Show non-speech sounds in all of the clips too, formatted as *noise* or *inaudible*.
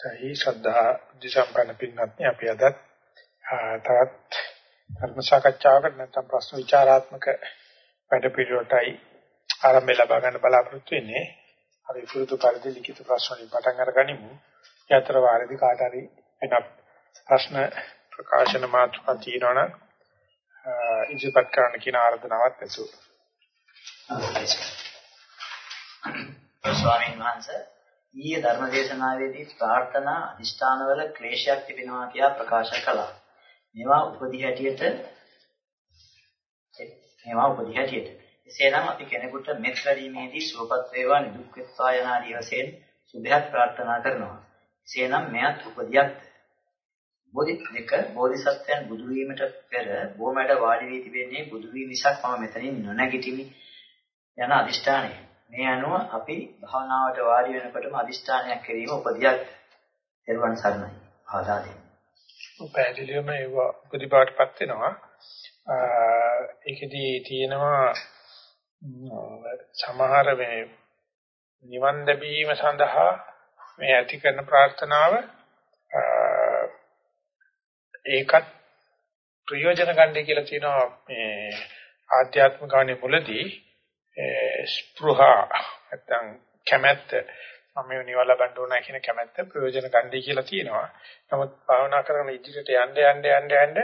සහි ශ්‍රද්ධා බුද්ධ සම්පන්න පින්වත්නි අපි අද තවත් ධර්ම සාකච්ඡාවකට නැත්නම් ප්‍රශ්න විචාරාත්මක වැඩ පිළිවෙලටයි ආරම්භය ලබා ගන්න බලාපොරොත්තු වෙන්නේ. අපි පුරුදු පරිදි ලිඛිත ප්‍රශ්න වලින් පටන් අරගනිමු. යතර වාරදි කාට හරි වෙන ප්‍රශ්න ප්‍රකාශන මාතෘකා තියෙනවනම් ඉදිරිපත් කරන්න කියන ආරාධනාවක් ඇසු. ස්වාමීන් වහන්සේ ඊයේ ධර්මදේශනාවේදී ප්‍රාර්ථනා අදිෂ්ඨානවල ක්ලේශයක් තිබෙනවා කියලා ප්‍රකාශ කළා. මේවා උපදි හැටියට මේවා උපදි හැටියට. එසේනම් අපි කෙනෙකුට මෙත් වැඩීමේදී සුවපත් වේවා නිදුක් වෙත්වා යන ආදී වශයෙන් සුභයක් ප්‍රාර්ථනා කරනවා. එසේනම් මෙයත් උපදියක් බෝධි දෙක බෝධිසත්වයන් බුදු වීමට පෙර බොමැඩ වාඩි වී තිබෙන්නේ බුදු වී මිසක් මම මෙතනින් නොනැගිටිමි යන අදිෂ්ඨානය. මේ අනුව අපි භාවනාවට වාඩි වෙනකොටම අදිෂ්ඨානයක් කිරීම උපදියක් දරුවන් සරණයි. ආදා දෙන්න. පැහැදිලිවම ඒව ප්‍රතිපාටපත් වෙනවා. ඒකෙදී තියෙනවා සමහර මේ නිවන් ලැබීම සඳහා මේ ඇති කරන ප්‍රාර්ථනාව ඒකත් ප්‍රයෝජන ගන්නේ කියලා තියෙනවා මේ ආධ්‍යාත්මික ගානේ මුලදී ස්පෘහා නැත්තම් කැමැත්ත මම මේ නිවල ගන්න ඕන කියන කැමැත්ත ප්‍රයෝජන ගන්නයි කියලා තියෙනවා. නමුත් භාවනා කරන ඉදිරියට යන්න යන්න යන්න යන්න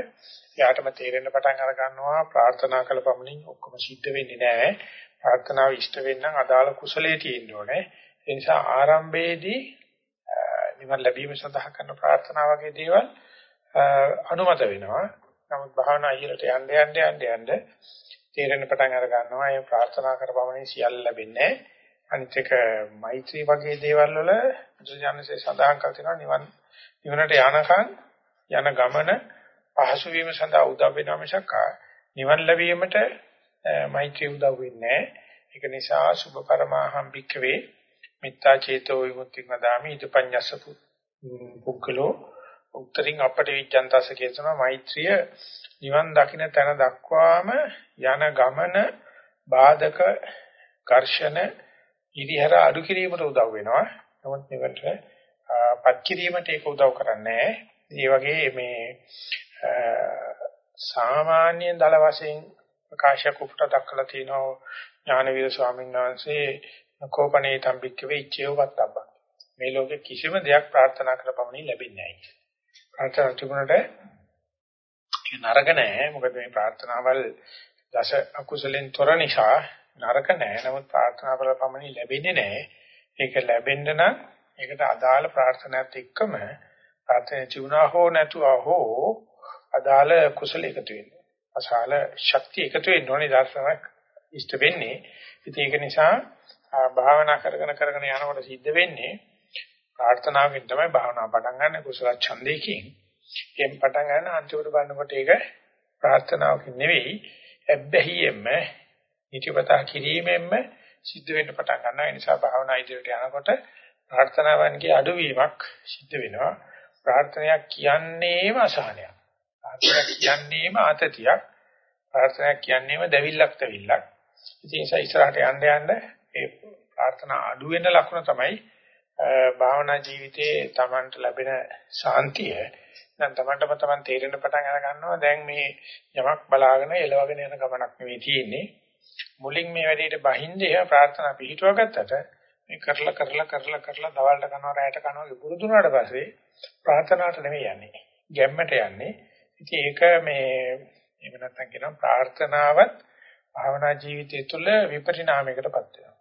යාටම තේරෙන්න පටන් අර ගන්නවා ප්‍රාර්ථනා කළ පමණින් ඔක්කොම සිද්ධ වෙන්නේ නැහැ. ප්‍රාර්ථනාව ඉෂ්ට වෙන්නම් අදාළ කුසලයේ තියෙන්න ඕනේ. ඒ නිසා ආරම්භයේදී නිවන් ලැබීම සඳහා කරන ප්‍රාර්ථනා වගේ දේවල් අනුමත වෙනවා. නමුත් භාවනා ඉහළට යන්න යන්න යන්න යන්න තේරෙන පටන් අර ගන්නවා. මේ ප්‍රාර්ථනා කරපමණින් සියල්ල ලැබෙන්නේ අනිත් එක මෛත්‍රී වගේ දේවල් වල බුදුජානකසේ සඳහන් කර තිනවා නිවන් නිවනට යනකන් යන ගමන පහසු වීම සඳහා උදව් වෙනවා මිසක් නිවන් ලැබීමට මෛත්‍රී උදව් වෙන්නේ ඒක නිසා සුභ පරමාහම් භික්ඛවේ මිත්තා චේතෝ විමුක්තිං වදාමි. ඉදපඤ්ඤස්සපු පුක්කලෝ උත්තරින් අපට විචන්තස කියන මෛත්‍රිය නිවන් දකින්න තැන දක්වාම යන ගමන බාධක ඝර්ෂණ ඉරිහර අඩු කිරීමට උදව් වෙනවා. නමුත් නිවනට පත් කිරීමට ඒක උදව් කරන්නේ ඒ වගේ මේ සාමාන්‍ය දල වශයෙන් ප්‍රකාශයක් උපට දක්වලා තිනවා ඥානවීර ස්වාමීන් වහන්සේ කෝපනේ තම්බික්කවේ ඉච්ඡේවත්තබ්බ මේ ලෝකේ කිසිම දෙයක් ප්‍රාර්ථනා කරපමණින් ලැබෙන්නේ නැහැ. ප්‍රාර්ථනා තිබුණට ඒක නරක නෑ. මොකද මේ ප්‍රාර්ථනාවල් දස අකුසලෙන් තොර නිසා නරක නෑ. නමුත් ප්‍රාර්ථනා වල පමණින් ලැබෙන්නේ නෑ. ඒක ලැබෙන්න නම් ඒකට අදාළ ප්‍රාර්ථනාවත් එක්කම ප්‍රාර්ථනා ජීවනා හෝ නැතුව හෝ අදාළ කුසල එකතු වෙනවා. අසාල ශක්තිය එකතු වෙන්න ඕනේ දර්ශනයක් ඉෂ්ට වෙන්නේ. ඉතින් ඒක නිසා භාවනා කරගෙන කරගෙන යනකොට සිද්ධ වෙන්නේ ප්‍රාර්ථනාවෙන් තමයි භාවනාව පටන් ගන්න කුසල ඡන්දයකින්. එම් පටන් ගන්න අන්තිමට බලනකොට ඒක ප්‍රාර්ථනාවකින් නෙවෙයි ඇබ්බැහියෙන්ම නිතිපතා කිරීමෙන්ම සිද්ධ වෙන්න පටන් ගන්නවා. ඒ නිසා භාවනා ඉදිරියට යනකොට ප්‍රාර්ථනාවන්ගේ අඩුවීමක් සිද්ධ වෙනවා. ප්‍රාර්ථනයක් කියන්නේම අසහනයක්. ප්‍රාර්ථනයක් කියන්නේම ආතතියක්. ප්‍රාර්ථනයක් කියන්නේම දැවිල්ලක් තැවිල්ලක්. ඉතින් ඒ නිසා ඉස්සරහට යන්න යන්න ඒ ප්‍රාර්ථනා අඩු වෙන ලක්ෂණ තමයි භාවනා ජීවිතයේ Tamanට ලැබෙන ශාන්තිය දැන් තමන්ටම තමන් තේරෙන පටන් අර ගන්නවා. දැන් මේ යමක් බලාගෙන එලවගෙන යන ගමනක් නෙවෙයි තියෙන්නේ. මුලින් මේ වැඩේට බහින්නේ ප්‍රාර්ථනා පිළිටුව ගත්තට මේ කරලා කරලා කරලා කරලා දවල්ට කනවා රැයට කනවා පුරුදුනාට පස්සේ ප්‍රාර්ථනාවට නෙවෙයි යන්නේ. ගැම්මට යන්නේ. ඉතින් ඒක මේ එහෙම නැත්නම් කියනවා ප්‍රාර්ථනාවත් භාවනා ජීවිතය තුළ විපරිණාමයකටපත් වෙනවා.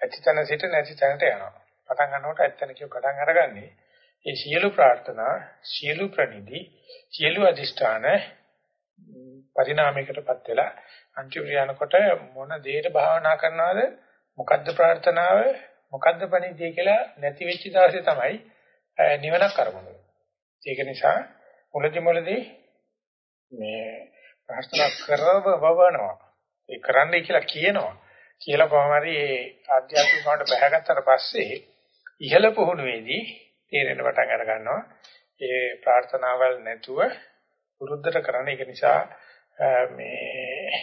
ඇතිතන සිට නැති තැනට යනවා. පටන් ගන්නකොට ඇත්තන කියව පටන් අරගන්නේ ඒ සියලු ප්‍රාර්ථනා, සියලු ප්‍රනිදි, සියලු අදිෂ්ඨාන පරිණාමයකටපත් වෙලා අන්තිම යනකොට මොන දෙයකට භාවනා කරනවද? මොකද්ද ප්‍රාර්ථනාව? මොකද්ද ප්‍රනිදිය කියලා නැති වෙච්ච දවසේ තමයි නිවනක් අරමුණු ඒක නිසා මුලදි මුලදී මේ ප්‍රාර්ථනා කරව වවනවා. ඒ කරන්නයි කියලා කියනවා. කියලා කොහොම හරි ඒ ආධ්‍යාත්මික වලට බහගත්තට පස්සේ ඉහළ පුහුණුවේදී තේරෙන පටන් අර ගන්නවා ඒ ප්‍රාර්ථනාවල් නැතුව වෘද්ධට කරන එක නිසා මේ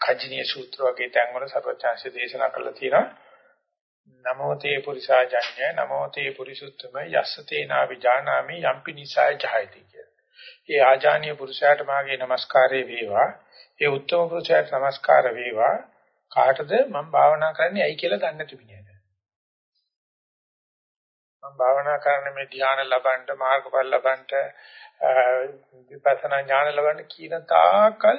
කජිනිය සූත්‍ර වගේ තැන් වල සර්වචාන්ස දේශනා කරලා තියෙනවා නමෝතේ පුරිසාජඤ්ඤ නමෝතේ පුරිසුත්තම යස්ස තේනා විජානාමි යම්පි නිසාය ජහයති කියලා. ඒ ආජානීය පුරුෂයාට මාගේ নমස්කාරය වේවා. ඒ උත්තම පුරුෂයාට নমස්කාර වේවා. කාටද මම භාවනා කරන්නේ ඇයි කියලා දන්නේ නැති මිනිහට. මම භාවනා කරන්නේ මේ ධ්‍යාන ලබන්න මාර්ගඵල ලබන්න විපස්සනා ඥාන ලබන්න කියන තාකල්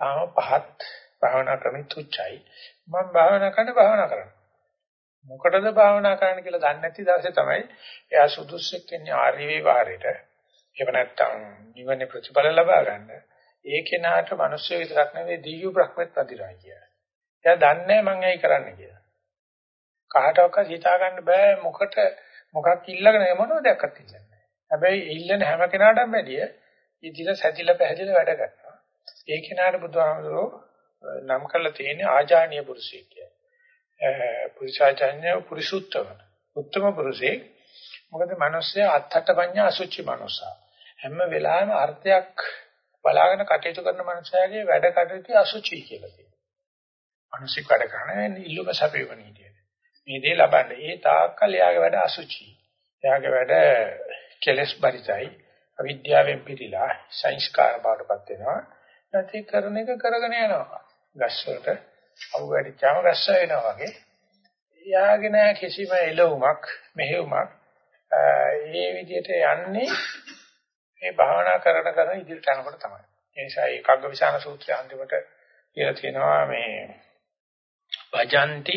තාම පහත් භාවනා ක්‍රමෙ තුච්චයි. මම භාවනා කරන භාවනා කරනවා. මොකටද භාවනා කරන්න කියලා දන්නේ නැති දවසේ තමයි එයා සුදුස්සෙක් වෙන්නේ ආර්ය විවරයට. එහෙම නැත්නම් නිවන ප්‍රතිඵල ලබා ගන්න. ඒ කෙනාට මිනිස්සු විතරක් නෙවෙයි දිව්‍ය බ්‍රහ්මෙත් අදිරයි කියලා. එයා දන්නේ මම ඇයි කරන්නේ කියලා. කාටවත් හිතා ගන්න බෑ මොකට මොකක් ඉල්ලගෙන මොනවද දැක්කත් ඉල්ලන්නේ. හැබැයි ඉල්ලන හැම කෙනාටම වැඩිය ඉදිරිය සැදිලා පැහැදිලා වැඩ කරනවා. ඒ කෙනාට බුදුහාමුදුරෝ නම් කරලා තියෙන ආජානීය පුරුෂයෙක් කියලා. පුරුෂාචාන්‍ය පුරුෂුත්තම. උත්තම පුරුෂේ මොකද මිනිස්සයා අත්තට පඤ්ඤා අසුචි මනුසා. හැම වෙලාවෙම අර්ථයක් බලාගෙන කටයුතු කරන මනුස්සයාගේ වැඩ කටයුතු අසුචි කියලා කියනවා. මිනිස්සු වැඩ කරන්නේ ඉල්ලුම සැපේවන හිටියේ. මේ දේ ලබන්න. ඒ තාක්කල් එයාගේ වැඩ අසුචි. එයාගේ වැඩ කෙලස් බරිතයි. අවිද්‍යාවෙන් පිරීලා සංස්කාර බවටපත් වෙනවා. නැති කරන එක කරගෙන යනවා. ගස් වලට අවු වැඩිචාම ගස් වෙනවා වගේ. එයාගේ නෑ කිසිම එළවුමක් මෙහෙයුමක් ඒ විදිහට යන්නේ මේ භාවනා කරන කරන ඉදිරියට යනකොට තමයි. ඒ නිසා ඒ කග්ගවිශාන සූත්‍රය අන්තිමට කියලා තියෙනවා මේ වජන්ති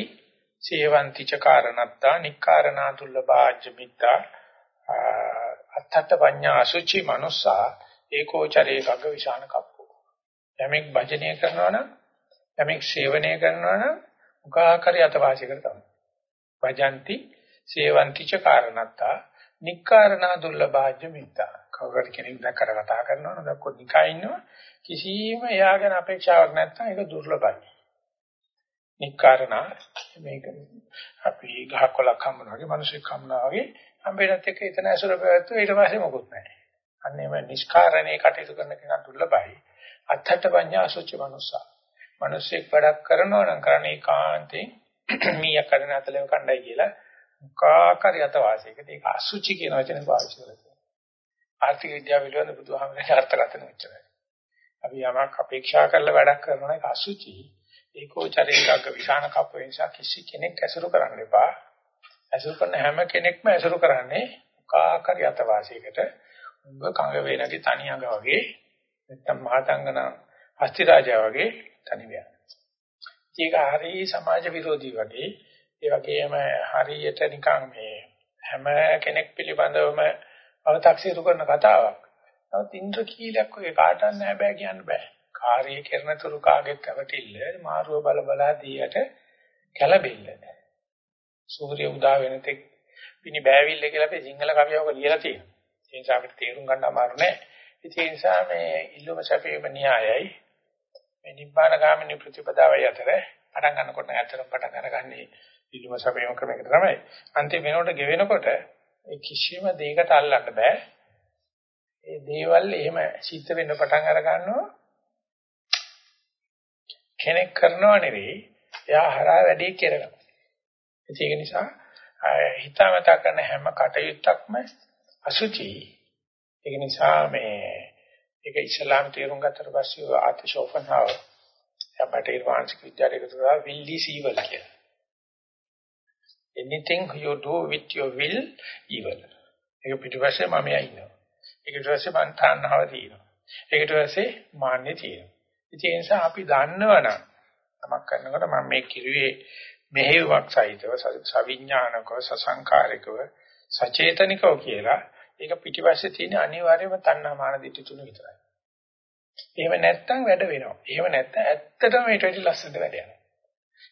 සේවಂತಿ ච කාරණත්තා නික්කාරණා දුර්ලභාජ්ජ මිත්තා අත්තත් පඤ්ඤා අසුචි මනුස්සා ඒකෝ චරේ ගග විශාන කප්පෝ. යමෙක් භජනය කරනවා නම් යමෙක් සේවනය කරනවා නම් උකාකාරී අතවාසිය කර තමයි. භජಂತಿ සේවಂತಿ ච කාරණත්තා නික්කාරණා දුර්ලභාජ්‍ය මිත්තා. කවුරුහරි කෙනෙක් දැන් කර කතා කරනවා නම් දැන් කොනිකා ඉන්නවා කිසිම එයා ගැන අපේක්ෂාවක් නැත්නම් ඒක දුර්ලභයි. නික්කාරණා මේක අපි ගහක් කොලක් හම්බුනා වගේ මිනිස්සෙක් හම්බුනා වගේ හම්බෙන්නත් එක්ක එතන ඇසුර පැවැත්වුවා ඊට පස්සේ මොකුත් නැහැ. අන්න එම නිස්කාරණේ කටයුතු කරන කෙනා දුර්ලභයි. අත්තට පඤ්ඤා අසුචි මනුස්සා. මිනිස්සෙක් වැඩක් කරනවා නම් කරන්නේ කාන්තේ මීයක් කරන අතලෙම කණ්ඩායි කියලා මුකාකාරය අතවාසියකට ඒක අසුචි කියන වචනේ පාවිච්චි කරලා ආර්ථික විද්‍යාව පිළිබඳ බුදුහාමරේ අර්ථකථන උච්චරයි. අපි යමක් අපේක්ෂා කරලා වැඩක් කරනවා ඒක අසුචි. ඒකෝචරේකක විසාන කප්ප නිසා කිසි කෙනෙක් ඇසුරු කරන්න එපා. ඇසුරු කරන හැම කෙනෙක්ම ඇසුරු කරන්නේ කාකරි අතවාසියකට උඹ කඟ වේනගේ තනි අඟ වගේ නැත්තම් මහතංගන අස්තිරාජා වගේ තනි වෙන. ඒක හරි සමාජ විරෝධී වගේ ඒ වගේම හරියට නිකන් මේ හැම කෙනෙක් පිළිබඳවම අව탁සිරු කරන කතාවක්. නමුත් ඉන්ද්‍රකීලයක් ඔය කාටවත් නැහැ බෑ කියන්න බෑ. කාර්යය කරන තුරු කාගෙත් කවටිල්ල මාරුව බල බලා දීයට කැළබෙල්ල. සූර්ය උදා වෙන තෙක් පිනි බෑවිල්ල කියලා අපි සිංහල කවියක ලියලා තියෙනවා. ඒ නිසා අපිට තේරුම් ගන්න අමාරු නෑ. ඒ නිසා මේ ඉල්ලුම සැපේම න්‍යායයි මේ නිබ්බාන ගාමිනී ප්‍රතිපදාවයි අතර පටන් ගන්නකොට ඇත්තටම පටන් අරගන්නේ ඉල්ලුම සැපේම ක්‍රමයකට තමයි. අන්තිම වෙනකොට ගෙවෙනකොට ඒ කිසිම දෙයකට අල්ලන්න බෑ. ඒ දේවල් එහෙම සිද්ධ වෙන්න පටන් අර ගන්නවා කෙනෙක් කරනව නෙවෙයි එයා හරහා වැඩේ කරනවා. ඒක නිසා හිතාමතා කරන හැම කටයුත්තක්ම අසුචි. ඒක නිසා මේ ඒක ඉස්ලාම් තේරුම් ගත්තට පස්සේ ආති ෂෝෆන්හාව අපට ඉර්වාන්සික විද්‍යාවේ කරා will is evil කියලා. anything you do with your will evil. ඒක පිටිපස්සේ මම යනවා. ඒක ඊට පස්සේ මං තණ්හාව තියෙනවා. ඒක ඊට පස්සේ මාන්නේ තියෙනවා. ඒ නිසා අපි දන්නවනම් තමක් කරනකොට මම මේ කිරුවේ මෙහෙවක් සහිතව සවිඥානිකව සසංකාරිකව සචේතනිකව කියලා ඒක පිටිපස්සේ තියෙන අනිවාර්යම තණ්හා මාන දිට්ඨි තුන විතරයි. එහෙම නැත්තම් වැඩ වෙනවා. එහෙම නැත්තම් ඇත්තටම ඊට වැඩි ලස්සනට වැඩ යනවා.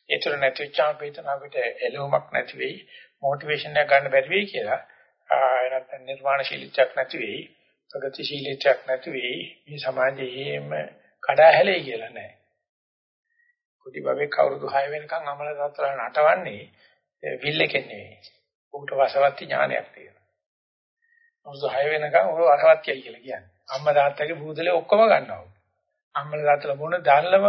ඒතර නැති වෙච්චාම පිටන අපිට එළවමක් නැති වෙයි, මොටිවේෂන් එකක් ගන්න බැරි වෙයි කියලා. ආ නැත්තම් නිර්වාණශීලීත්වයක් නැති වෙයි, ප්‍රගතිශීලීත්වයක් නැති වෙයි. මේ සමාජයේ එහෙම කඩා හැලෙයි කියලා නෑ. කුටි බබේ කවුරුදු 6 වෙනකන් අමල දාතලා නටවන්නේ විල් එකෙන් නෙවෙයි. උකට වසවත්ති ඥානයක් තියෙනවා. අවුරුදු 6 වෙනකන් ඔය වසවත්තියි කියලා කියන්නේ. අම්මා තාත්තගේ බූදලේ ඔක්කොම ගන්නවා. අම්මලා තාත්තලා මොන දාන්නම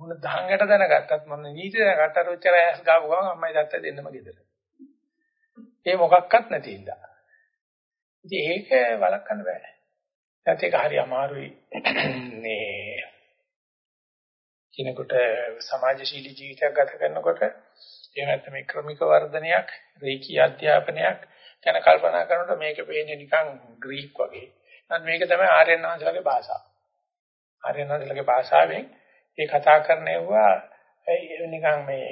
මොන දහංගට දැනගත්තත් මොන නීති දැනගත්තත් ඔච්චර ඇස් ගාපු ගමන් අම්මයි තාත්තයි දෙන්නම ගෙදර. ඒ මොකක්වත් නැති ඉඳා. ඉතින් ඒක වළක්වන්න බෑ. නැත්නම් ඒක හරි අමාරුයි මේ කෙනෙකුට සමාජශීලී ජීවිතයක් ගත කරනකොට එහෙම නැත්නම් මේ ක්‍රමික වර්ධනයක්, රේකී අධ්‍යාපනයක් ගැන කල්පනා කරනකොට මේක පේන්නේ නිකන් ග්‍රීක් වගේ. නැත්නම් මේක තමයි ආර්යයන් වහන්සේලාගේ භාෂාව. ආර්යයන් වහන්සේලාගේ භාෂාවෙන් ඒ කතා කරන ඒවා නිකන් මේ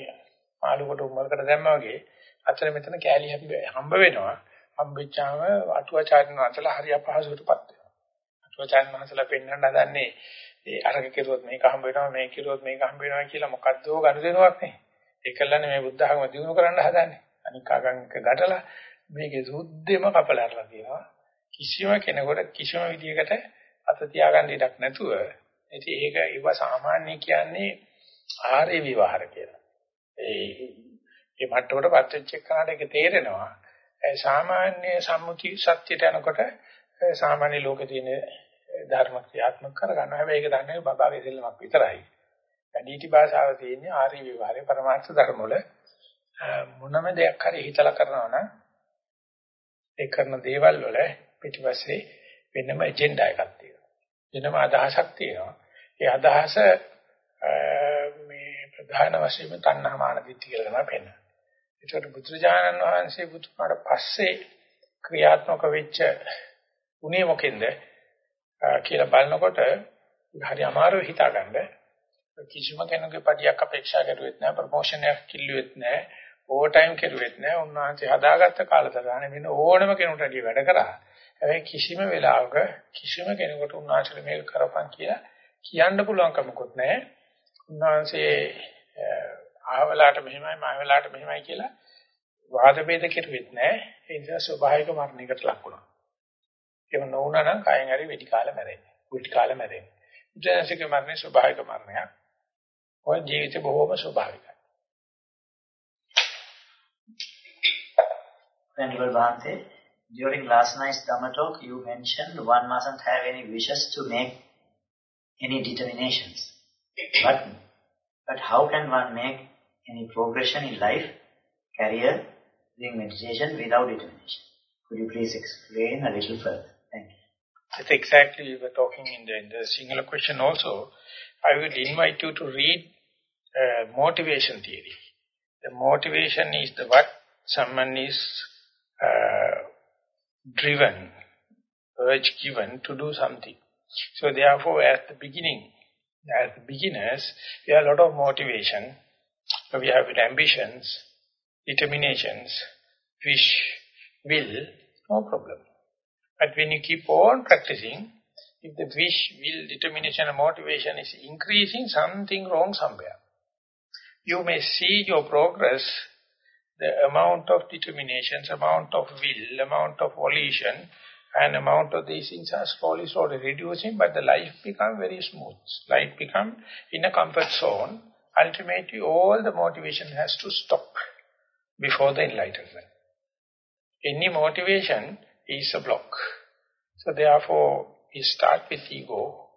මාළු කොට උමරකට දැම්මා වගේ අතර මෙතන කෑලි හම්බ වෙනවා. හම්බෙච්චාම අටුවාචාර්යන් වහන්සේලා හරි අපහසුටපත් වෙනවා. අටුවාචාර්යන් වහන්සේලා පෙන්වන්න හදන්නේ ඒ අරක කෙරුවොත් මේක හම්බ වෙනවා මේක කෙරුවොත් මේක හම්බ වෙනවා කියලා මොකද්දෝ ගනුදෙනුවක් නේ. ඒකලන්නේ මේ බුද්ධ ධර්ම දිනු කරන්න හදන්නේ. අනික් ආගම් එක ගැටලා මේකේ සුද්ධෙම කපලාරලා තියෙනවා. කිසිම කෙනෙකුට කිසිම විදියකට අත තියාගන්න ඉඩක් නැතුව ඉතින් ඒක ඒව සාමාන්‍ය කියන්නේ ආර්ය විවහාර කියලා. ඒ ඒ මට්ටමට පත් වෙච්ච එකට ඒක තේරෙනවා. ඒ සාමාන්‍ය සම්මුති සත්‍යයට යනකොට සාමාන්‍ය ලෝකේ තියෙන ධර්ම ක්‍රියාත්මක කරගන්නවා. හැබැයි ඒක දන්නේ බබාගේ දෙල්ලමක් විතරයි. වැඩිහිටි භාෂාව තියෙන්නේ ආර්ය විවහාරේ පරමාර්ථ ධර්ම වල මොනම දෙයක් හරි හිතලා කරනවා නම් ඒ කරන දේවල් වල පිටිපස්සේ වෙනම එජෙන්ඩා එකක් තියෙනවා. වෙනම අදහසක් තියෙනවා. ඒ අදහස මේ ප්‍රධාන වශයෙන්ම තණ්හා මාන දිට්ඨිය කියලා තමයි පෙන්වන්නේ. ඒකට බුදුරජාණන් වහන්සේ බුදුනාට පස්සේ ක්‍රියාත්මක වෙච්ච උනේ මොකෙන්ද කියලා බලනකොට හරි අමාරුයි හිතාගන්න. කිසිම කෙනෙකුගේ පඩියක් අපේක්ෂා කරුවෙත් නැහැ, ප්‍රොමෝෂන් එකක් කිල්ලුවෙත් නැහැ, ඕවර් ටයිම් කරුවෙත් නැහැ. උන්වහන්සේ හදාගත්ත කාලසටහන වෙන ඕනම කෙනෙකුට වැඩි වැඩ කරා. හැබැයි කිසිම වෙලාවක කිසිම කෙනෙකුට උන්වහන්සේ මේක කරපන් කියලා කියන්න පුළුවන්කමකුත් නැහැ. උන්වහන්සේ ආවලාට මෙහෙමයි මාවලාට මෙහෙමයි කියලා වාද ભેද කෙරුවෙත් නැහැ. ඒ නිසා ස්වභාවික මරණයකට ලක් වුණා. එහෙම නොවුනා නම් කයෙන් හරි වෙඩි කාලේ මැරෙන්නේ. කුටි කාලේ මැරෙන්නේ. ජනසික මරණය ස්වභාවික මරණයක්. ඔය ජීවිත බොහෝම ස්වභාවිකයි. Venerable Bhante, during last night's Dhamma talk, you mentioned one mustn't have any wishes to make any determinations. But, but how can one make any progression in life, career, doing meditation without determination? Could you please explain a little further? Thank you. That's exactly we were talking in the, in the singular question also. I will invite you to read uh, motivation theory. The motivation is the what someone is uh, driven, urge given to do something. So therefore at the beginning, as beginners, we have a lot of motivation. We have ambitions, determinations, wish, will, no problem. But when you keep on practicing, if the wish, will, determination and motivation is increasing, something wrong somewhere. You may see your progress, the amount of determinations, amount of will, amount of volition, and amount of these things are slowly, slowly reducing, but the life become very smooth. Life become in a comfort zone. Ultimately, all the motivation has to stop before the enlightenment. Any motivation is a block. So therefore, we start with ego.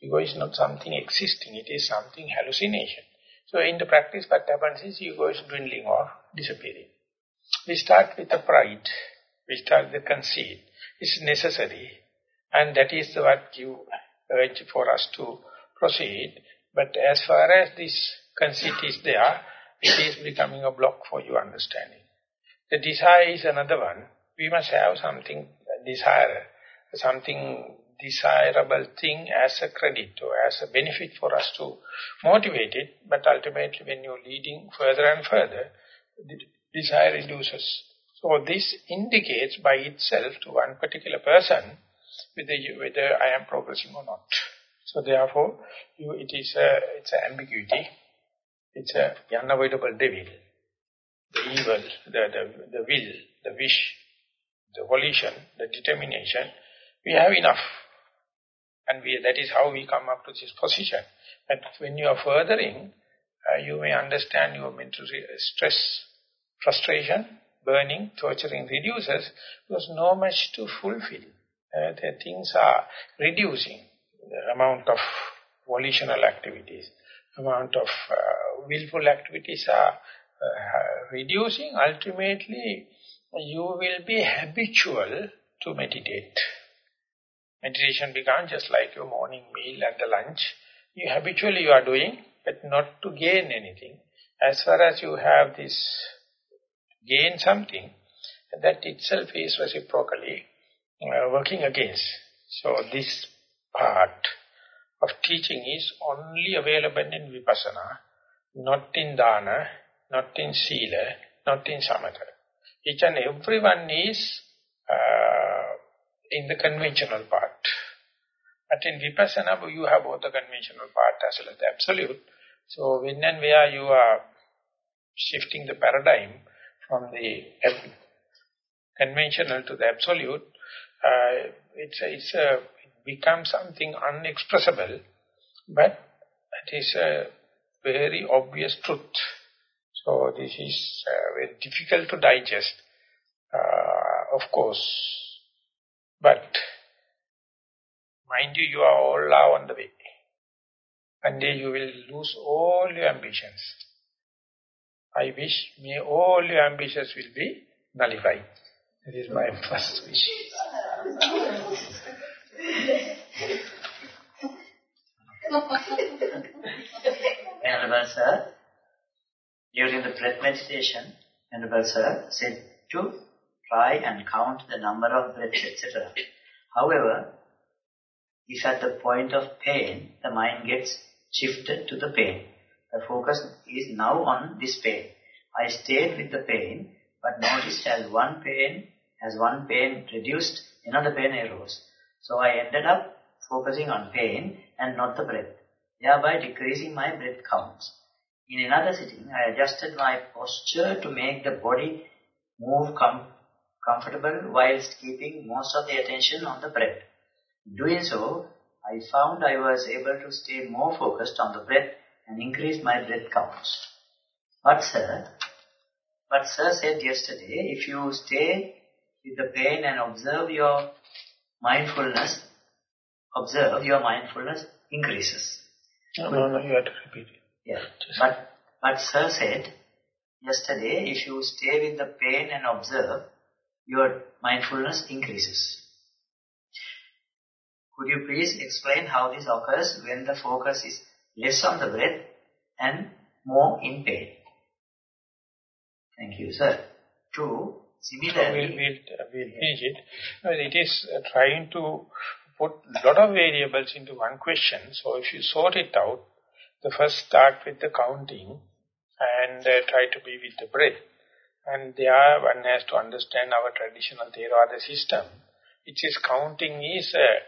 Ego is not something existing, it is something hallucination. So in the practice, what happens is ego is dwindling or disappearing. We start with the pride, we start the conceit. It's necessary, and that is what you urge for us to proceed. But as far as this conceit is there, it is becoming a block for your understanding. The desire is another one. We must have something, desire, something desirable thing as a credit or as a benefit for us to motivate it. But ultimately when you're leading further and further, the desire reduces. So this indicates by itself to one particular person whether, you, whether I am progressing or not. So therefore, you, it is a, it's an ambiguity. It's a unavoidable devil. The evil, the, the, the will, the wish, the volition, the determination, we have enough. And we, that is how we come up to this position. But when you are furthering, uh, you may understand your mental stress, frustration, burning, torturing reduces because no much to fulfill. Uh, the things are reducing the amount of volitional activities, amount of uh, willful activities are uh, reducing. Ultimately, you will be habitual to meditate. Meditation becomes just like your morning meal and the lunch. You habitually you are doing, but not to gain anything. As far as you have this gain something, that itself is reciprocally uh, working against. So this part of teaching is only available in Vipassana, not in Dana, not in Sila, not in Samatha. Each and everyone is uh, in the conventional part. But in Vipassana, you have both the conventional part as well as the absolute. So when and where you are shifting the paradigm from the conventional to the absolute, uh, it's a, it's a, it becomes something unexpressible, but it is a very obvious truth. So this is uh, very difficult to digest, uh, of course. But mind you, you are all on the way. One day you will lose all your ambitions. I wish me all your ambitions will be nullified. That is my first wish. Venerable Sir, during the breath meditation, Venerable Sir said to try and count the number of breaths, etc. However, if at the point of pain, the mind gets shifted to the pain. The focus is now on this pain. I stayed with the pain, but noticed as one pain, as one pain reduced, another pain arose. So I ended up focusing on pain and not the breath, thereby decreasing my breath counts. In another sitting, I adjusted my posture to make the body move com comfortable whilst keeping most of the attention on the breath. Doing so, I found I was able to stay more focused on the breath and increase my breath counts. But sir, but sir said yesterday, if you stay with the pain and observe your mindfulness, observe your mindfulness increases. No, no, no, you have to repeat it. Yeah, but, but sir said yesterday, if you stay with the pain and observe, your mindfulness increases. Could you please explain how this occurs when the focus is less on the breath and more in pain. Thank you, sir. Two, similarly... We'll, we'll, we'll finish it. Well, It is uh, trying to put a lot of variables into one question. So if you sort it out, the first start with the counting and uh, try to be with the breath. And there one has to understand our traditional Theravada system, which is counting is uh,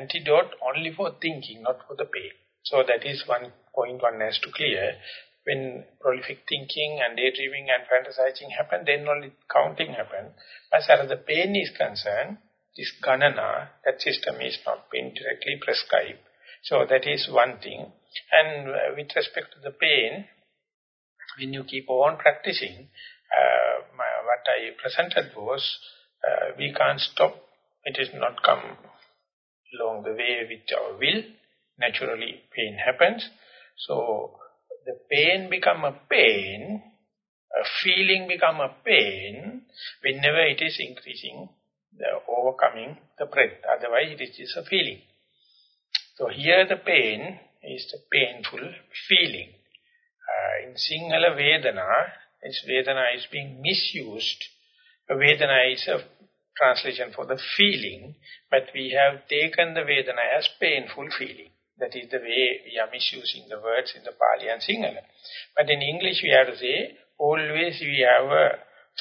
antidote only for thinking, not for the pain. So that is one point one has to clear. When prolific thinking and daydreaming and fantasizing happen, then only counting happen. As far as the pain is concerned, this ganana, that system is not being directly prescribed. So that is one thing. And uh, with respect to the pain, when you keep on practicing, uh, my, what I presented was, uh, we can't stop. It is not come along the way with our will naturally pain happens. So the pain become a pain, a feeling become a pain whenever it is increasing, the overcoming the breath. Otherwise it is a feeling. So here the pain is the painful feeling. Uh, in Sinhala Vedana, this Vedana is being misused. Vedana is a translation for the feeling, but we have taken the Vedana as painful feeling. That is the way we are misusing the words in the Pali and Sinhala. But in English we have to say, always we have a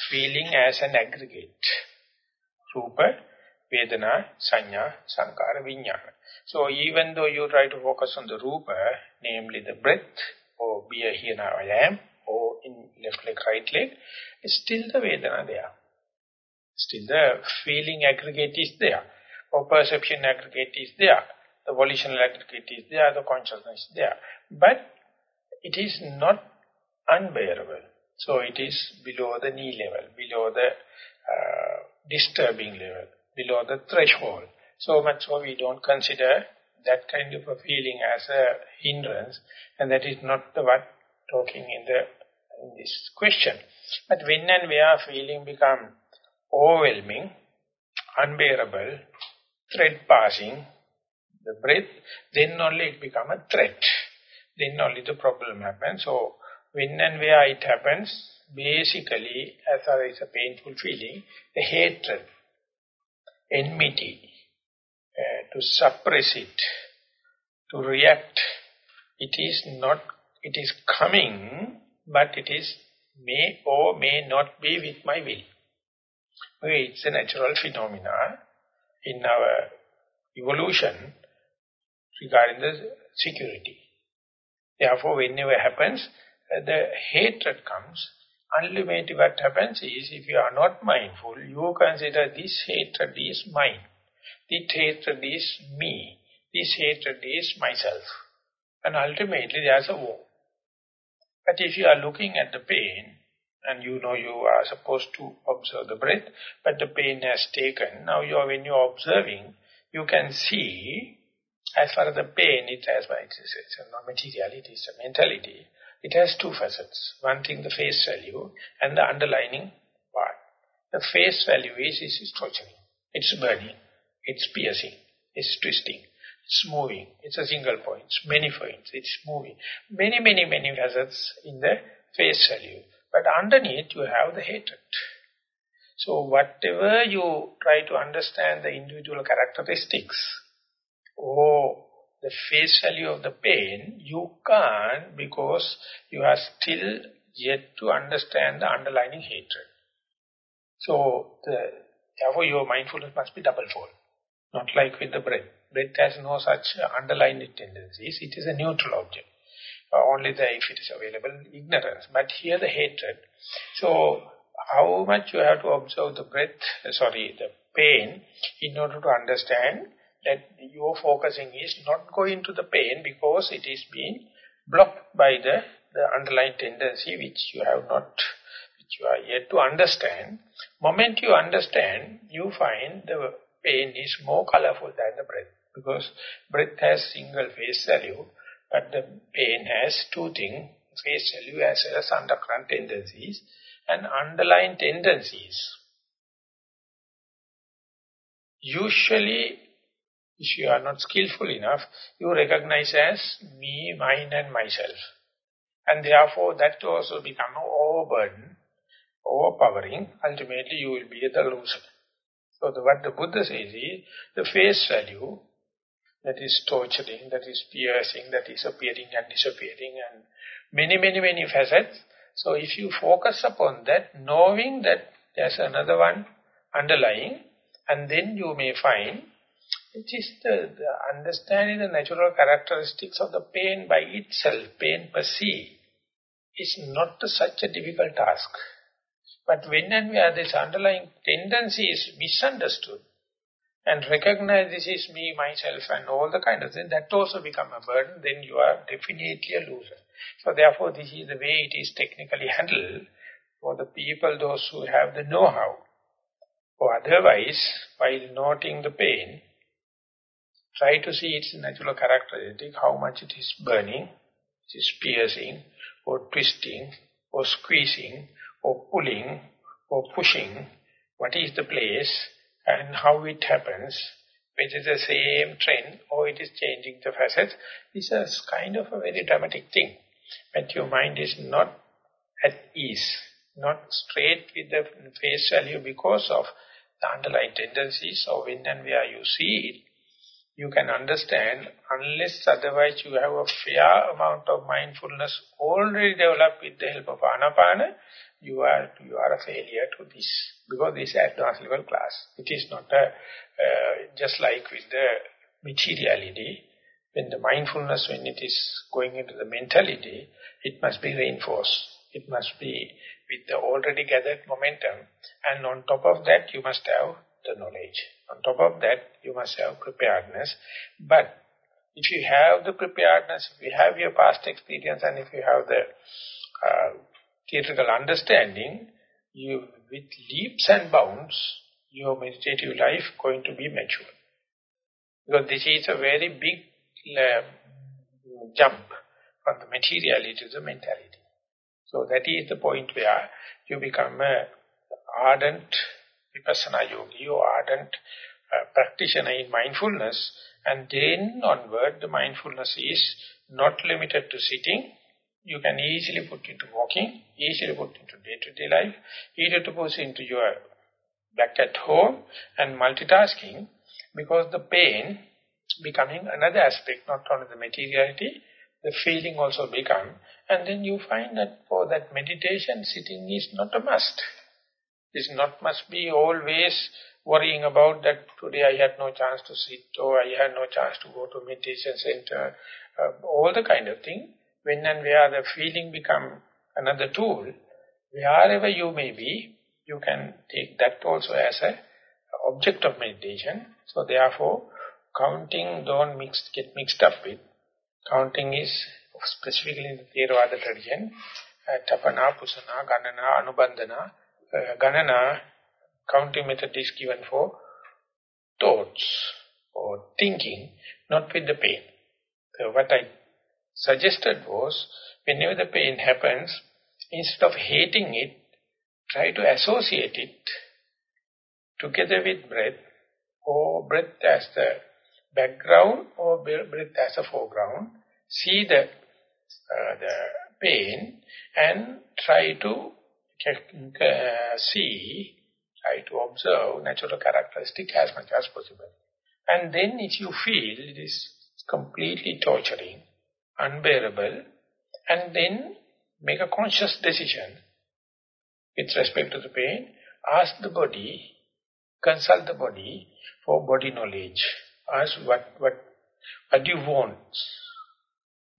feeling as an aggregate. Rupa, Vedana, Sanya, Sankara, Vinyana. So even though you try to focus on the Rupa, namely the breath, or be a here now I am, or in left leg, right leg, still the Vedana there. Still the feeling aggregate is there, or perception aggregate is there the volitional aggregate is there, the consciousness is there. But it is not unbearable. So it is below the knee level, below the uh, disturbing level, below the threshold. So much so we don't consider that kind of a feeling as a hindrance, and that is not the what talking in the in this question. But when and where feeling become overwhelming, unbearable, threat passing, the breath, then only it become a threat. Then only the problem happens. So, when and where it happens, basically, as far as a painful feeling, the hatred, enmity, uh, to suppress it, to react, it is not, it is coming, but it is may or may not be with my will. Okay, it's a natural phenomena in our evolution regarding the security. Therefore, whenever happens, uh, the hatred comes. Ultimately what happens is, if you are not mindful, you consider this hatred is mine. This hatred is me. This hatred is myself. And ultimately there's a war. But if you are looking at the pain, and you know you are supposed to observe the breath, but the pain has taken, now you are, when you are observing, you can see, as far as the pain, it has, it's, it's not material, it is a mentality. It has two facets. One thing, the face value, and the underlining part. The face value is, is, is torturing. It's burning. It's piercing. It's twisting. It's moving. It's a single point. It's many points. It's moving. Many, many, many facets in the face value. But underneath you have the hatred. So whatever you try to understand the individual characteristics or the face value of the pain, you can't because you are still yet to understand the underlying hatred. So the, therefore your mindfulness must be double fold, not like with the breath. Breath has no such underlying tendencies. It is a neutral object. Uh, only the, if it is available, ignorance. But here the hatred. So, how much you have to observe the breath, sorry, the pain, in order to understand that your focusing is not going to the pain because it is being blocked by the, the underlying tendency which you have not, which you are yet to understand. Moment you understand, you find the pain is more colorful than the breath because breath has single face value, but the pain has two things, face value as well as undercurrent tendencies and underlying tendencies. Usually, if you are not skillful enough, you recognize as me, mine and myself. And therefore, that also become overburden, overpowering. Ultimately, you will be the loser. So the, what the Buddha says is, the face value that is torturing, that is piercing, that is appearing and disappearing and many, many, many facets. So if you focus upon that, knowing that there's another one underlying, and then you may find it is the, the understanding the natural characteristics of the pain by itself, pain per se, is not such a difficult task. But when and where this underlying tendency is misunderstood, and recognize this is me, myself and all the kind of things, that also become a burden, then you are definitely a loser. So therefore this is the way it is technically handled for the people, those who have the know-how. Or otherwise, while noting the pain, try to see its natural characteristic, how much it is burning, it is piercing, or twisting, or squeezing, or pulling, or pushing, what is the place, and how it happens, which is the same trend or it is changing the facets, this is kind of a very dramatic thing. But your mind is not at ease, not straight with the face value because of the underlying tendencies or when and where you see it, you can understand unless otherwise you have a fair amount of mindfulness already developed with the help of anapana, you are you are a failure to this because this is advanced level class. It is not a, uh, just like with the materiality. When the mindfulness, when it is going into the mentality, it must be reinforced. It must be with the already gathered momentum. And on top of that, you must have the knowledge. On top of that, you must have preparedness. But if you have the preparedness, if you have your past experience, and if you have the uh, theoretical understanding, you with leaps and bounds, your meditative life going to be mature. Because this is a very big uh, jump from the materiality to the mentality. So that is the point where you become a ardent vipassana yogi or ardent uh, practitioner in mindfulness, and then onward the mindfulness is not limited to sitting. You can easily put into walking, easily put into day-to-day -day life, easily to put into your back at home and multitasking because the pain becoming another aspect, not only the materiality, the feeling also become. And then you find that for that meditation, sitting is not a must. It's not must be always worrying about that today I had no chance to sit or I had no chance to go to meditation center, uh, all the kind of thing. When and where the feeling become another tool, wherever you may be, you can take that also as a object of meditation. So therefore, counting don't mix, get mixed up with. Counting is specifically in the Theravada tradition, uh, tapana, pusana, ganana, anubandhana. Uh, ganana, counting method is given for thoughts or thinking, not with the pain. So what I suggested was, whenever the pain happens, instead of hating it, try to associate it together with breath, or breath as the background or breath as a foreground. See the, uh, the pain and try to see, try to observe natural characteristic as much as possible. And then if you feel it is completely torturing, unbearable, and then make a conscious decision with respect to the pain, ask the body, consult the body for body knowledge. Ask what, what, what do you want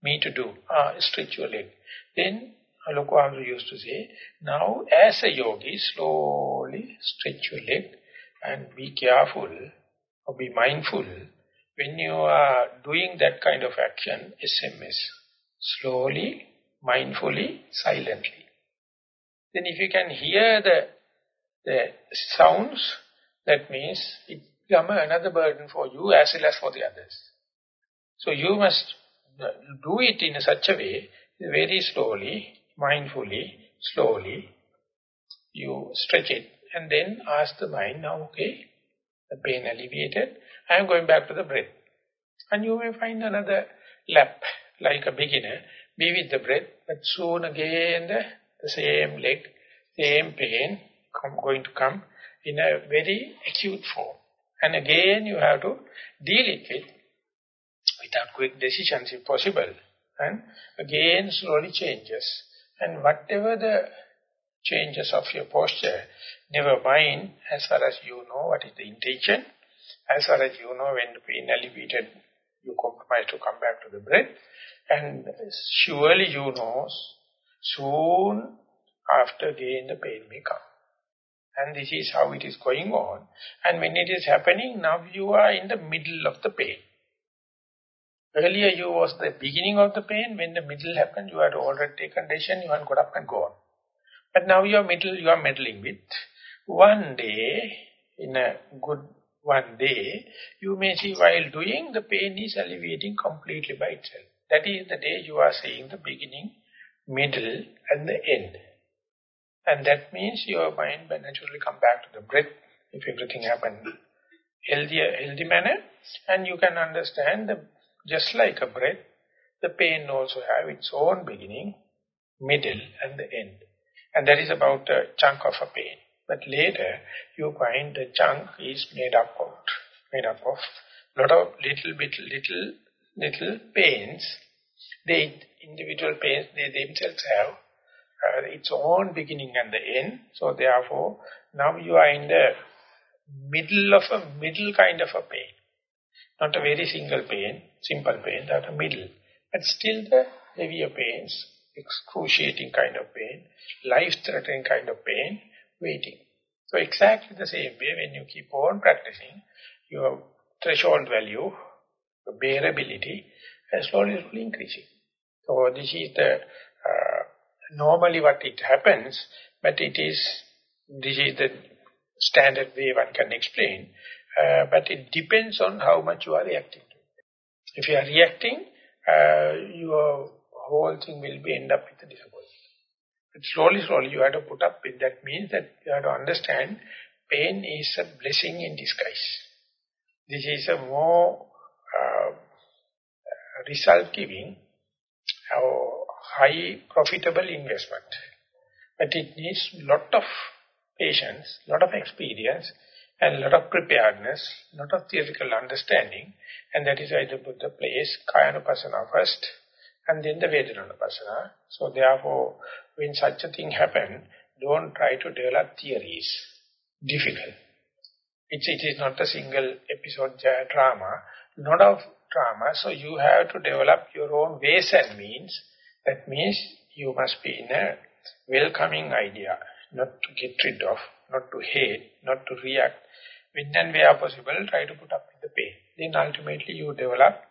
me to do? Ah, stretch your leg. Then Alokwahamsa used to say, now as a yogi, slowly stretch your leg and be careful or be mindful when you are doing that kind of action, SMS, slowly, mindfully, silently. Then if you can hear the, the sounds, that means it becomes another burden for you as well as for the others. So you must do it in such a way, very slowly, mindfully, slowly, you stretch it and then ask the mind, now okay, the pain alleviated, I am going back to the breath. And you may find another lap, like a beginner, be with the breath, but soon again the the same leg, same pain come, going to come in a very acute form. And again you have to deal with it with without quick decisions if possible. And again slowly changes. And whatever the changes of your posture, never mind as far as you know what is the intention, as far as you know when the pain alleviated, you compromise to come back to the breath. And surely you know soon after again the pain may come. And this is how it is going on. And when it is happening, now you are in the middle of the pain. Earlier you was the beginning of the pain. When the middle happened, you had already taken decision, you had got up and gone. But now you are middle, you are meddling with. One day, in a good one day, you may see while doing, the pain is alleviating completely by itself. That is the day you are seeing the beginning, middle and the end. And that means your mind will naturally come back to the breath if everything happens healthier, healthy manner. And you can understand that just like a breath, the pain also have its own beginning, middle and the end. And that is about a chunk of a pain. But later, you find the chunk is made up of, made up of lot of little bit, little, little pains. They, individual pains, they themselves have uh, its own beginning and the end. So therefore, now you are in the middle of a middle kind of a pain. Not a very single pain, simple pain, that a middle. But still the heavier pains, excruciating kind of pain, life-threatening kind of pain, waiting. So exactly the same way when you keep on practicing, your threshold value, your bearability, is slowly, increasing. So this is the uh, normally what it happens, but it is, this is the standard way one can explain, uh, but it depends on how much you are reacting If you are reacting, uh, your whole thing will be end up with a disappointment. But slowly, slowly you have to put up with that means that you have to understand pain is a blessing in disguise. This is a more uh, result-giving or high profitable investment. But it needs lot of patience, lot of experience, and a lot of preparedness, lot of theoretical understanding. And that is why the Buddha plays Kayanupasana first, and then the Vedananupasana. So therefore, when such a thing happen, don't try to develop theories. Difficult. It's, it is not a single episode drama, not of drama, so you have to develop your own ways and means. That means you must be in a welcoming idea, not to get rid of, not to hate, not to react. When and where possible, try to put up with the pain. Then ultimately you develop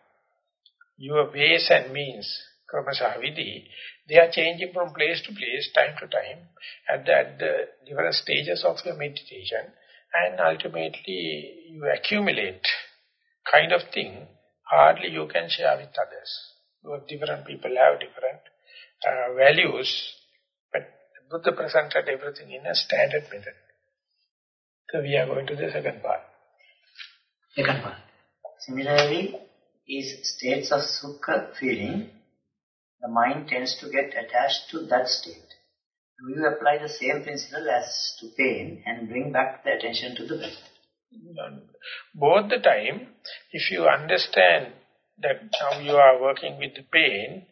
your ways and means, kramasavidhi, they are changing from place to place, time to time, at the, at the different stages of your meditation, and ultimately you accumulate kind of thing, hardly you can share with others. Because different people have different uh, values, but Buddha presented everything in a standard method. So we are going to the second part. Second part. Similarly, is states of sukha feeling, the mind tends to get attached to that state. Do you apply the same principle as to pain and bring back the attention to the breath? Both the time, if you understand that now you are working with the pain,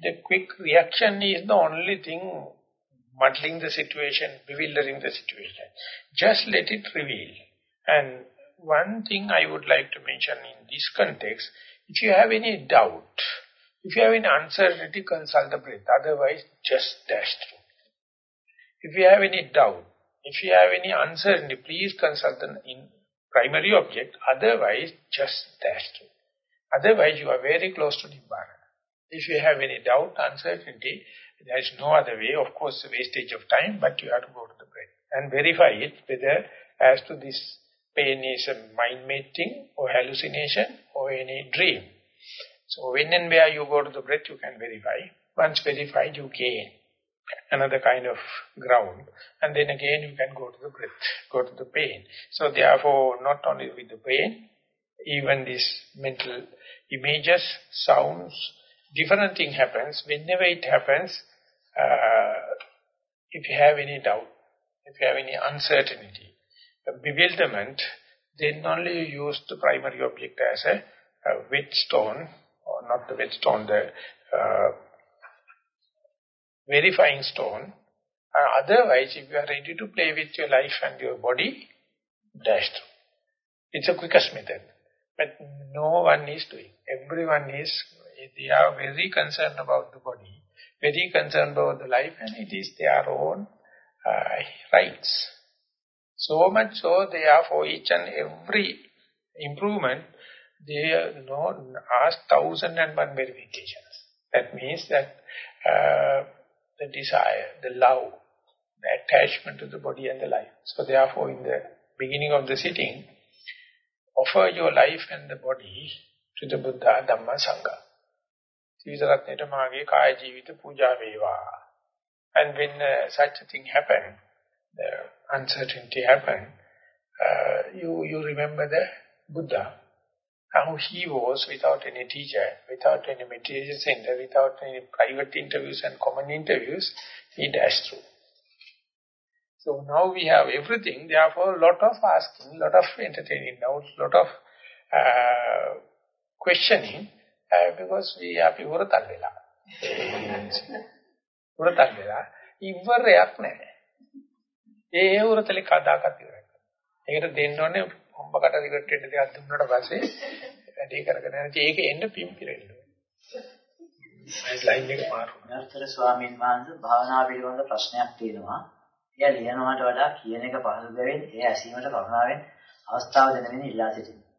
the quick reaction is the only thing muddling the situation, bewildering the situation. Just let it reveal. And one thing I would like to mention in this context, if you have any doubt, if you have any uncertainty, consult the breath. Otherwise, just dash through. If you have any doubt, if you have any uncertainty, please consult the in primary object. Otherwise, just dash through. Otherwise, you are very close to Nibbana. If you have any doubt, uncertainty, there is no other way, of course, wastage of time, but you have to go to the breath and verify it whether as to this pain is a mind-made thing or hallucination or any dream. So when and where you go to the breath, you can verify. Once verified, you gain another kind of ground. And then again, you can go to the breath, go to the pain. So therefore, not only with the pain, even these mental images, sounds, different thing happens. Whenever it happens, uh, if you have any doubt, if you have any uncertainty, bewilderment, then only you use the primary object as a, a whetstone, or not the whetstone, the uh, verifying stone. Uh, otherwise, if you are ready to play with your life and your body, dash through. It's a quickest method. But no one is doing. Everyone is, they are very concerned about the body very concerned about the life and it is their own uh, rights. So much so they are for each and every improvement, they you know, ask thousand and one verifications. That means that uh, the desire, the love, the attachment to the body and the life. So therefore in the beginning of the sitting, offer your life and the body to the Buddha, Dhamma, Sangha. ත්‍රිවිධ මාගේ කාය ජීවිත පූජා වේවා. And when uh, such a thing happened, the uncertainty happened, uh, you, you remember the Buddha, how he was without any teacher, without any material center, without any private interviews and common interviews, he dashed through. So now we have everything, therefore a lot of asking, lot of entertaining doubts, lot of uh, questioning, because we අපි හොරතල් වෙලා. හොරතල් වෙලා ඉවරයක් නැහැ. ඒ හොරතලේ කදාකත් ඉවරයි. ඒකට දෙන්න ඕනේ හොම්බකට රිකට් වෙන්න දෙයක් දුන්නාට පස්සේ වැඩේ කරගෙන යන ඒක එන්න පිම්පිරෙන්න. ලයින් එක මාරු. නර්තර ස්වාමීන් වහන්සේ භාවනා පිළිබඳ ප්‍රශ්නයක් තියෙනවා. එයා ලියනවාට වඩා කියන එක පහසු බැවින් ඒ ඇසීමට කරුණාවෙන් අවස්ථාව දෙන වෙන ඉල්ලා සිටිනවා.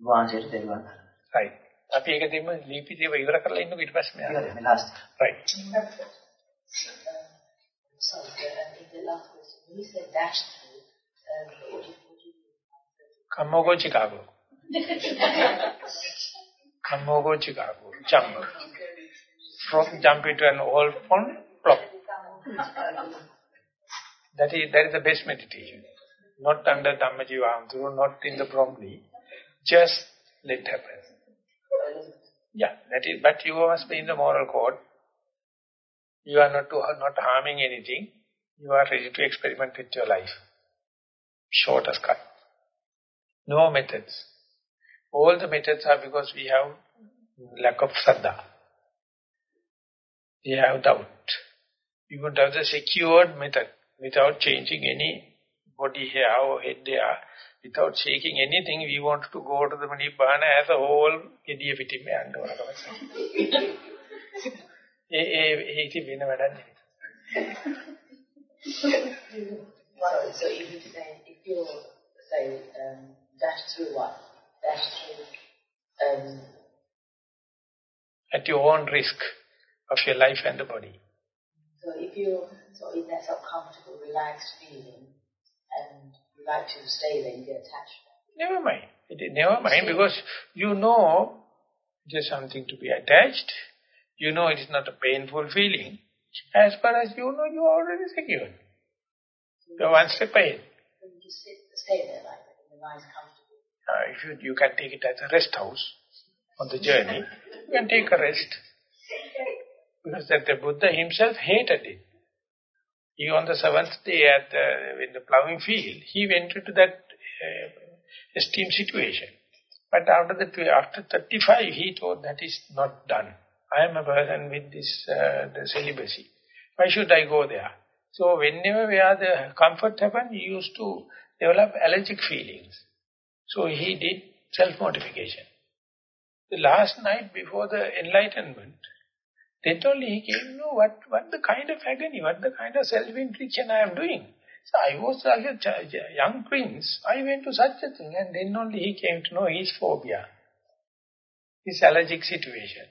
වහන්සේට දෙවියන්. right. අපි ඒක දෙන්න ලිපි දේව ඉවර කරලා ඉන්නකො ඊට පස්සේ මෙයා මේ last right Come go Chicago. Come go Chicago. Jump. From jump into an old phone, plop. That is, that is the best meditation. not under Dhammajivamturu, not in the promptly. Just let happen. Yeah, that is, but you must be in the moral code. You are not, to, not harming anything. You are ready to experiment with your life. Shortest cut. No methods. All the methods are because we have lack of saddha. We have doubt. Want to have the secured method without changing any body here or head Without shaking anything, we want to go to the Nibbana as a whole gediya pitin me යන්න ඕන කමක් ඒ ඒ ඒ ඉති වෙන වැඩක් So if you say, if you say, um, dash through what? Dash through, um, At your own risk of your life and the body. So if you, so in that sort of comfortable, relaxed feeling, and you like to stay there, you get attached. Never mind. It, never mind because you know there's something to be attached. You know it is not a painful feeling. As far as you know, you are already secured. You are one step ahead. So you just sit, stay there like that, in a nice comfortable. Uh, if you, you can take it as a rest house on the journey, you can take a rest. *laughs* Because that the Buddha himself hated it. He on the seventh day at the, in the plowing field, he went into that uh, esteem situation. But after the after 35, he thought that is not done. I am a person with this uh, the celibacy. Why should I go there? So whenever where the comfort happened, he used to develop allergic feelings. So he did self-mortification. The last night before the enlightenment, then only he came to know what, what the kind of agony, what the kind of self-infliction I am doing. So I was like a young prince, I went to such a thing and then only he came to know his phobia, his allergic situation.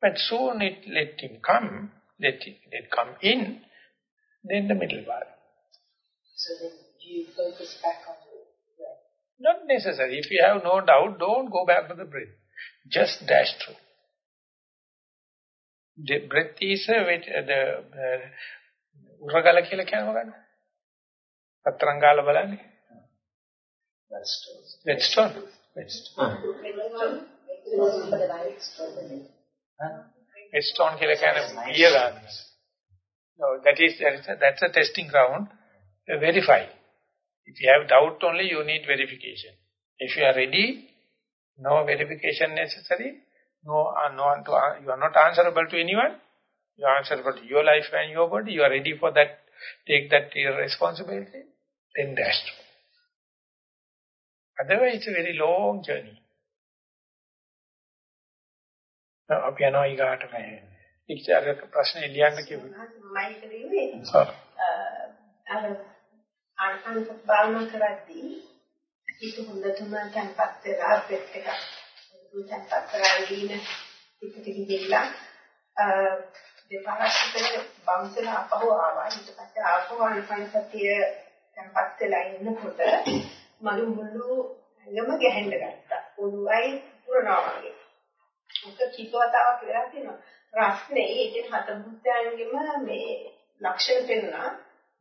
But soon it let him come, let it let come in, then the middle part. So then you focus back on the breath? Not necessary. If you have no doubt, don't go back to the breath. Just dash through The breath is uh, with, uh, the uh, උරගල කියලා කියන්නේ මොකක්ද? පතරංගාල බලන්නේ. Whetstone. Whetstone. Whetstone. Whetstone කියලා කියන්නේ පිය ගන්න. No, that is, that is a, that's a testing ground. Uh, verify. If you have doubt only, you need verification. If you are ready, no verification necessary, no, uh, no, to, uh, you are not answerable to anyone. You are answerable to your life and your body. You are ready for that, take that responsibility, then dash through. Otherwise, it's a very long journey. අපි යනවා ඊගාට මේ ඉච්ඡාරක ප්‍රශ්නේ ලියන්න කිව්වා. මම කිව්වේ ඔව්. අර ආනන්ද භාවනා කරද්දී ඒක හොඳටම තැන්පත් වෙලා පෙත් එක තැන්පත් කරලා ඉන්න පිටට ගිහිල්ලා දෙපාරක් විතර බවුන්සලා අපහුව ආවා ඊට පස්සේ ආපහු ආනපන සතිය තැන්පත් වෙලා ඉන්නකොට මගේ මුළු ඇඟම ගැහෙන්න ගත්තා ඔළුවයි පුරනවා වගේ මොක කිපවතාවක් කියලා තියෙනවා රස්නේ ඒකෙන් හතබුද්ධයන්ගෙම මේ ලක්ෂණ පෙන්නා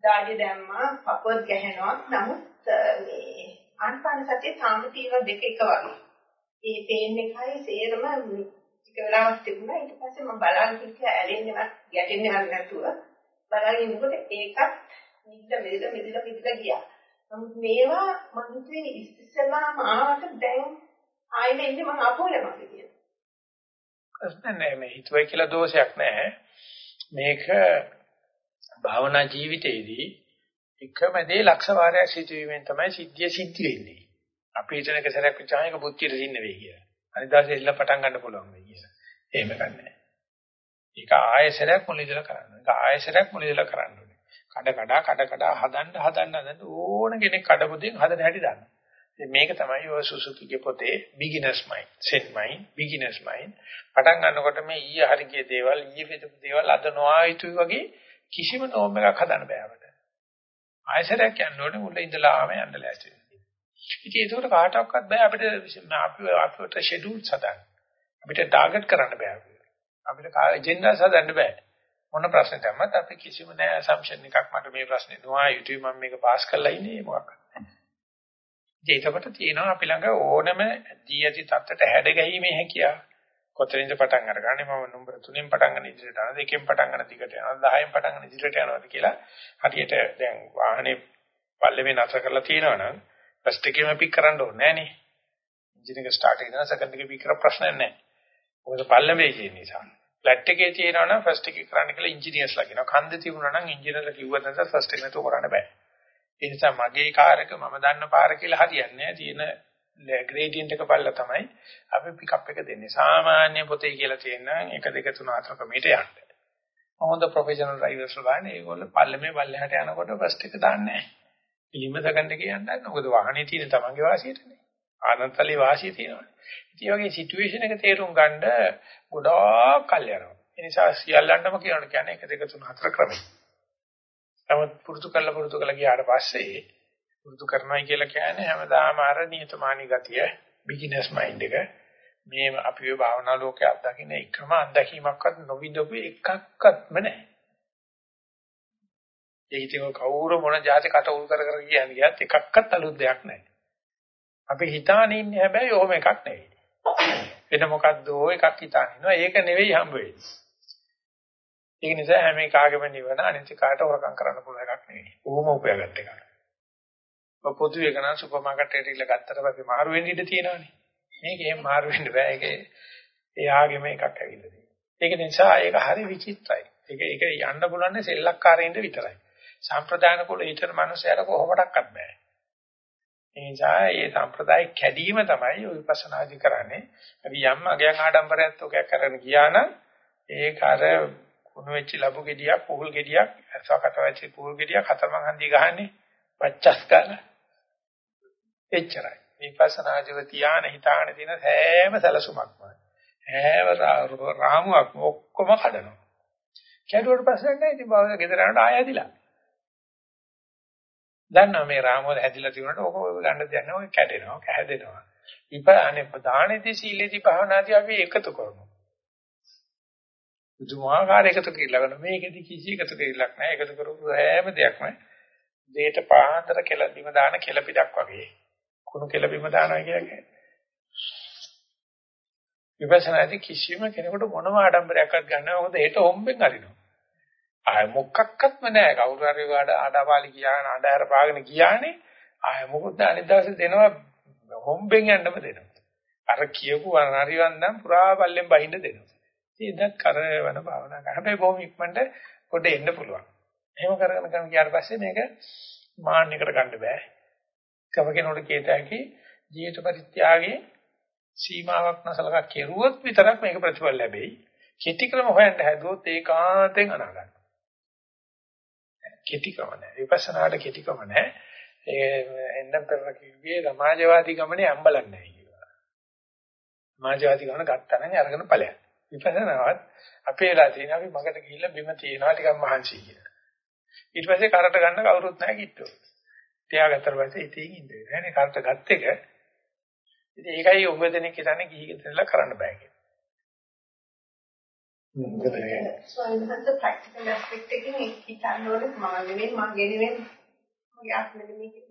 දාඩි දැම්මා පපුවත් ගැහෙනවා නමුත් මේ ආනපන සතිය තාම තියෙන දෙක එක වගේ ඒ පේන් එකයි සේරම ටික වෙලාවක් තිබුණා. ඊට පස්සේ මම බලන් කිව්වා ඇලෙන්නවත් ගැටෙන්නවත් නැතුව. බලන් ඉන්නකොට ඒකත් නිද්ද මෙදිල මෙදිල මෙදිල ගියා. නමුත් මේවා මම හිතුවේ ඉස්සෙල්ලාම ආවට දැන් ආයෙත් ඉන්නේ මම අපෝලමද කියලා ප්‍රශ්න නැහැ මේ හිතුවයි කියලා දෝෂයක් නැහැ මේක භාවනා ජීවිතයේදී එකම දේ ලක්ෂ වාරයක් සිදුවීමෙන් තමයි සිද්ධිය සිද්ධ වෙන්නේ. අපි හිතන එක සැරයක් විචාම එක බුද්ධියට සින්න වෙයි කියලා. අනිත් දවසේ ඉල්ල පටන් ගන්න පුළුවන් වෙයි කියලා. එහෙම ගන්නෑ. ඒක ආයෙසරයක් මුල ඉඳලා කරන්න. ඒක ආයෙසරයක් මුල ඉඳලා කරන්න ඕනේ. කඩ කඩ කඩ කඩ හදන්න හදන්න හදන්න ඕන කෙනෙක් කඩපොතෙන් හදන හැටි දන්න. මේක තමයි ඔය සුසුකිගේ පොතේ beginners mind, set mind, beginners mind. පටන් ගන්නකොට මේ ඊයේ හරි ගිය දේවල්, ඊයේ වෙදපු දේවල් අද නොආයුතුයි වගේ කිසිම නෝම් එකක් හදන්න බෑ අපිට. ආයෙසරයක් යන්න ඕනේ මුල ඉඳලා ආම යන්න ලෑස්ති. ඉතින් ඒකට කාටවත් බෑ අපිට අපි අපිට ෂෙඩියුල් හදන්න. අපිට ටාගට් කරන්න බෑ අපිට. අපිට එජෙන්ඩාස් හදන්න බෑ. මොන ප්‍රශ්න දැම්මත් අපි කිසිම නෑ assumption එකක් මට මේ ප්‍රශ්නේ නොආ යුතුයි මම මේක පාස් කරලා ඉන්නේ මොකක්ද. ඉතින් ඒකට තියෙනවා අපි ළඟ ඕනම දී ඇති තත්ත්වයට හැඩ ගැහිීමේ හැකියාව. කොතනින්ද පටන් අරගන්නේ මම නම්බර 3න් පටන් ගන්න ඉදිරියට යනවා දෙකෙන් පටන් ගන්න දිගට යනවා 10න් පටන් ගන්න ඉදිරියට යනවාද කියලා හරියට දැන් වාහනේ පල්ලෙමේ නැතර කරලා තියෙනවා නම් ෆස්ට් එකේම පික් කරන්න ඕනේ නෑනේ. එන්ජින් එක ස්ටාර්ට් එකේ ඉඳලා සෙකන්ඩ් එකේ පික් කරලා ප්‍රශ්නයක් නෑ. මොකද පල්ලෙමේ තියෙන නිසා. ෆ්ලැට් එකේ තියෙනවා නම් ෆස්ට් එකේ කරන්න කියලා ඉංජිනේර්ස්ලා කියනවා. කන්ද තිබුණා නම් ඉංජිනේර්ලා කිව්වද නැත්නම් ෆස්ට් එක නැතුව කරන්න බෑ. ඒ නිසා මගේ කාර් එක මම දන්න පාර කියලා හරියන්නේ නෑ. තියෙන ග්‍රේඩියන්ට් එක බලලා තමයි අපි පිකප් එක දෙන්නේ. සාමාන්‍ය පොතේ කියලා තියෙනවා 1 2 3 4 ක්‍රමයට යන්න. හොඳ ප්‍රොෆෙෂනල් ඩ්‍රයිවර්ස් වලානේ ඒගොල්ලෝ පල්ලමේ බල්ලහැට යනකොට ෆස්ට් එක දාන්නේ නැහැ. පිළිම සෙකන්ඩ් එකේ යන්න ගන්න. මොකද වාහනේ තියෙන තමන්ගේ වාසියටනේ. ආනන්තලේ වාසිය තියෙනවානේ. ඉතින් වගේ සිටුේෂන් එක තේරුම් ගන්න ගොඩාක් කල් යනවා. ඒ නිසා සියල්ලන්ටම කියනවා කියන්නේ 1 2 3 4 ක්‍රමය. නමුත් පුරුදු කරලා පුරුදු කරලා ගියාට පස්සේ පුරුදු කරනයි කියලා කියන්නේ හැමදාම අර නියතමානී ගතිය බිග්ිනර්ස් මයින්ඩ් එක මේ අපි ඔය භාවනා ලෝකයේ අත්දකින්න එකම අත්දැකීමක්වත් නොවිඳපු එකක්වත්ම නැහැ. ඒ ඉතින් කවුරු මොන જાති කට උල් කර කර කියන්නේ ගියත් එකක්වත් අලුත් දෙයක් නැහැ. අපි හිතාන ඉන්නේ හැබැයි ඕම එකක් නෙවෙයි. වෙන මොකද්ද ඕ එකක් හිතාන ඉන්නවා. ඒක නෙවෙයි හම්බ වෙන්නේ. ඒක නිසා හැම එකාගේම නිවන අනිත් කාට හොරකම් කරන්න පුළුවන් එකක් නෙවෙයි. ඕම උපයාගත් එකක්. පොදු එක නම් සුපර් මාකට් එකේ ඉල්ල ගත්තට පස්සේ මාරු වෙන්න ඉඩ තියෙනවානේ. මේක එහෙම මාරු වෙන්න බෑ. ඒක එයාගේම එකක් ඇවිල්ලා තියෙනවා. ඒක නිසා ඒක හරි විචිත්‍රයි. ඒක ඒක යන්න පුළුවන් සෙල්ලක්කාරයින්ට විතරයි. සම්ප්‍රදාන කුල ඊතර මනුස්සයර කොහොමඩක්වත් බෑ. ඒ නිසා මේ සම්ප්‍රදාය කැඩීම තමයි ඔය විපස්සනාදි කරන්නේ. අපි යම් අගයන් ආඩම්බරයක් ඔකයක් කරගෙන ගියා නම් ඒක අර කුණු වෙච්ච ලැබු ගෙඩියක්, පුහුල් ගෙඩියක්, සකත වෙච්ච පුහුල් ගෙඩියක් හතරමං හන්දිය ගහන්නේ පච්චස් ගන්න. එච්චරයි. විපස්සනා ජීවිතයන හිතාන දින හැම සැලසුමක්ම හැම රාමුවක්ම ඔක්කොම කඩනවා. කැඩුවට පස්සේ නැහැ ඉතින් බව ගෙදර යනකොට ආය ඇදිලා. දන්නවා මේ රාමුව ඇදිලා තිබුණාට ඕක ගන්න දෙයක් නැහැ ඔය කැඩෙනවා, කැහැදෙනවා. ඉප අනේ ප්‍රධානදී සීලේදී භාවනාදී අපි එකතු කරනවා. පුදුමාකාර එකතු කියලා ගන්න මේකෙදි කිසි එකතු දෙයක් නැහැ. එකතු කරපු හැම දෙයක්ම දෙයට පාන්දර කෙල බිම දාන කෙල පිටක් වගේ. කුණු කෙල බිම දානවා කියන්නේ. විපස්සනාදී කිසිම කෙනෙකුට මොනම ආඩම්බරයක්වත් ගන්න මොකද ඒට හොම්බෙන් අරිනවා. ආය මොකක්වත්ම නැහැ. කවුරු හරි වාඩ ආඩපාලි කියාගෙන ආඩාර පාගෙන ගියානේ ආය මොකද අනිත් දවසේ දෙනවා හොම්බෙන් යන්නම දෙනවා. අර කියපු අනරිවන්නම් පුරා පල්ලෙන් බහින්න දෙනවා. ඉතින් කරවන භාවනා කරා. හැබැයි බොහොම ඉක්මනට පොඩ එන්න පුළුවන්. එහෙම කරගෙන කරන ගියාට පස්සේ මේක මාන්නයකට ගන්න බෑ. තව කෙනෙකුට කියත හැකි ජීවිත පරිත්‍යාගයේ සීමාවක් නැසලක කෙරුවොත් විතරක් මේක ප්‍රතිඵල ලැබෙයි. කෙටි ක්‍රම හොයන්න හැදුවොත් ඒකාන්තයෙන් අනාගන්න. කෙටි ක්‍රම නැහැ. විපස්සනාට කෙටි ක්‍රම නැහැ. ඒ එන්නම් පෙරන කිව්වේ සමාජවාදී ගමනේ අම්බලන්නේ නැහැ කියලා. සමාජවාදී ගමන ගත්තා නම් අරගෙන ඵලයක්. විපස්සනාවත් අපේ වෙලා තියෙන අපි මගට ගිහිල්ලා බිම තියනවා ටිකක් මහන්සි කියලා. ඊට පස්සේ කරට ගන්න කවුරුත් නැහැ කිට්ටෝ. තියාගත්තට පස්සේ ඉතින් ඉන්නේ නැහැ කරට ගත්ත එක. ඉතින් ඒකයි ඔබ දෙනෙක් හිතන්නේ ගිහිගෙදලා කරන්න බෑ කියලා. ස්වයංහත ප්‍රැක්ටිකල් ඇස්පෙක්ට් එකකින් හිතන්න ඕනේ මම නෙවෙයි මගේ නෙවෙයි මගේ ආත්මෙ නෙවෙයි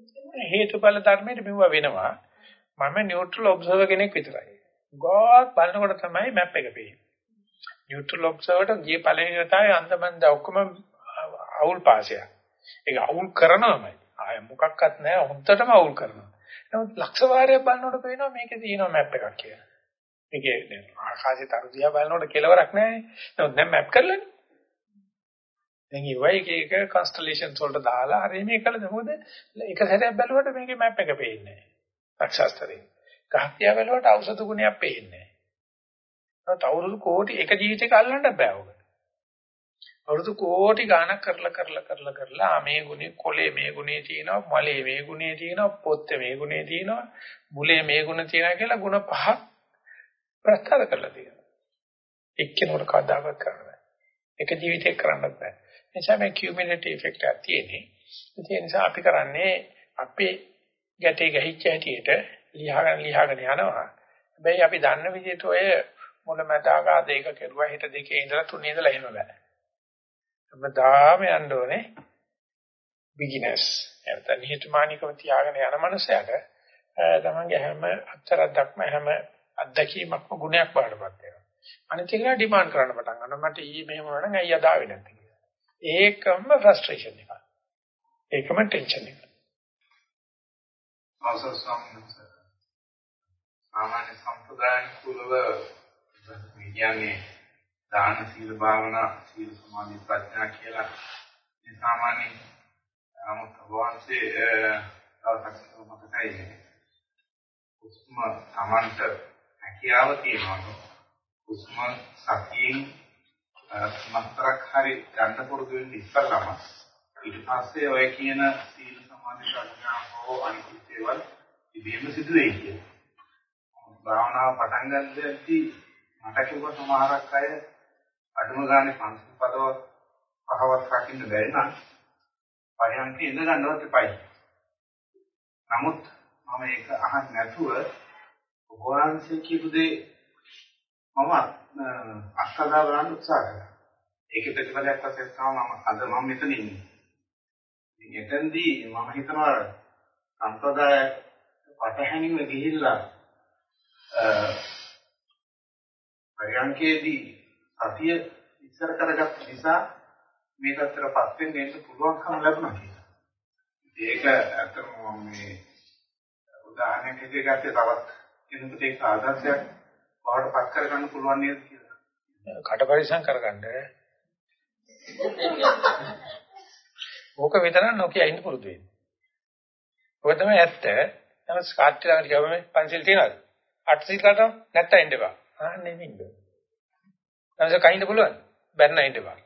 හේතුඵල ධර්මයට මෙව වෙනවා. මම නියුට්‍රල් ඔබ්සර්වර් කෙනෙක් විතරයි. ගොඩක් බලනකොට තමයි මැප් එක පේන්නේ. නියුට්‍රල් ඔබ්සර්වර්ට ගිය පළවෙනි වතාවේ අන්දමන්ද ඔක්කොම අවුල් පාසයක්. ඒක අවුල් කරනවමයි. ආය මොකක්වත් නැහැ හොන්දටම අවුල් කරනවා. නමුත් ලක්ෂ වාරයක් බලනකොට පේනවා මේකේ තියෙනවා මැප් එකක් කියලා. මේකේ ආකාශයේ තරු දිහා බලනකොට කෙලවරක් නැහැ. නමුත් දැන් මැප් කරලානේ. දැන් ඊවයි එක එක කන්ස්ටලේෂන්ස් වලට දාලා හරි මේ කළද මොකද එක සැරයක් බැලුවට මේකේ මැප් එක පේන්නේ නැහැ. අක්ෂස්තරේ. ගහතිය බැලුවට ඖෂධ ගුණයක් පේන්නේ නැහැ. නමුත් අවුරුදු කෝටි එක ජීවිතයක අල්ලන්න බෑ ඔක. අවුරුදු කෝටි ගණක් කරලා කරලා කරලා කරලා මේ ගුණේ කොලේ මේ ගුණේ තියෙනවා මලේ මේ ගුණේ තියෙනවා පොත්තේ මේ ගුණේ තියෙනවා මුලේ මේ ගුණ තියෙනවා කියලා ගුණ පහක් ප්‍රස්තාව කරලා තියෙනවා. එක්කෙනෙකුට කවදාවත් කරන්න බෑ. එක ජීවිතයක් කරන්නත් බෑ. නිසා මේ කියුමුලටිව් ඉෆෙක්ට් එකක් තියෙන්නේ. ඒ නිසා අපි කරන්නේ අපේ ගැටේ ගහිච්ච හැටියට ලියාගෙන ලියාගෙන යනවා. හැබැයි අපි දන්න විදිහට ඔය මුලමදාගා දෙක කෙරුවා හිට දෙකේ ඉඳලා තුනේ ඉඳලා එහෙම බෑ. හැමදාම යන්න ඕනේ බිග්ිනර්ස්. එතන නිහතමානීකම තියාගෙන යන මනුස්සයට තමන්ගේ හැම අත්තරක්ම හැම අත්දැකීමක්ම ගුණයක් බාටපත් වෙනවා. අනිත් එක ඩිමාන්ඩ් කරන්න පටන් ගන්නවා. මට ඊ මෙහෙම වුණා නම් ඇයි අදාවේ නැත්තේ කියලා. ඒකම ෆ්‍රස්ට්‍රේෂන් එකක්. ඒකම ටෙන්ෂන් එකක්. අවසර ස්වාමීන් සාමාන්‍ය සම්ප්‍රදායන් කුලව කියන්නේ දාන සීල භාවනා සීල සමාධි ප්‍රඥා කියලා මේ සාමාන්‍ය නමුත් වහන්සේ දවසක් මතකයි උස්ම තමන්ට හැකියාව තියෙනවා උස්ම සතියෙන් මතරක් හරි ගන්න පුරුදු වෙන්න ඉස්සල්ලාම ඊට පස්සේ ඔය කියන සීල සමාධි ප්‍රඥා හෝ අනිත් ඒවා ඉබේම සිදු වෙයි කියලා. භාවනාව පටන් ගන්නදී මට කිව්ව සමහරක් අය අඩුම ගානේ පන්සල් පදව පහවත් රකින්න බැරි නම් පරියන්ක ඉඳ ගන්නවත් එපයි. නමුත් මම ඒක අහන්න නැතුව ඔබවහන්සේ කියපු දේ මම අත්දැක ගන්න උත්සාහ කළා. ඒකේ ප්‍රතිඵලයක් වශයෙන් තමයි මම අද මම මෙතන ඉන්නේ. ඉතින් එතෙන්දී මම හිතනවා සම්ප්‍රදාය පටහැනිව ගිහිල්ලා පරියන්කේදී සතිය ඉස්සර කරගත්ත නිසා මේ තත්ත්වයටපත් වෙන්න පුළුවන්කම ලැබුණා කියලා. ඒක ඇත්තම මේ උදාහරණයක් විදිහට ගත්තේ තවත් කෙනෙකුට ඒක ආදර්ශයක් බවට පත් කරගන්න පුළුවන් නේද කියලා. කට පරිසම් කරගන්න. ඕක විතර නොකිය ඉන්න පුරුදු වෙන්න. ඔය තමයි ඇත්ත. නමුත් ස්කාට් ළඟට ගියාම පන්සිල් තියනවාද? අට සිල් කරනවා නැත්තම් ඉන්න බෑ. ආන්නේ ඉන්න. නැවස කයින්ද පුළුවන්? බැන්න ඉන්න බෑ.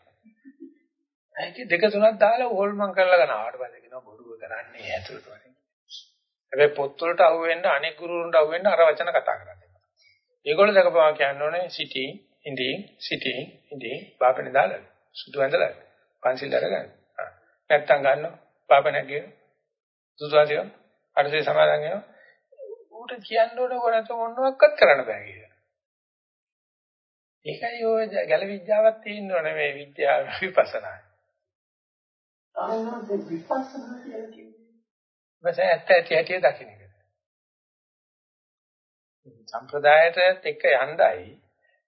ඒක දෙක තුනක් දාලා හොල්මන් කරලා ගන්න ආවට පස්සේ කියනවා බොරුව කරන්නේ ඇතුළට වගේ. හැබැයි පොත්වලට අහුවෙන්න අනෙක් ගුරුවරුන්ට අහුවෙන්න අර වචන කතා කරන්නේ. ඒගොල්ලෝ දකපුවා කියන්නේ සිටි, ඉඳි, සිටි, ඉඳි, බාපනේ දාලා සුදු ඇඳලා පන්සිල් අරගන්න. නැත්තම් ගන්නවා බාපනේ සුදු ඇඳලා අරසේ සමාදන් වෙනවා. ඌට කියන්න ඕන කොහොමද මොනවත්වත් කරන්න බෑ කියලා. ඒකයි ඔය ගැල විද්‍යාවක් තියෙන්න ඕනේ මේ විද්‍යාව විපස්සනා. ආනන්ද විපස්සනා කියලා කියන්නේ. බස ඇත්ත ඇති ඇති දකින්න එක. සම්ප්‍රදායට එක්ක යණ්ඩයි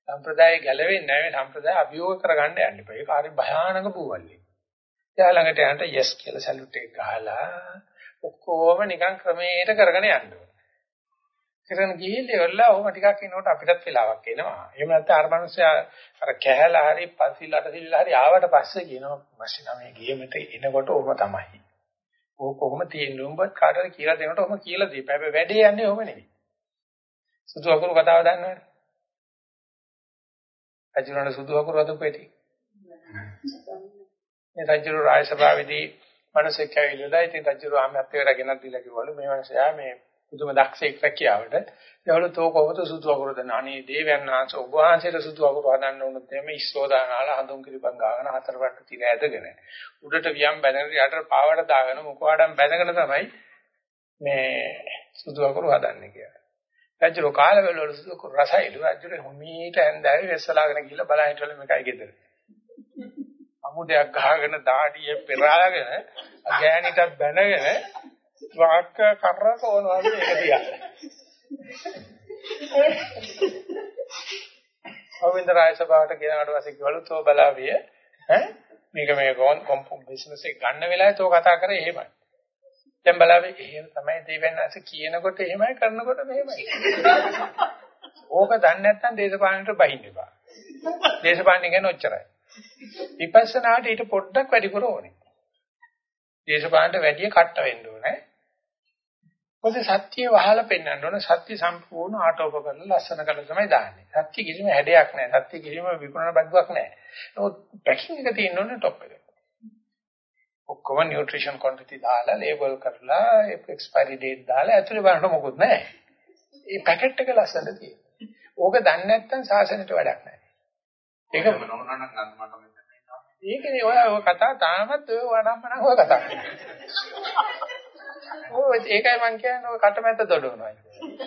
සම්ප්‍රදාය ගැලවෙන්නේ නැහැ මේ සම්ප්‍රදාය අභියෝග කරගන්න යන්න එපා. ඒක හරි භයානක බූවල්ලේ. එයා ළඟට යන්න යස් කියලා සැලුට් එක ගහලා ඔක්කොම නිකන් ක්‍රමයට කරගෙන යන්න ඕනේ. කරන ගිහිල්ලා ඉවරලා ඔහොම ටිකක් ඉනකොට අපිටත් වෙලාවක් එනවා. එහෙම නැත්නම් අර මිනිස්සයා අර කැහැලා හරි පස්සිල් අටසිල් හරි ආවට පස්සේ කියනවා මස්සිනා මේ ගේමට එනකොට ඔහොම තමයි. ඕක කොහොම තියෙන්නේ උඹත් කාටද කියලා දෙනකොට ඔහොම කියලා දීප. හැබැයි වැඩේ යන්නේ ඔහොම නෙවෙයි. සුදු අකුරු කතාව දන්නවනේ. අජිනන සුදු අකුරු අදපු ඇති. මේ රජු රාජ සභාවේදී මිනිස්සෙක් ඇවිල්ලා ඉතින් රජු ආමහත් වේලා ගෙනත් දීලා කිව්වලු මේ මිනිස්සයා මේ පුදුම දක්ෂයෙක් රැකියාවට ඒවලු තෝ කොහොමද සුදු අකුරු දන්න අනේ දේවයන් වහන්සේ ඔබ වහන්සේට සුදු අකුරු හදන්න උනොත් එමෙ ඉස්සෝදානාලා හඳුන් කිරිපන් ගාගෙන හතර වට තිර ඇදගෙන උඩට වියම් බැඳගෙන යටට පාවට දාගෙන මුඛවාඩම් බැඳගෙන තමයි මේ සුදු අකුරු හදන්නේ කියලා. රජු කාලවල වල සුදු අකුරු රසයිලු රජු හොමීට ඇඳාවේ වෙස්සලාගෙන ගිහලා බලන් හිටවල මේකයි ගෙදර. අමුඩයක් ගහගෙන දාඩිය පෙරාගෙන ගෑණිටත් බැනගෙන වාක්ක කරක ඕනවා මේක තියා. අවින්ද රාජ සභාවට ගෙනාවට පස්සේ කිව්වලු තෝ බලාවිය ඈ මේක මේ ගොන් කොම්පොම් බිස්නස් එක ගන්න වෙලාවේ තෝ කතා කරේ එහෙමයි. දැන් බලාවේ එහෙම තමයි දෙවෙන්නස කියනකොට එහෙමයි කරනකොට මෙහෙමයි. ඕක දන්නේ නැත්නම් දේශපාලනයට බහින්න එපා. දේශපාලන කියන්නේ ඔච්චරයි. විපස්සනාට ඊට පොඩ්ඩක් වැඩිපුර ඕනේ. දේශපාලනට වැඩි කට්ට වෙන්න ඕනේ. මොකද සත්‍ය වහලා පෙන්වන්න ඕන සත්‍ය සම්පූර්ණ ආටෝප කරලා ලස්සන කරලා තමයි දාන්නේ. සත්‍ය කිසිම හැඩයක් නැහැ. සත්‍ය කිසිම විකුණන බද්දුවක් නැහැ. නමුත් පැකින් එක තියෙන්න ඕනේ টොප් එක. ඔක්කොම නියුට්‍රිෂන් ක්වොන්ටිටි දාලා ලේබල් කරලා එක්ස්පයරි ඩේට් දාලා ඇතුලේ බලන්න මොකුත් නැහැ. ඒ පැකට් එක ලස්සනට තියෙනවා. ඕක දන්නේ නැත්නම් සාසනෙට වැඩක් නැහැ. ඒක මොනවා නම් මට මෙතන ඒකනේ ඔය කතා තාමත් ඔය වඩම්මනම් ඔය කතා ඔය ඒකයි මම කියන්නේ ඔය කටමැත දොඩවනවා.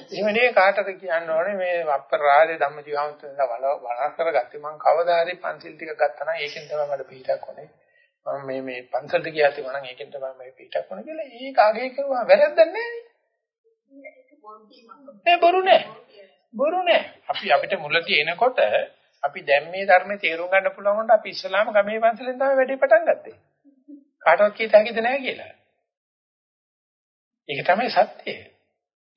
එහෙම නෙවෙයි කාටද කියන්න ඕනේ මේ අපරාධේ ධම්මජීවන්තන වල වළක් කරගත්තේ මම කවදා හරි පන්සිල් ටික ගත්තා නම් ඒකෙන් තමයි මට පිටක් වුනේ. මම මේ මේ පන්සල්ට ගියාත් මම ඒකෙන් තමයි මේ පිටක් වුනේ කියලා ඒක අගේ කරුවා වැරද්දක් නැහැ නේ. නෑ බොරු නෑ. බොරු නෑ. අපි අපිට මුලදී එනකොට අපි දැන් මේ ධර්මයේ තේරුම් ගන්න පුළුවන් වුණා අපි ඉස්ලාම ගමේ පන්සලෙන් තමයි වැඩේ පටන් ගත්තේ. කාටවත් කීත හැකිද නැහැ කියලා. ඒක තමයි සත්‍යය.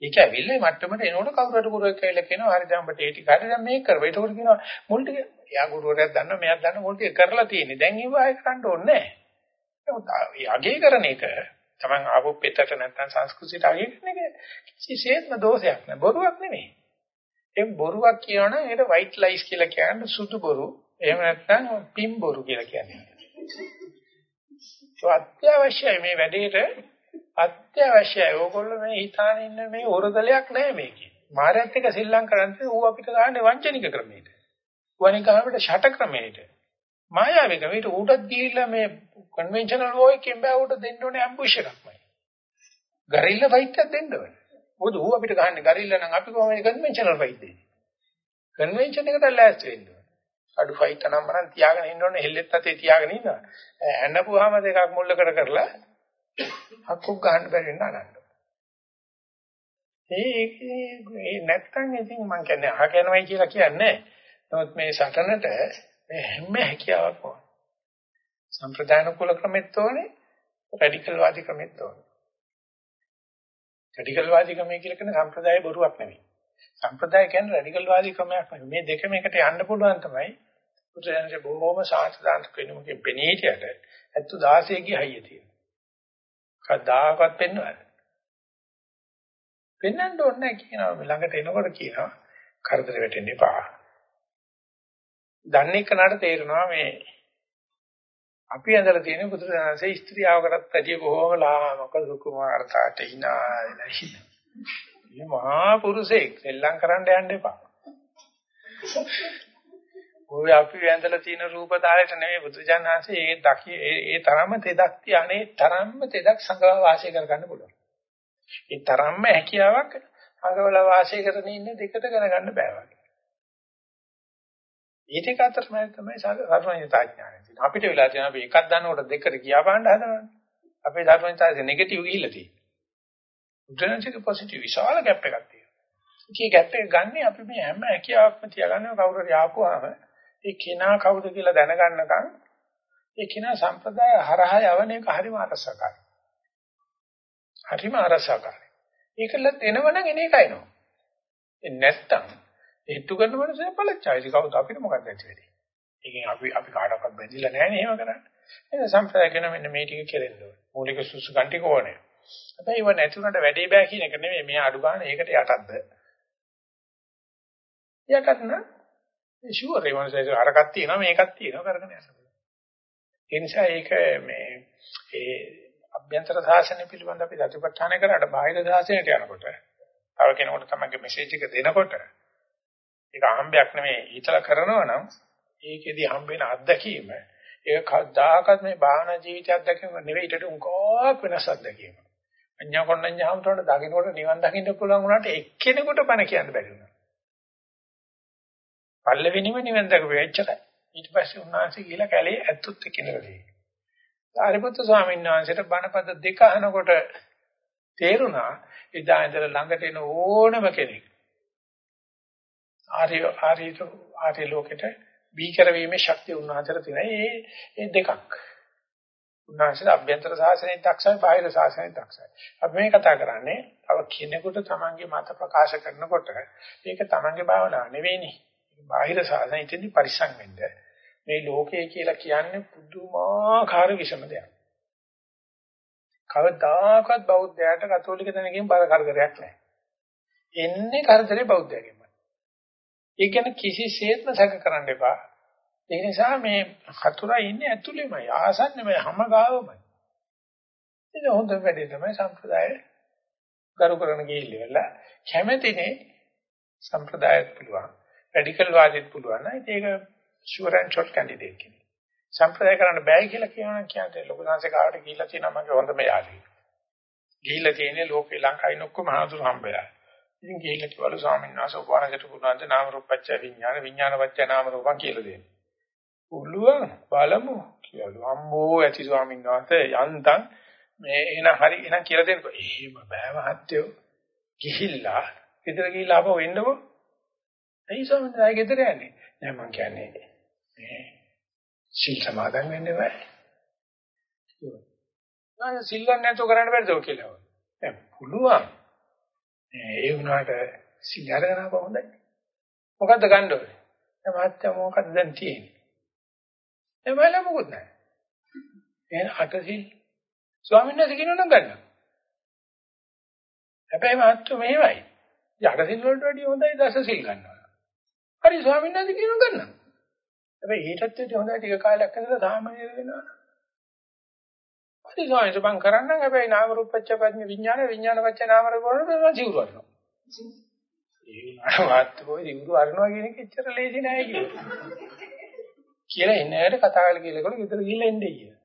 ඒක ඇවිල්ලා මට්ටමට එනකොට කවුරුහට ගුරුවෙක් කියලා කියනවා හරි දැන් ඔබට ඒ ටික හරි දැන් මේක කරව. ඒකෝට කියනවා මුල් ටික එයා ගුරුවරයාත් දන්නවා මෙයාත් දන්නවා මුල් ටික කරලා තියෙන්නේ. දැන් ඒව ආයෙ කරන්න ඕනේ නැහැ. අගේ කරන එක Taman ආපු පෙතට නැත්තම් සංස්කෘතියට අගේ කරන එක කිසිසේත්ම දෝෂයක් නෑ. බොරුවක් නෙමෙයි. ඒ බොරුවක් කියනවනම් ඒකට white lies කියලා කියන්නේ සුදු බොරු. එහෙම නැත්නම් පින් බොරු කියලා කියන්නේ. ඒ අත්‍යවශ්‍යයි මේ වැඩේට අත්‍යවශ්‍යයි. ඕගොල්ලෝ මේ හිතාන ඉන්න මේ උරදලයක් නෑ මේකේ. මායත් එක්ක සිල්ලම් කරන්නේ ඌ අපිට ගහන්නේ වංචනික ක්‍රමයට. වණික අපිට ෂට ක්‍රමයට. මායාවේ ක්‍රමයට ඌටත් ගිහිල්ලා මේ කන්වෙන්ෂනල් වෝ එකෙන් බෑ ඌට දෙන්න ඕනේ ඇම්බුෂ් එකක්මයි. ගරිල්ලා ෆයිට් එකක් දෙන්න ඕනේ. මොකද ඌ අපිට ගහන්නේ ගරිල්ලා නම් අපි කොහොමද කන්වෙන්ෂනල් ෆයිට් දෙන්නේ? කන්වෙන්ෂන් එකට ලෑස්ති වෙන්න ඕනේ. අඩු ෆයිට් නම් මනම් තියාගෙන ඉන්න ඕනේ හෙල්ලෙත් අතේ තියාගෙන ඉන්නවා. ඇන්නපුවාම දෙකක් මුල්ලකට කරලා හක්කුක් ගන්න බැරි වෙන නඩන්න. ඒ නැත්තම් ඉතින් මම කියන්නේ අහ යනවයි කියලා කියන්නේ. නමුත් මේ සටනට මේ හැම හැකියාවක් ඕන. සම්ප්‍රදාන කුල ක්‍රමෙත් ඕනේ, රැඩිකල් වාදී ක්‍රමෙත් ඕනේ. රැඩිකල් වාදී ක්‍රමය කියලා කියන සම්ප්‍රදාය බොරුවක් නෙවෙයි. සම්ප්‍රදාය කියන්නේ රැඩිකල් වාදී ක්‍රමයක් නෙවෙයි. මේ දෙකම එකට යන්න පුළුවන් තමයි. පුත්‍රයන්ගේ බොහෝම සාහිත්‍යාන්ත කෙනෙකුගේ පෙනී හිටියට 76 ගේ හයිය තියෙනවා. කවදාකවත් පෙන්වන්නේ. පෙන්වන්න ඕනේ නැහැ කියනවා. ළඟට එනකොට කියනවා කරදර වෙටෙන්න එපා. දන්නේ කනට තේරෙනවා මේ අපි ඇඳලා තියෙන බුදුරජාණන්සේ ස්ත්‍රියවකටත් ඇදී බොහෝම ලාමක සුකුමාරතාට hina නැහින. මේ මහා පුරුෂයෙක් සෙල්ලම් කරන්න යන්න එපා. ඔය අපි ඇඳලා තියෙන රූප තාලෙට නෙමෙයි බුදුජානනාංශේ ඒ දකි ඒ තරම්ම තෙදක් තියන්නේ තරම්ම තෙදක් සංගව වාසය කරගන්න පුළුවන්. ඒ තරම්ම හැකියාවක් සංගවල වාසය කරගෙන ඉන්න දෙකට ගණගන්න බෑ වගේ. ඊට එක අතරමැද තමයි සර්වඥතා ඥානය තියෙන්නේ. අපිට වෙලා තියෙන අපි එකක් දන්නකොට දෙකට ගියා බලන්න හදනවානේ. අපේ ධර්මඥතාවේ නෙගටිව් ගිහිල්ලා තියෙන්නේ. උදැනසික පොසිටිව් විශාල ગેප් එකක් තියෙනවා. ඒකේ ગેප් එක ගන්න අපි මේ හැම හැකියාවක්ම තියාගන්න කවුරු හරි ආපුවාම ඒ කෙනා කවුද කියලා දැනගන්නකම් ඒ කෙනා සම්ප්‍රදාය හරහා යවන එක හරිම අරසකාරයි. හරිම අරසකාරයි. ඒකලත් එනවනම් එන එක එනවා. ඒ නැත්තම් හේතු කරන මනසේ පළච්චායිසි කවුද අපිට මොකක්ද ඇති වෙන්නේ? ඒකෙන් අපි අපි කාටවත් බැඳිලා නැහැ නේ එහෙම කරන්නේ. එහෙනම් සම්ප්‍රදාය කියන මෙන්න මේ ටික කෙරෙන්න ඕනේ. මූලික සුසු කන්ටික ඕනේ. හැබැයි ඒව නැති උනට වැඩේ බෑ කියන එක නෙමෙයි මෙයා අඩු ගන්න ඒකට යටත්ද. යටත් නම් ෂුවර් ඒ වගේ අරකට තියෙනවා මේකක් තියෙනවා කරගෙන යන්න. ඒ නිසා ඒක මේ ඒ අභ්‍යන්තර සාසනය පිළිබඳ අපි දතිපත්ඨාන කරාට බාහිර සාසනයට යනකොට තව කෙනෙකුට තමයි මෙසේජ් එක දෙනකොට ඒක අහම්බයක් නෙමෙයි හිතලා කරනවා නම් ඒකෙදි හම්බෙන අත්දැකීම ඒක කවදාකවත් මේ භාවනා ජීවිතය අත්දැකීම නෙවෙයි ඊට උන්කෝක් වෙනස් අත්දැකීම. අඤ්ඤා කොණ්ණඤ්ඤාම්තරණ දකින්නකොට නිවන් දකින්න පුළුවන් වුණාට එක්කෙනෙකුට පණ කියන්න බැරි වුණා. පල්ලෙවෙනිම නිවන් දකපු එච්චරයි. ඊට පස්සේ උන්වහන්සේ ගිහලා කැලේ ඇතුත් එක්කිනවලේ. සාරිපුත්තු ස්වාමීන් වහන්සේට බණපද දෙක අහනකොට තේරුණා එදා ඉඳලා ළඟට එන ඕනම කෙනෙක් ආර්ය ආර්ය ආර්ය ලෝකෙට බීකර වීමේ ශක්තිය උන්වහන්සේට තියෙනවා. ඒ ඒ දෙකක්. උන්වහන්සේ අභ්‍යන්තර සාසනයෙන් දක්ෂයි බාහිර සාසනයෙන් දක්ෂයි. අපි මේ කතා කරන්නේ තව කෙනෙකුට තමන්ගේ මත ප්‍රකාශ කරනකොට මේක තමන්ගේ භාවනාව නෙවෙයිනේ. බාහිර සාසනය ඉතින්දි පරිස්සම් වෙන්න. මේ ලෝකය කියලා කියන්නේ පුදුමාකාර විෂම දෙයක්. කවදාකවත් බෞද්ධයාට කතෝලික දෙනකින් බල කරදරයක් නැහැ. එන්නේ කරදරේ බෞද්ධයගෙන්. ඒ කියන්නේ කිසිසේත්ම සැක කරන්න එපා. ඒ නිසා මේ හතුරා ඉන්නේ ඇතුළෙමයි ආසන්නෙමයි හැම ගාවමයි. ඒක හොඳ වැඩේ තමයි සම්ප්‍රදාය ගරු කරන ගිහිල්ලා කැමැතිනේ සම්ප්‍රදායක් පුළුවන්. රැඩිකල් වාදෙත් පුළුවන්. ඒක ෂුවර් ඇන්ඩ් ෂොට් කැන්ඩිඩේට් කෙනෙක්. සම්ප්‍රදාය කරන්න බෑ කියලා කියනවා කියන්නේ ලොකු සංසකාරට ගිහිල්ලා තියෙනවා මගේ හොඳම යාළුවෙක්. ගිහිල්ලා තියෙන්නේ ලෝකේ ලංකාවේ ඔක්කොම හාමුදුරු හම්බෙලා. ඉතින් ගිහිල්ලා කිව්වලු ස්වාමීන් වහන්සේ උපවාසයට පුළුවන් ද නාම රූපච්ච විඥාන විඥානපච්ච නාම රූපං කියලා දෙන්න. පුළුවන් බලමු කියලා. අම්මෝ ඇති ස්වාමීන් වහන්සේ යන්තම් මේ එන හරි එන කියලා දෙන්නකො. එහෙම බෑ මහත්තයෝ. ගිහිල්ලා ගෙදර ගිහිල්ලා ආපහු එන්නකෝ. ඇයි ස්වාමීන් වහන්සේ ගෙදර යන්නේ? නෑ මං කියන්නේ මේ සීල් සමාදන් වෙන්නේ බෑ. නෑ සීල් ගන්න නැතුව කරන්න බැරිද ඔය කියලා. දැන් පුළුවන්. ඒ වුණාට සීල් අරගෙන ආපහු හොඳයි. මොකද්ද ගන්න ඕනේ? දැන් මහත්තයා මොකද්ද දැන් තියෙන්නේ? ඒ වල මොකුත් නැහැ. එහෙනම් අට සීල් ස්වාමීන් වහන්සේ කියනවා නම් ගන්න. හැබැයි මහත්තයා මෙහෙමයි. යට සිල් වලට වැඩිය හොඳයි දස සිල් ගන්නවා. හරි ස්වාමීන් වහන්සේ කියනවා ගන්න. හැබැයි ඊටත් වැඩිය හොඳයි ටික කාලයක් ඉඳලා සාමාන්‍ය වෙනවා. හරි ස්වාමීන් වහන්සේ මං කරන්නම් හැබැයි නාම රූප පච්ච පඤ්ඤ විඥාන විඥාන පච්ච නාම රූප වලට සිවුරු අරනවා. ඒ වුණාට කොයි සිවුරු අරනවා කියන එක එච්චර ලේසි නෑ කියලා. කියලා එන්නයට කතා කරලා කියලාකොට ගෙදර ගිහිල්ලා එන්නේ කියලා.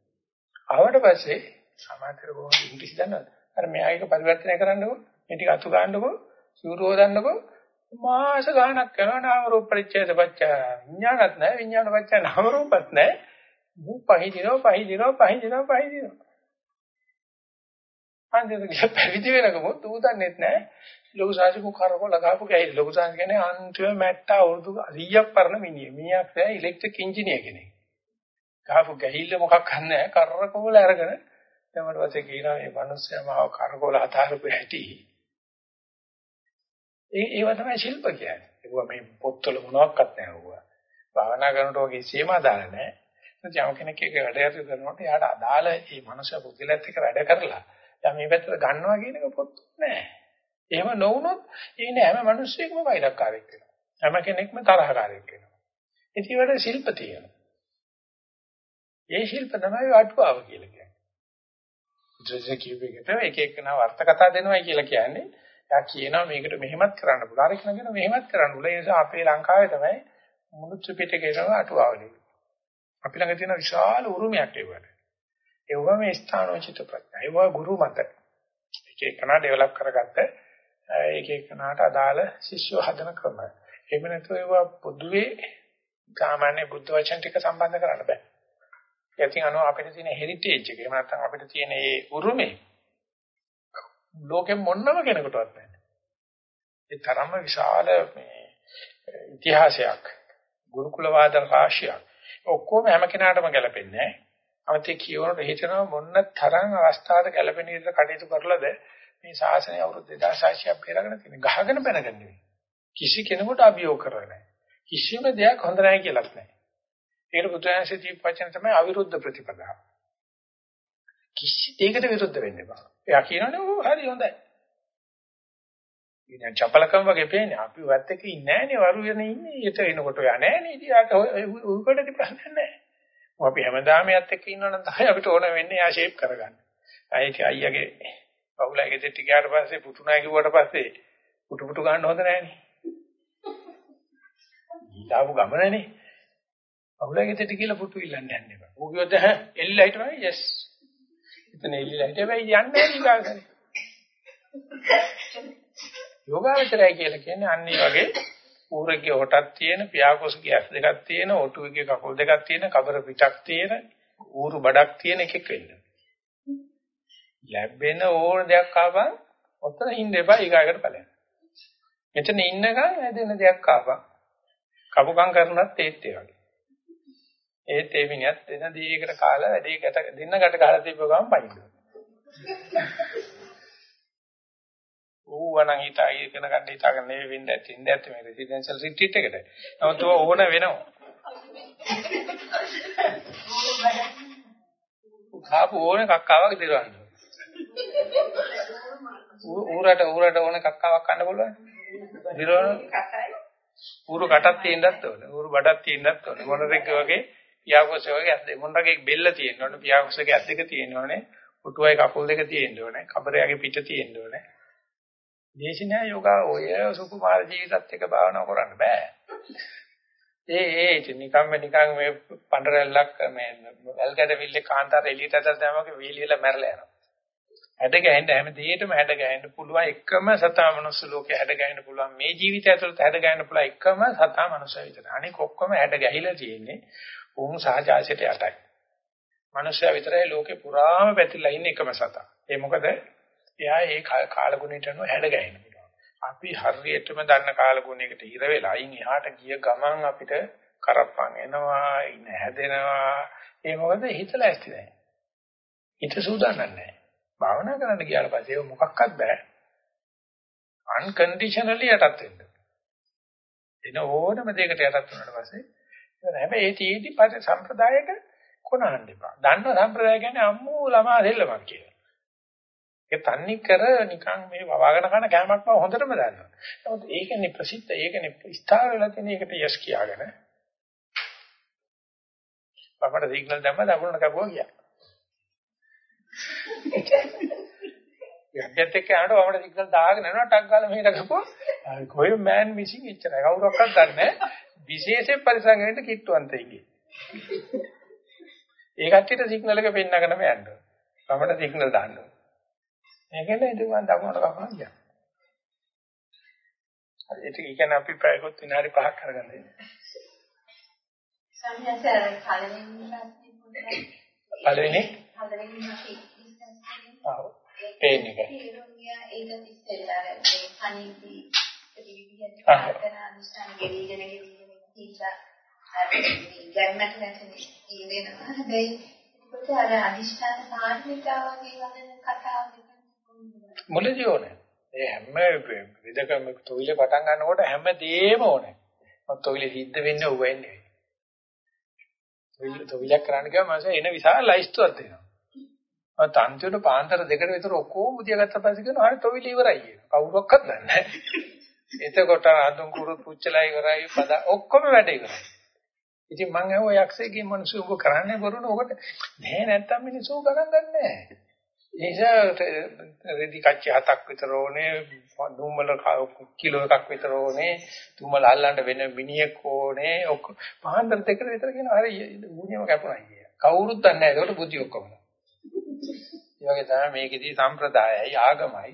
ආවට පස්සේ සමාන්තර කොහොමද ඉංග්‍රීසි දන්නවද? අර මෙයාගේ පරිවර්තනය කරන්නකෝ මේ ටික අතු ගන්නකෝ සූරෝ දන්නකෝ මාස ගාණක් කරනවා නාම රූප පරිච්ඡේද පච්ච විඥානත් නැහැ විඥාන පච්ච නාම රූපත් නැහැ. මු පහිදිනවා පහිදිනවා පහිදිනවා පහිදිනවා අන්තිමට පැවිදි වෙනකම ඌ දන්නෙත් නැහැ. ලොකු සාසිකු කරකෝ ලගාපු ගෑයි ලොකු සාසි කියන්නේ අන්තිම මැට්ටා අවුරුදු 100ක් පරණ මිනිහ මිනිහක් නෑ ඉලෙක්ට්‍රික් ඉංජිනේර කෙනෙක්. ගාපු ගැහිල්ල මොකක් නැහැ කරකෝල අරගෙන. ඊට පස්සේ කියනවා මේ මිනිස්සයා මාව කරකෝල අතාරපු හැටි. ඒ ඒව තමයි ශිල්ප කියන්නේ. ඒවා මේ පොත්වල මොනවත් නැහැ ඕවා. භාවනා කරනකොට ඔගේ සීමා දාලා නැහැ. ඒත් යම් කෙනෙක් එක වැඩ යතු කරනකොට එයාට අදාළ මේ මනුෂ්‍ය පුද්ගලයාත් එක්ක වැඩ කරලා දැන් මේ පැත්තට ගන්නවා කියන එක පොත් නැහැ. එහෙම නොවුනොත් ඉන්නේ හැම මිනිස්සෙකම වෛරක්කාරයෙක් වෙනවා. හැම කෙනෙක්ම තරහකාරයෙක් වෙනවා. ඉතින් ඒවට ශිල්ප තියෙනවා. ඒ ශිල්ප තමයි අටුවාව කියලා කියන්නේ. ඉතින් කියපෙකට එක එකනා වර්ථ කතා දෙනවයි කියලා කියන්නේ එයා කියනවා මේකට මෙහෙමත් කරන්න පුළුවන්. අර කියනවා මෙහෙමත් කරන්න පුළුවන්. ඒ නිසා අපේ ලංකාවේ තමයි මුළු ත්‍රිපිටකේම අටුවාවලිය. අපි ළඟ තියෙන විශාල උරුමයක් ඒවට. ඒවා මේ ස්ථානෝචිත ප්‍රඥා. ඒවා ගුරු මත. එක එකනා ඩෙවලොප් කරගත්ත එක එකනාට අදාළ ශිෂ්‍යව හදන ක්‍රම. එහෙම නැත්නම් ඒවා පොදුවේ සාමාන්‍ය බුද්ධ වචන ටික සම්බන්ධ කරන්න බෑ. ඒකින් අනෝ අපිට තියෙන හෙරිටේජ් එක. එහෙම නැත්නම් අපිට තියෙන ඒ උරුමේ ලෝකෙ මොන්නම කෙනෙකුටවත් නැහැ. ඒ තරම්ම විශාල මේ ඉතිහාසයක් ගුරුකුල වාද රාශියක්. ඔක්කොම හැම කෙනාටම ගැලපෙන්නේ නැහැ. අමතේ කියවනට හිතනවා මොන්න තරම් අවස්ථාවකට ගැලපෙන විදිහට කටයුතු කරලාද මේ ශාසනය අවුරුදු 2600ක් පෙරගෙන තියෙන. ගහගෙන බැනගන්න නෙවෙයි. කිසි කෙනෙකුට අභියෝග කරලා නැහැ. කිසිම දෙයක් හොඳ නැහැ කියලාත් නැහැ. ඒකට බුදුන්සේ දීප වචන තමයි අවිරුද්ධ ප්‍රතිපදාව. කිසි දෙයකට විරුද්ධ වෙන්න එපා. එයා කියනනේ ඕ හරි හොඳයි. ඉතින් චපලකම් වගේ පේන්නේ අපි වත් එක ඉන්නේ නැහනේ වරු වෙන ඉන්නේ ඊට එනකොට යා නැහනේ ඉතින් යාට උඩට ප්‍රශ්න නැහැ. අපි හැමදාම යත් එක්ක ඉන්නවනම් තමයි අපිට ඕන වෙන්නේ යා ෂේප් කරගන්න. අයිති අයියාගේ පවුලගේ දෙට්ටි ගියාට පස්සේ පුතුණා කිව්වට පස්සේ පුටු පුටු ගන්න හොඳ නැහනේ. ඊළාපු ගමනනේ. පවුලගේ දෙට්ටි කියලා පුටු ඉල්ලන්න යන්න එපා. ඌ කිව්වද හැ එල්ලලා හිටවයි යස් එතන එල්ලලා හිටිය හැබැයි යන්නේ නැහැ නිකාසනේ. යෝගාවචරය කියලා කියන්නේ අන්න ඒ වගේ ඌරගේ හොටක් තියෙන, පියාකොසගේ ඇස් දෙකක් තියෙන, ඔටුවේගේ කකුල් දෙකක් තියෙන, කබර පිටක් තියෙන, ඌරු බඩක් තියෙන එකෙක් වෙන්න. ලැබෙන ඕන දෙයක් ආවම ඔතන ඉන්න එපා ඊගායකට ඵලයන්. මෙතන ඉන්නකම් හැදෙන දෙයක් ආවම කපුකම් කරනත් ඒත් ඒ වගේ. ඒත් ඒ මිනිහත් එන දීයකට කාලා වැඩේකට දෙන්නකට කාලා තිබ්බ ගමන් පයින්නවා. ඌවනම් හිතා ඉගෙන ගන්න හිතාගෙන නෙවෙයි වෙන්නේ ඇත්ත ඉන්න ඇත්ත මේ රෙසිඩෙන්ෂල් රිට්‍රීට් එකට. නමුත් ඕන වෙනවා. කාපු ඕන කක්කාවක් දිරවන්න. ඌරට ඌරට ඕන කක්කාවක් කන්න පුළුවන්. දිරවන ඌරු කටක් තියෙන්නත් ඕන. ඌරු බඩක් තියෙන්නත් ඕන. මොනරෙක් වගේ පියාකොසේ වගේ ඇස් දෙක මොණ්ඩගේ බෙල්ල තියෙන්න ඕනේ පියාකොසේගේ ඇස් දෙක තියෙන්න ඕනේ පුටුවයි කකුල් දෙක තියෙන්න ඕනේ කබරයාගේ පිට තියෙන්න ඕනේ. දේශනා යෝගා ඔය සුකුමාර ජීවිතත් එක්ක භාවනා කරන්න බෑ. ඒ ඒ නිකම්ම නිකන් මේ පඬරැල්ලක් මේ වැල්ගඩවිල්ලේ කාන්තාර එළියට ඇදලා දැමක වීලියලා මැරලා යනවා. හැඩ ගැහෙන්න හැම දෙයකටම හැඩ ගැහෙන්න පුළුවන් එකම සතා මනුස්ස ලෝකේ හැඩ ගැහෙන්න පුළුවන්. මේ ජීවිතය ඇතුළත හැඩ ගැහෙන්න පුළුවන් එකම සතා මනුස්සය විතරයි. අනික ඔක්කොම හැඩ ගැහිලා තියෙන්නේ උන් සහජාසයට යටයි. මනුෂ්‍යයා විතරයි ලෝකේ පුරාම පැතිරලා ඉන්න එකම සතා. ඒ මොකද එයා ඒ කාලගුණයට අනුව හැඩ ගැහෙන්න පුළුවන්. අපි හරියටම දන්න කාලගුණයකට හිර වෙලා අයින් එහාට ගිය ගමන් අපිට කරප්පන් එනවා, ඉන හැදෙනවා. ඒ මොකද හිතලා ඇස්ති නැහැ. හිත සූදානම් නැහැ. භාවනා කරන්න ගියාට පස්සේ ඒක මොකක්වත් බෑ. unconditionally යටත් වෙන්න. එන ඕනම දෙයකට යටත් වුණාට පස්සේ හැබැයි ඒ තීටි පස්සේ සම්ප්‍රදායක කොනහන්න එපා. දන්න සම්ප්‍රදාය කියන්නේ අම්මෝ ළමා දෙල්ලමක් කියලා. ඒක තන්නේ කර නිකන් මේ වවාගෙන කන කෑමක් බව හොඳටම දන්නවා. නමුත් ඒකනේ ප්‍රසිද්ධ ඒකනේ ස්ථාර වෙලා තියෙන එකට යස් කියාගෙන. අපට සිග්නල් දැම්ම දකුණට කපුවා ගියා. යද්දත් එක්ක යනකොට වමට සිග්නල් දාගෙන යනවා ටක් ගාලා මෙහෙට ගපුවා. කොයි මෑන් මිසින් ඉච්චරයි. කවුරක්වත් දන්නේ. විශේෂයෙන් පරිසං වෙන්න කිට්ටුවන්තයිගේ. ඒ කට්ටියට සිග්නල් එක පෙන්නගෙනම යන්න. වමට සිග්නල් දාන්න. මේකෙන් ඉතින් මම දකුණට කපනවා කියන්නේ. හරි ඒක කියන්නේ අපි පැයකොත් විනාඩි 5ක් කරගන්න ඉන්නේ. සම්හසර පළවෙනි පළවෙනි පළවෙනි. ආව පේන එක. මුලදී ඕනේ. ඒ හැම විදකම තොවිල පටන් ගන්නකොට හැම දෙයක්ම ඕනේ. මම තොවිල සිද්ධ වෙන්නේ ඌ වෙන්නේ. තොවිල තොවිලක් කරන්න ගියාම මාස එන විශාල ලයිස්තුවක් දෙනවා. මම තන්තියට පාන්තර දෙකට විතර ඔක්කොම මුදිය ගත්ත පස්සේ කියනවා හරි තොවිල ඉවරයි කියනවා. කවුරක්වත් දන්නේ නැහැ. එතකොට අඳුන් කුරුත් පුච්චලා ඉවරයි පද ඔක්කොම වැඩ ඉවරයි. ඉතින් මං අහුව යක්ෂයෙක්ගේ මිනිස්සු උඹ කරන්නේ බොරුන ඔකට නෑ නැත්තම් මිනිස්සු ගණන් ගන්නෑ. ඒ නිසා රෙදි කච්චි හතක් විතර ඕනේ දුම්මල කිලෝ එකක් විතර ඕනේ තුම්මල අල්ලන්න වෙන මිනිහෙක් ඕනේ ඔක්කොම පහන්දර දෙකට විතර කියනවා හරි ඌණියම කැපුණා කිය. කවුරුත් දන්නේ නැහැ ඒකට බුද්ධි ඔක්කොම. ඒ වගේ තමයි මේකෙදී සම්ප්‍රදායයි ආගමයි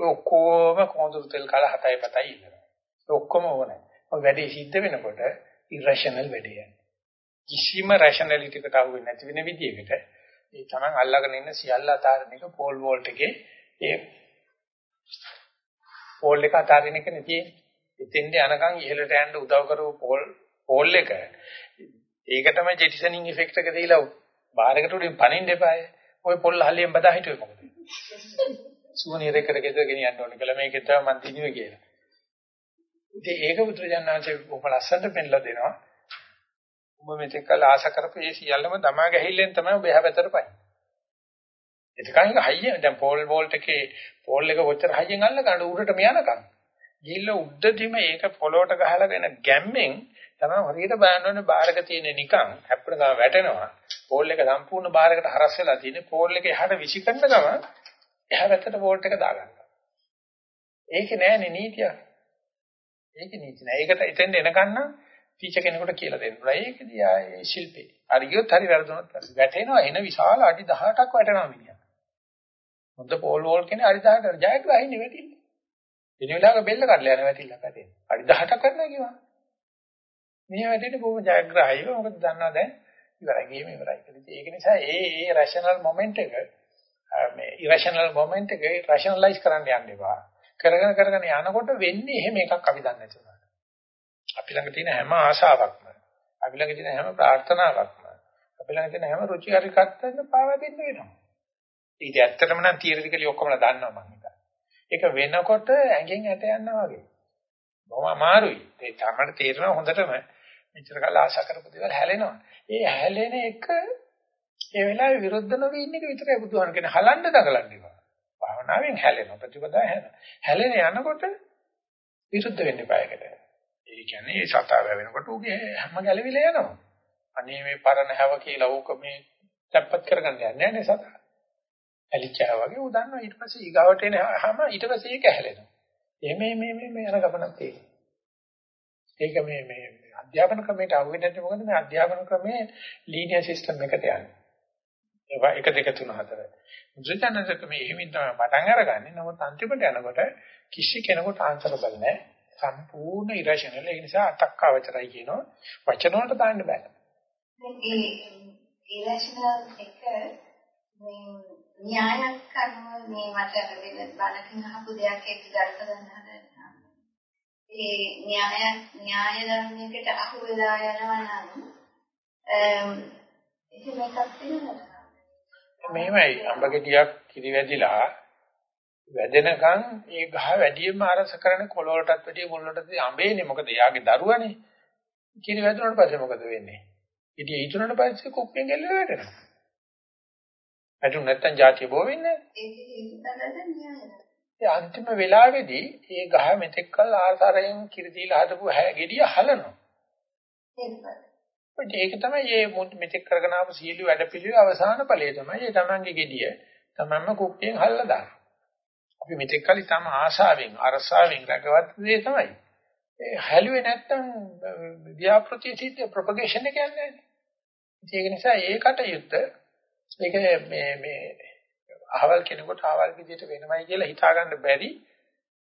ඔක්කොම කොඳුරු තෙල් කාලා හතයි පතයි ඉන්නවා. ඔක්කොම ඕනේ. ඔය වැඩේ සිද්ධ වෙනකොට irrational වැඩේ. කිසිම rationality එකට අහු වෙන්නේ නැති වෙන විදිහකට ඒ තමන් අල්ලගෙන ඉන්න සියල්ල අතාරින එක පෝල් වෝල්ට් එකේ ඒ පෝල් එක අතාරින එක නෙතියි. එතෙන්ද යනකම් ඉහළට යන්න උදව් කරපු පෝල් පෝල් එක ඒක තමයි ජෙටිසනින් ඉෆෙක්ට් එක දීලා බාහිරකට උඩින් පනින්න එපාය. ওই පොල් හලියෙන් බදා හිටුවේ මොකද? සුවනීරයකට ගෙදර ගෙනියන්න ඕනේ කියලා මේකේ තමයි මන් දිනුවේ කියලා. ඉතින් ඒක බුදුරජාණන්සේ බොහොම ලස්සනට පෙන්නලා දෙනවා. ඔබ මෙතෙක් කල ආශ කරපු ඒ සියල්ලම දමා ගැහිල්ලෙන් තමයි ඔබ එහා පැත්තට පයින්. එතකන් එක හයියෙන් දැන් පෝල් වෝල්ට් එකේ පෝල් එක කොච්චර හයියෙන් අල්ල ගන්න උඩටම යනකම්. ගිහිල්ලා උඩදීම ඒක පොළොවට ගහලාගෙන ගැම්මෙන් තමයි හරියට බලන්න ඕනේ බාරක තියෙන නිකන් හැප්පෙන ගම වැටෙනවා. පෝල් එක සම්පූර්ණ බාරකට හරස් වෙලා තියෙන්නේ පෝල් එක එහාට විසිකරන ගම එහා පැත්තට වෝල්ට් එක දාගන්නවා. ඒකේ නෑනේ නීතිය. ඒකේ නීති නෑ. ඒකට එතෙන්ද එනකන් නම් ටීචර් කෙනෙකුට කියලා දෙන්න ඕනේ. ඒකදී ආයේ ශිල්පේ. හරි ගියොත් හරි වැරදුනොත් හරි. වැටෙනවා එන විශාල අඩි 18ක් වැටෙනවා මිනිහා. හොඳ පෝල් වෝල් කෙනේ අඩි 18කට ජයග්‍රහයින්නේ වැටින්නේ. එන වෙලාවක බෙල්ල කඩලා යන වැටිලා පැටේ. අඩි 18ක් කරනවා කියනවා. මේ වැටෙන්නේ බොහොම ජයග්‍රහයිව. මොකද දන්නවා දැන් ඉවරයි ගේම ඉවරයි කියලා. ඒක නිසා ඒ ඒ රෂනල් මොමන්ට් එක මේ ඉරෂනල් මොමන්ට් එක රෂනලයිස් කරන්න යන්න එපා. කරගෙන කරගෙන යනකොට වෙන්නේ එහෙම එකක් අපි දන්නේ නැති උනාට. අපි ළඟ තියෙන හැම ආශාවක්ම, අපි ළඟ තියෙන හැම ප්‍රාර්ථනාවක්ම, අපි ළඟ තියෙන හැම රුචි හරිකත්වෙන් පාවා දෙන්න වෙනවා. ඒක ඇත්තටම නම් තියරිටිකලි ඔක්කොම දන්නවා මම හිතන්නේ. ඒක වෙනකොට ඇඟෙන් ඇට යනවා වගේ. බොහොම අමාරුයි. ඒ තමයි තේරෙනවා හොඳටම මෙච්චර කාල ආශා කරපු දේවල් හැලෙනවා. ඒ හැලෙන එක ඒ වෙලාවේ විරුද්ධ නොවී ඉන්න එක විතරයි බුදුහාම කියන්නේ හලන්න දඟලන්න එපා. භාවනාවෙන් හැලෙනවා ප්‍රතිපදාව හැලෙනවා. හැලෙන යනකොට විරුද්ධ වෙන්න එපා ඒකට. ඒ කියන්නේ ඒ සතා වෙනකොට උගේ හැම ගැලවිලා යනවා. අනේ මේ පරණ හැව කියලා ඌක මේ තැප්පත් කරගන්න යන්නේ නැහැ නේ සතා. ඇලිච්චා වගේ ඌ දන්නවා ඊට පස්සේ ඊගාවට එන හැම ඊට පස්සේ ඒක හැලෙනවා. එමේ මේ මේ මේ යන ගමනක් තියෙනවා. ඒක මේ මේ අධ්‍යාපන ක්‍රමයට අහු වෙන්නේ නැති මොකද මේ අධ්‍යාපන ක්‍රමයේ ලීනියර් සිස්ටම් එකට යන්නේ. ඒවා 1 2 3 4. මුද්‍රිතනසක මේ එහෙමින් තමයි පටන් අරගන්නේ. නමුත් අන්තිමට යනකොට කිසි කෙනෙකුට ආන්සරබල් නැහැ. සම්පූර්ණ ඉරෂනල්. ඒ නිසා අතක්කවචරයි කියනවා. වචන වලට දාන්න බෑ. මේ ඉරෂනල් එක මේ න්‍යායක් අනුව මේ මට වෙන බලකින් අහපු දෙයක් එක්ක ගල්ප ගන්න හදනවා. ඒ න්‍යාය න්‍යාය ධර්මයකට අහු වෙලා යනවා නම් එහෙම එකක් තියෙනවද? මෙහෙමයි අඹ ගෙඩියක් කිරි වැදිලා වැදෙනකන් ඒ ගහ වැඩියෙන්ම අරස කරන කොළ වලටත් වැඩිය මුල් වලටත් අඹේනේ. මොකද එයාගේ දරුවනේ. කිරි වැදුනට පස්සේ මොකද වෙන්නේ? ඉතින් ඊටුනට පස්සේ කුප්පෙන් ගැල්ල වැටෙනවා. වැටුන නැත්තම් જાතිය බෝ වෙන්නේ ඒ අන්තිම වෙලාවේදී ඒ ගහ මෙතෙක් කල් ආසාරයෙන් කිරි දීලා හදපු ගෙඩිය හලනවා ඒක තමයි මේ මෙතෙක් කරගෙන ආපු සීළු වැඩ පිළිවෙල අවසාන ඵලය තමයි ඒ තමන්ගේ ගෙඩිය තමන්ම කුප්පෙන් හල්ලා දාන අපි මෙතෙක් කල තම ආශාවෙන් අරසාවෙන් රැකවත් දේ තමයි. ඒ හැලුවේ නැත්තම් ව්‍යාපෘති සිද්ධ ප්‍රොපගේෂන් එක යන්නේ නැහැ. ඒක නිසා ඒකට යුත් ඒක මේ මේ අහවල් කෙනෙකුට අහවල් විදිහට වෙනවයි කියලා හිතා ගන්න බැරි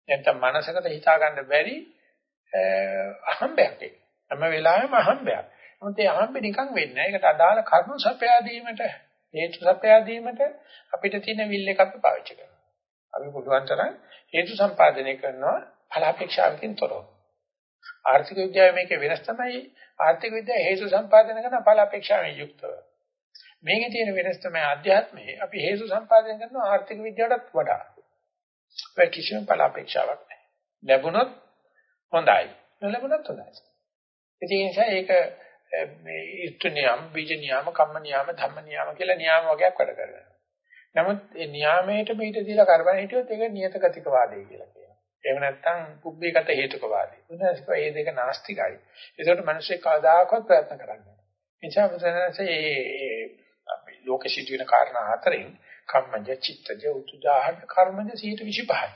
නැත්නම් මනසකට හිතා ගන්න බැරි අහම්බයක් ඒක. හැම වෙලාවෙම අහම්බයක්. මොකද ඒ අහම්බෙ නිකන් වෙන්නේ නැහැ. ඒකට අදාළ කරුණු සපයා දීමට හේතු සපයා දීමට අපිට තියෙන විල් එක අපි පාවිච්චි කරනවා. අපි පුළුවන් තරම් හේතු සම්පාදනය කරනවා ඵලාපේක්ෂාවකින් තොරව. ආර්ථික විද්‍යාවේ මේකේ වෙනස් තමයි ආර්ථික විද්‍යාව හේතු සම්පාදනය කරන ඵලාපේක්ෂාවෙන් යුක්තව. මේකේ තියෙන වෙනස් තමයි අධ්‍යාත්මයේ අපි හේතු සම්පාදනය කරන ආර්ථික විද්‍යාවටත් වඩා. ඒ කිසිම ඵලාපේක්ෂාවක් නැහැ. ලැබුණොත් හොඳයි. නොලැබුණොත් හොඳයි. ඒ නිසා ඒක මේ ඉෂ්ඨ නියම, බීජ නියම, කම්ම නියම, ධම්ම නියම කියලා නියම වගේක් වැඩ කරනවා. නමුත් ඒ න්යාමයට පිට දීලා කරබන හිටියොත් ඒක නියත ගතික වාදය කියලා කියනවා. එහෙම නැත්නම් පුබ්බේගත හේතුක වාදය. උදාහරණයක් මේ දෙක නාස්තිකයි. ඒකට මිනිස්සේ කවදාකවත් ප්‍රයත්න කරන්නේ නැහැ. එනිසා මුසනසේ මේ අපි ලෝක සිද්ධ වෙන කාරණා හතරෙන් කම්මජ චිත්තජ උතුදාහන කර්මජ 125යි.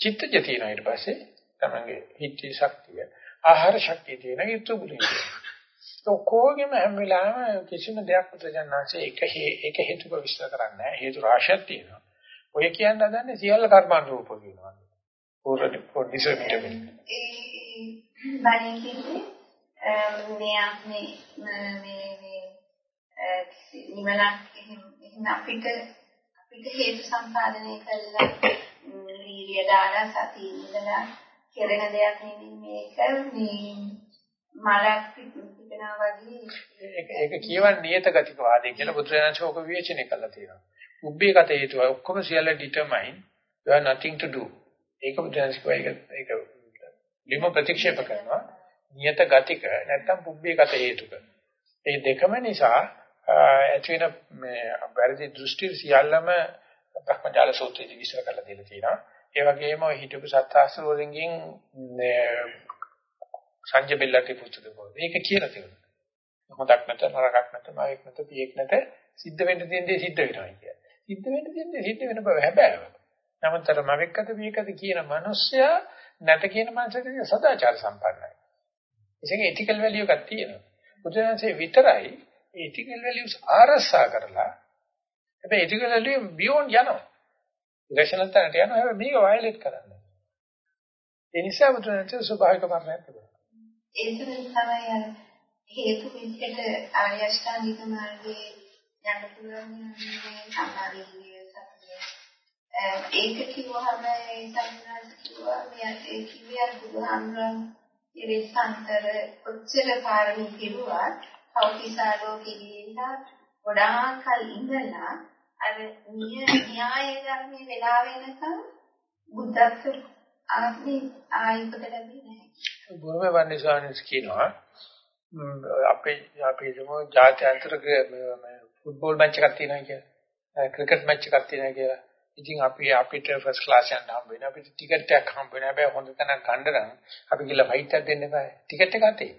චිත්තජ තියෙන ඊට පස්සේ තමංගේ හිතේ ශක්තිය ආහාර ශක්තිය තියෙන යුතු බුලින්. ඔක්කොගෙම හැම වෙලාවෙම කිසිම දෙයක් පුත්‍රජනනාංශයේ එක එක හේතුක විශ්ල කරන්නේ නැහැ. හේතු රාශියක් තියෙනවා. ඔය කියන්න හදන්නේ සියල්ල කර්මානුරූප කියනවා. පොරට පොඩිසෙමිට ඒ බණින් කිව්වේ මේ මේ මේ මේ නිමලක් එහෙම අපිට අපිට හේතු සම්පාදනය කළා වීර්ය දාලා සතිය ඉඳලා කෙරෙන දෙයක් නෙමෙයි මේක මේ මලක් පිටනවා වගේ ඒක ඒක කියවන්නේ නියත ගතික වාදය කියලා බුදුරජාණන් ශෝක විවේචනය කළා තියෙනවා. උබ්බේ කත හේතුව ඔක්කොම සියල්ල determine you have nothing to do. ඒක බුදුරජාණන් ශෝක ඒක ඒක ලිම ප්‍රතික්ෂේප කරනවා. නියත ගතික නැත්තම් පුබ්බේ කත හේතුක. ඒ දෙකම නිසා ඇති වෙන මේ වැරදි දෘෂ්ටි සියල්ලම බ්‍රහ්මජාල සූත්‍රයේදී විස්තර කරලා දීලා තියෙනවා. ඒ වගේම හිතපු සත්‍යාස්ත්‍ර වලින් සංජය බෙල්ලටි පුච්චද පොත. මේක කියලා තියෙනවා. හොඳක් නැත නරකක් නැත මායෙක් නැත පියෙක් නැත සිද්ධ වෙන්න තියෙන දේ සිද්ධ වෙනවා කියන්නේ. සිද්ධ වෙන්න තියෙන දේ සිද්ධ වෙන බව හැබෑව. නමුත් අර මවෙක්කද පියෙක්කද කියන මිනිස්සයා නැත කියන මනසට සදාචාර සම්පන්නයි. ඒකේ ethical value එකක් තියෙනවා. බුදුරජාණන්සේ විතරයි ethical values ආරසා කරලා හැබැයි ethical value beyond යනවා. ඉරෂනල් තැනට යනවා හැබැයි මේක වයලට් කරන්නේ. ඒ නිසා බුදුරජාණන්සේ ස්වභාවික මරණයක් තිබුණා. ඒක තමයි අර හේතු විදිහට ආර්ය අෂ්ටාංගික මාර්ගයේ යන්න පුළුවන් මේ සම්මාදිරිය සත්‍යය. ඒක කිව්වහම ඒ සම්මාස කිව්වා මේ ඒ කිව්වේ අර බුදුහාමුදුරන් ඉරිසන්තර උච්චර කාරණී කිව්වා කෞතිසාරෝ කියලා ගොඩාක් කල් ඉඳලා අර නිය න්‍යාය ධර්මයේ වෙලා වෙනකම් බුද්ධත්ව ආත්මේ ආයුකට ලැබෙන්නේ නැහැ. බුරුමේ වන්නේ ස්වාමීන් කියනවා අපේ අපේ ජම ජාත්‍යන්තර ෆුට්බෝල් මැච් එකක් තියෙනවා කියලා. ක්‍රිකට් මැච් එකක් තියෙනවා කියලා. ඉතින් අපි අපිට ෆස්ට් ක්ලාස් යන්න හම්බ වෙනවා. අපිට ටිකට් එකක් හම්බ වෙනවා. හැබැයි හොඳ තැනක් ගන්න නම් අපි ගිහලා ෆයිට් එකක් දෙන්න බෑ. ටිකට් එක අතේ.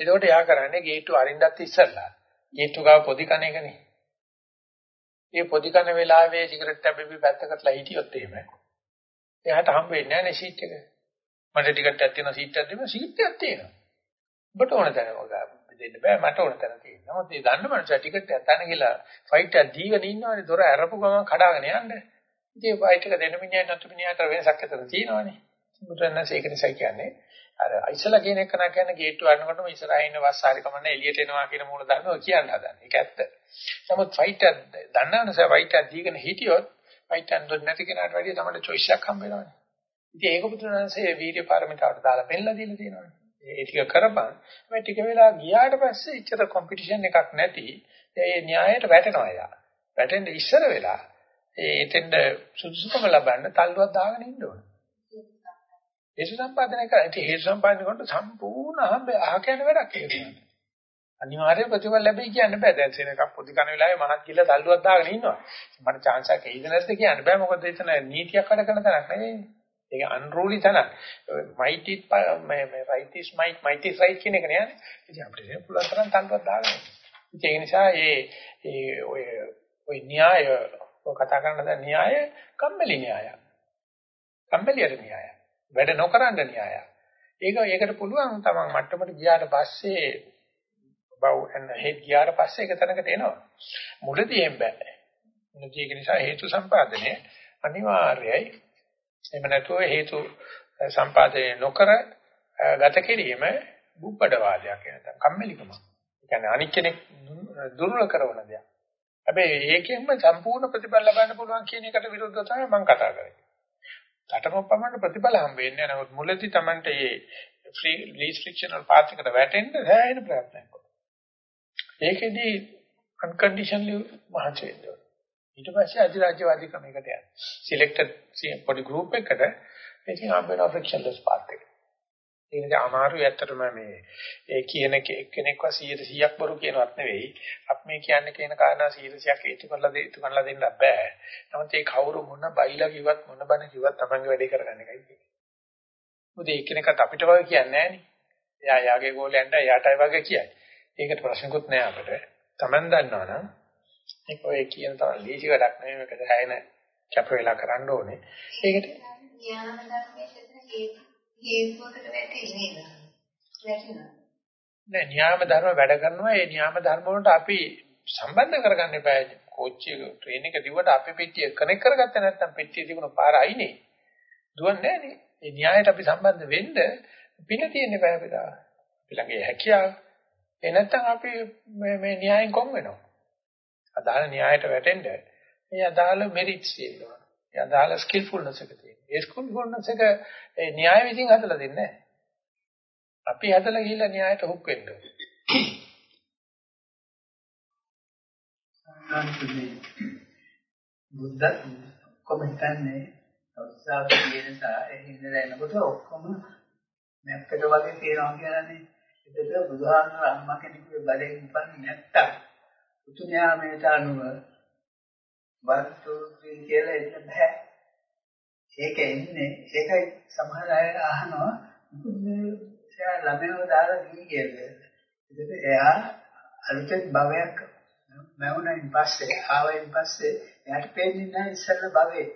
එතකොට යා කරන්නේ ගේට්ටු අරින්නත් ඉස්සෙල්ලා. ගේට්ටු ගාව පොඩි කණ එකනේ. ඒ පොඩි කන වෙලාවේ සිගරට් හැබෙපි පැත්තකටලා හිටියොත් එහෙම. එයාට හම්බ වෙන්නේ නැහැ නේ සීට් එක. මට ටිකට් එකක් තියෙනවා සීට් එකක් දෙන්න සීට් එකක් තියෙනවා. ඔබට ඕන තැන දෙන්න බෑ මට ඕන තැන තියෙනවා. නමුත් මේ දන්න මනුස්සයා ටිකට් එකක් තන ගිහලා ෆයිට් එකක් දීගෙන ඉන්නවනේ දොර ඇරපු ගමන් කඩාගෙන යන්න. ඉතින් ෆයිට් එක දෙන්න මිනිහා නතු මිනිහාට වෙනසක් ඇතන තියෙනවනේ. මුද්‍රණස් ඒක නිසා කියන්නේ අර ඉස්සලා කියන එක නා කියන්නේ ගේට්ටු අරනකොටම ඉස්සරහින් ඉන්න වස් හරි කමන්න එළියට එනවා කියන මූල ධර්ම කියන්න හදන්නේ. ඒක ඇත්ත. නමුත් ෆයිට් එක දන්නවනේ සර් ෆයිට් එක දීගෙන හිටියොත් ෆයිට් එක නැති කෙනාට වැඩිය තමයි choice එකක් හම්බ වෙනවනේ. ඉතින් ඒක බුදුරජාණන්සේ වීර්ය පාරමිතාවට දාලා පෙන්නලා දීලා තියෙනවා. ඒ ටික කරපන්. මේ ටික වෙලා ගියාට පස්සේ ඉච්ඡත කොම්පිටිෂන් එකක් නැති ඒ න්‍යායයට වැටෙනවා යා. වැටෙන්න ඉස්සර වෙලා ඒ එතෙන්ද සුදුසුකම ලබන්න තල්ලුවක් දාගෙන ඉන්න ඕන. හේතු සම්පාදනය කරා. ඉතින් හේතු සම්පාදනය කරනකොට සම්පූර්ණ අහඹ අහ කියන වැඩක් ඒක තියෙනවා. අනිවාර්යයෙන් ප්‍රතිඵල ලැබෙයි කියන්න බෑ. දැන් සෙනඟක් පොඩි කන වෙලාවේ මහත් කිල්ල තල්ලුවක් දාගෙන ඉන්නවා. මට chance එකක් එයිද නැද්ද කියන්න බෑ. මොකද එතන නීතියක් වැඩ කරන තැනක් නෙවෙයි. ඒක අන්රූලි තැනක්. might it මේ right is might might is right කියන එක නෑනේ. ඉතින් අපිට පුළුවන් තරම් තල්ලුවක් දාගන්න. ඒ නිසා ඒ ඒ ඔය ඔය න්‍යාය ඔය කතා කරන ද න්‍යාය කම්මැලි න්‍යාය. කම්මැලියට න්‍යාය. වැඩ නොකරන න්‍යාය. ඒක ඒකට පුළුවන් තමන් මට්ටමට ගියාට පස්සේ බව් එන්න හේත් ගියාට පස්සේ ඒක තැනකට එනවා. මුලදී එම් බෑ. මුලදී ඒක නිසා හේතු සම්පාදනය අනිවාර්යයි. එහෙම නැතුව හේතු සම්පාදනය නොකර ගත කිරීම බුබ්බඩ වාදයක් නැත්නම් කම්මැලිකම. ඒ කියන්නේ අනික් කෙනෙක් දුර්වල කරන දෙයක්. හැබැයි ඒකෙන්ම සම්පූර්ණ ප්‍රතිඵල ලබන්න පුළුවන් කියන එකට විරුද්ධව තමයි මම කතා කරන්නේ. රටමප්පමණ ප්‍රතිඵල හම්බ වෙන්නේ නැහැ. නමුත් මුලදී Tamante මේ free least frictional path එකට වැටෙන්න සෑහෙන ප්‍රයත්නයක් කරනවා. ඒකෙදි unconditionally මහන්සි වෙන්න ඕනේ. ඊට පස්සේ අධිරාජ්‍යවාදී ක්‍රමයකට යනවා. selected පොඩි group එකකට ඉතින් හම්බ වෙන frictionless path එක. ඒ නිසා අමාරුයි ඇත්තටම මේ ඒ කියන කෙනෙක්ව 100%ක් බරු කියනවත් නෙවෙයි. අපි මේ කියන්නේ කියන කාරණා 100%ක් හේතු කරලා දෙතු කරලා දෙන්න බෑ. නමුත් ඒ කවුරු මොන බයිලා කිව්වත් මොන බන කිව්වත් තමන්ගේ වැඩේ කරගන්න එකයි තියෙන්නේ. මොකද ඒ කෙනෙක්ට අපිට වගේ කියන්නේ නෑනේ. එයා යාගේ ගෝලයන්ට එයාටයි වගේ කියයි. ඒකට ප්‍රශ්නකුත් නෑ අපිට. තමන් දන්නවනම් ඒක ඔය කියන තරම් ලීසි වැඩක් නෙවෙයි මේක දැහැගෙන කැප වෙලා කරන්න ඕනේ. ඒකට ඥාන ධර්මයේ හේතුවකට වැටෙන්නේ නේද? වැටෙනවා. නෑ න්‍යාම ධර්ම වැඩ කරනවා ඒ න්‍යාම ධර්ම වලට අපි සම්බන්ධ කරගන්න එපා. කෝච්චි ට්‍රේන් එක දිවට අපේ පෙට්ටිය කනෙක්ට් කරගත්තේ නැත්නම් පෙට්ටිය තිබුණ පාර අයිනේ. දුවන්නේ නෑනේ. ඒ න්‍යායට අපි සම්බන්ධ වෙන්න පින තියෙන්න බෑ අපිට. අපි ළඟ හැකියාව. ඒ නැත්නම් අපි මේ මේ න්‍යායෙන් කොම් වෙනවා. අදාළ න්‍යායට වැටෙන්න මේ අදාළ මෙරිට්ස් තියෙනවා. ඒ අදාළ ස්කිල්ෆුල්නස් එක තියෙනවා. ඒ ස්කිල්ෆුල්නස් එක ඒ න්‍යාය විසින් හදලා දෙන්නේ නැහැ. අපි හදලා ගිහිල්ලා න්‍යායට හුක් වෙන්න ඕනේ. සම්මානතුනේ බුද්ධ කොමෙන්ටන්නේ අවසාව කියන නිසා එහිඳලා එනකොට ඔක්කොම මැප් එක වගේ තියෙනවා කියලානේ. ඒකට බුදුහාමර අම්මා කෙනෙකුගේ බලෙන් උපන්නේ නැත්තම් උතුණ්‍යාමයට අනුව වර්තු කියලා එන්න බෑ. ඒක එන්නේ ඒකයි සමහර අය අහනවා එයා ළමයව දාලා ගිහි කියලා. ඒකද එයා අලුතෙන් භවයක් මැවුණයින් පස්සේ ආවෙන් පස්සේ එයාට පේන්නේ නැහැ ඉස්සෙල්ලා භවේ.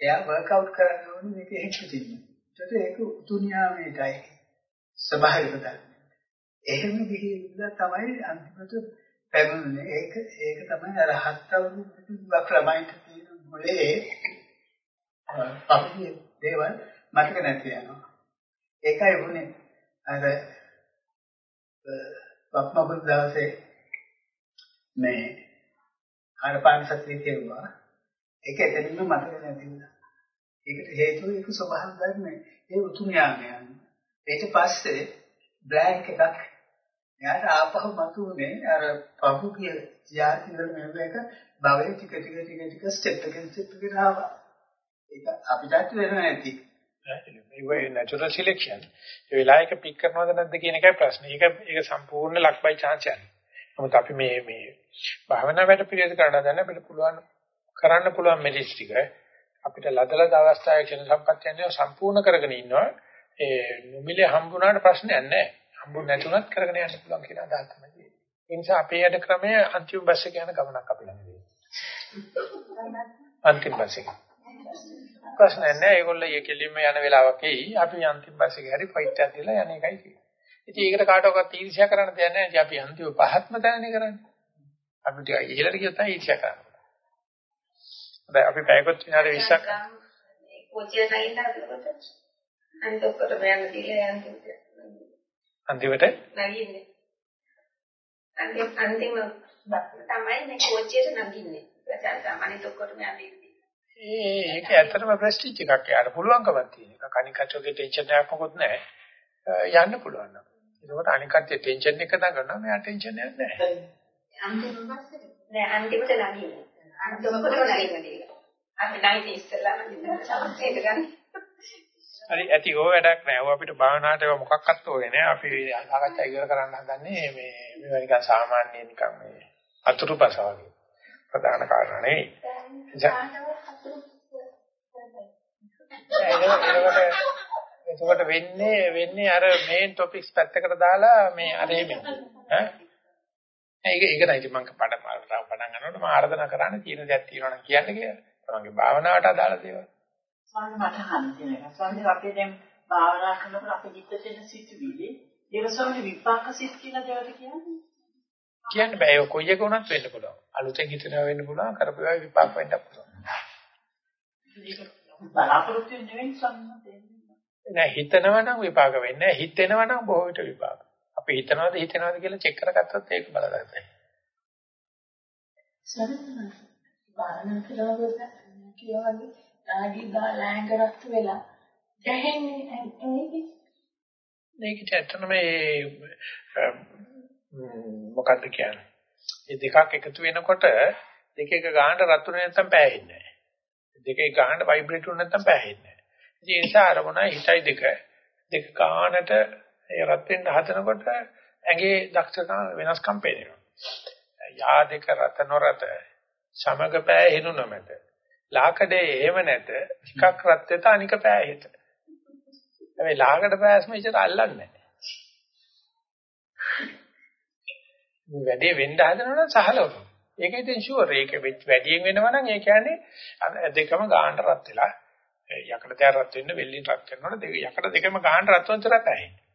එයා වර්ක්අවුට් කරන්න ඕනේ මේක හේතුකින්. ඒකට ඒක උතුණ්‍යාමයටයි ස්වභාවික ධර්ම. එහෙම ගිහිල්ලා තමයි අන්තිමට පැමිණුනේ. ඒක ඒක තමයි අර හත් අවුරුදු ළමයින්ට තියෙන මොලේ පහුගිය දේවල් මතක නැති යනවා. ඒකයි වුනේ අර වක්මබුල් දවසේ මේ ආරපාන සතිය කියුවා. ඒක එතනින්ම මතක නැති වුණා. ඒකට හේතුව ඒක ස්වභාව ධර්මයි. ඒ උතුම් යාමයන්. ඊට පස්සේ බ්ලැන්ක් එකක් එයාට ආපහු මතුනේ අර පහුගිය ජාති වල මෙව එක භවයේ ටික ටික ටික ටික ස්ටෙප් එකෙන් ස්ටෙප් එකට ආවා. ඒක අපිටත් වෙන නැති. ඒ natural selection. ඒ වෙලාවක පික් කරනවද නැද්ද කියන එකයි ප්‍රශ්නේ. ඒක ඒක සම්පූර්ණ luck by chance යන්නේ. නමුත් අපි මේ මේ භාවනා වැඩ පිළිවෙල කරන්න දැන අපිට පුළුවන් කරන්න පුළුවන් මෙලිස් ටික අපිට ලදලද අවස්ථාවේ ක්ෂණ සම්පත්තියන්නේ සම්පූර්ණ කරගෙන ඉන්නවා. ඒ නොමිලේ හම්බුනාට ප්‍රශ්නයක් නැහැ. හම්බුනේ නැතුණත් කරගෙන යන්න පුළුවන් කියන අදහස තමයි. ඒ නිසා අපේ යට ක්‍රමය අන්තිම බස් එක යන ගමනක් අපි ළඟ තියෙනවා. අන්තිම බස් එක. ප්‍රශ්න නැහැ. ඒගොල්ලෝ ඊ කෙලින්ම යන වෙලාවක එයි. අපි අන්තිම බස් එකේ හරි ෆයිට් එකක් දීලා යන එකයි තියෙන්නේ. ඉතින් ඒකට කාටවත් ඊර්ෂ්‍යා කරන්න දෙයක් නැහැ. ඉතින් අපි අන්තිම පහත්ම තැනනේ කරන්නේ. අපි ටික ඉහළට ගියොත් තමයි ඊර්ෂ්‍යා කරන්නේ. දැන් අපි පැයකොත් විනාඩි 20ක් කොච්චර නැගින්න හදනකොට අනිත් ඔක්කොට බයන්න දීලා අන්තිමට අන්තිමට නැගින්නේ. අන්තිම අන්තිම තමයි මේ කොච්චර නැගින්නේ. ප්‍රචාර අනිත් ඔක්කොට මම දීලා. ඒ ඒක ඇත්තටම ප්‍රෙස්ටිජ් එකක් යාට පුළුවන්කමක් තියෙන එක. කණිකටෝගේ ටෙන්ෂන් එකක් මොකොත් නැහැ. යන්න පුළුවන් නම්. ඒකට අනික් කට්ටිය ටෙන්ෂන් එක දඟනවා මෙයා ටෙන්ෂන් එකක් නැහැ. අන්තිම මාසේ නෑ අන්තිමට නගින්න. අන්තිමට නගින්න දෙයක්. අපි නැහිත ඉස්සෙල්ලාම ගන්න. හරි ඇති ඕ වැඩක් නෑ. ඔය අපිට භාවනාවට ඒවා මොකක්වත් ඕනේ නෑ. අපි සාකච්ඡා ඉවර කරන්න හදන්නේ මේ මේවා නිකන් සාමාන්‍ය නිකන් මේ අතුරුපස වගේ. ප්‍රධාන කාරණා නෙවෙයි. එතකොට වෙන්නේ වෙන්නේ අර මේන් ટොපික්ස් පැත්තකට දාලා මේ අර එමෙ. ඈ ඒක ඒක නයි මම පඩම් පඩම් ගන්නකොට මම ආර්දනා කරන්නේ තියෙන දේක් තියෙනවා නම් කියන්න කියලා. තමන්ගේ භාවනාවට අදාළ දේවල්. ස්වාමීන් මට අහන්න තියෙනවා. ස්වාමීන් අපේ දැන් භාවනා කරනකොට අපේ ජීවිතේ තියෙන සිතුවිලි ඒක ස්වාමීන් විපාක සිත් කියලා දේවල් කියන්නේ. කියන්න බෑ ඒක කොයි එක වුණත් වෙන්න පුළුවන්. අලුතෙන් හිතනවා වෙන්න පුළුවන් කරපුවා විපාක වෙන්න පුළුවන්. බලාපොරොත්තු නෙවෙයි ස්වාමීන් නෑ හිතනවා නම් විපාක වෙන්නේ නෑ හිතෙනවා නම් බොහෝ විට විපාක. අපි හිතනවාද හිතනවාද කියලා චෙක් කරගත්තොත් ඒක බලගන්න. සරලව බාහන කරවද කියවගේ ආදි ගාලා හැංගරත් වෙලා දැහෙන්නේ ඇයි මේකට ඇත්තම මේ මොකද්ද කියන්නේ? මේ දෙකක් එකතු වෙනකොට දෙක එක ගානට රතුනේ නැත්තම් පෑහෙන්නේ නැහැ. දෙක එක ගානට ভাইබ්‍රේට් වුනේ නැත්තම් පෑහෙන්නේ නැහැ. ඉතින් ඒ නිසා අරමුණයි හිතයි දෙක දෙක ගානට ඒ රත් වෙන්න හදනකොට ඇඟේ දක්ෂකම් වෙනස්කම් පේනවා. යා දෙක රත නොරත සමග පෑහෙනු නොමැත. ලාකඩේ එහෙම නැත එකක් රත් වෙත අනික පෑහෙත. හැබැයි ලාකඩ පෑස්ම ඉතට අල්ලන්නේ නැහැ. මේ වැඩේ වෙන්න හදනවනම් සහලවනවා. ඒක ඉතින් ෂුවර් ඒක වැඩියෙන් වෙනවා නම් ඒ කියන්නේ දෙකම ගානට රත් වෙලා යකඩ දැන් රත් වෙන්න වෙල්ලින් රත් කරනකොට දෙක යකඩ දෙකම ගානට රත් වෙන තරත් ඇහෙන්නේ.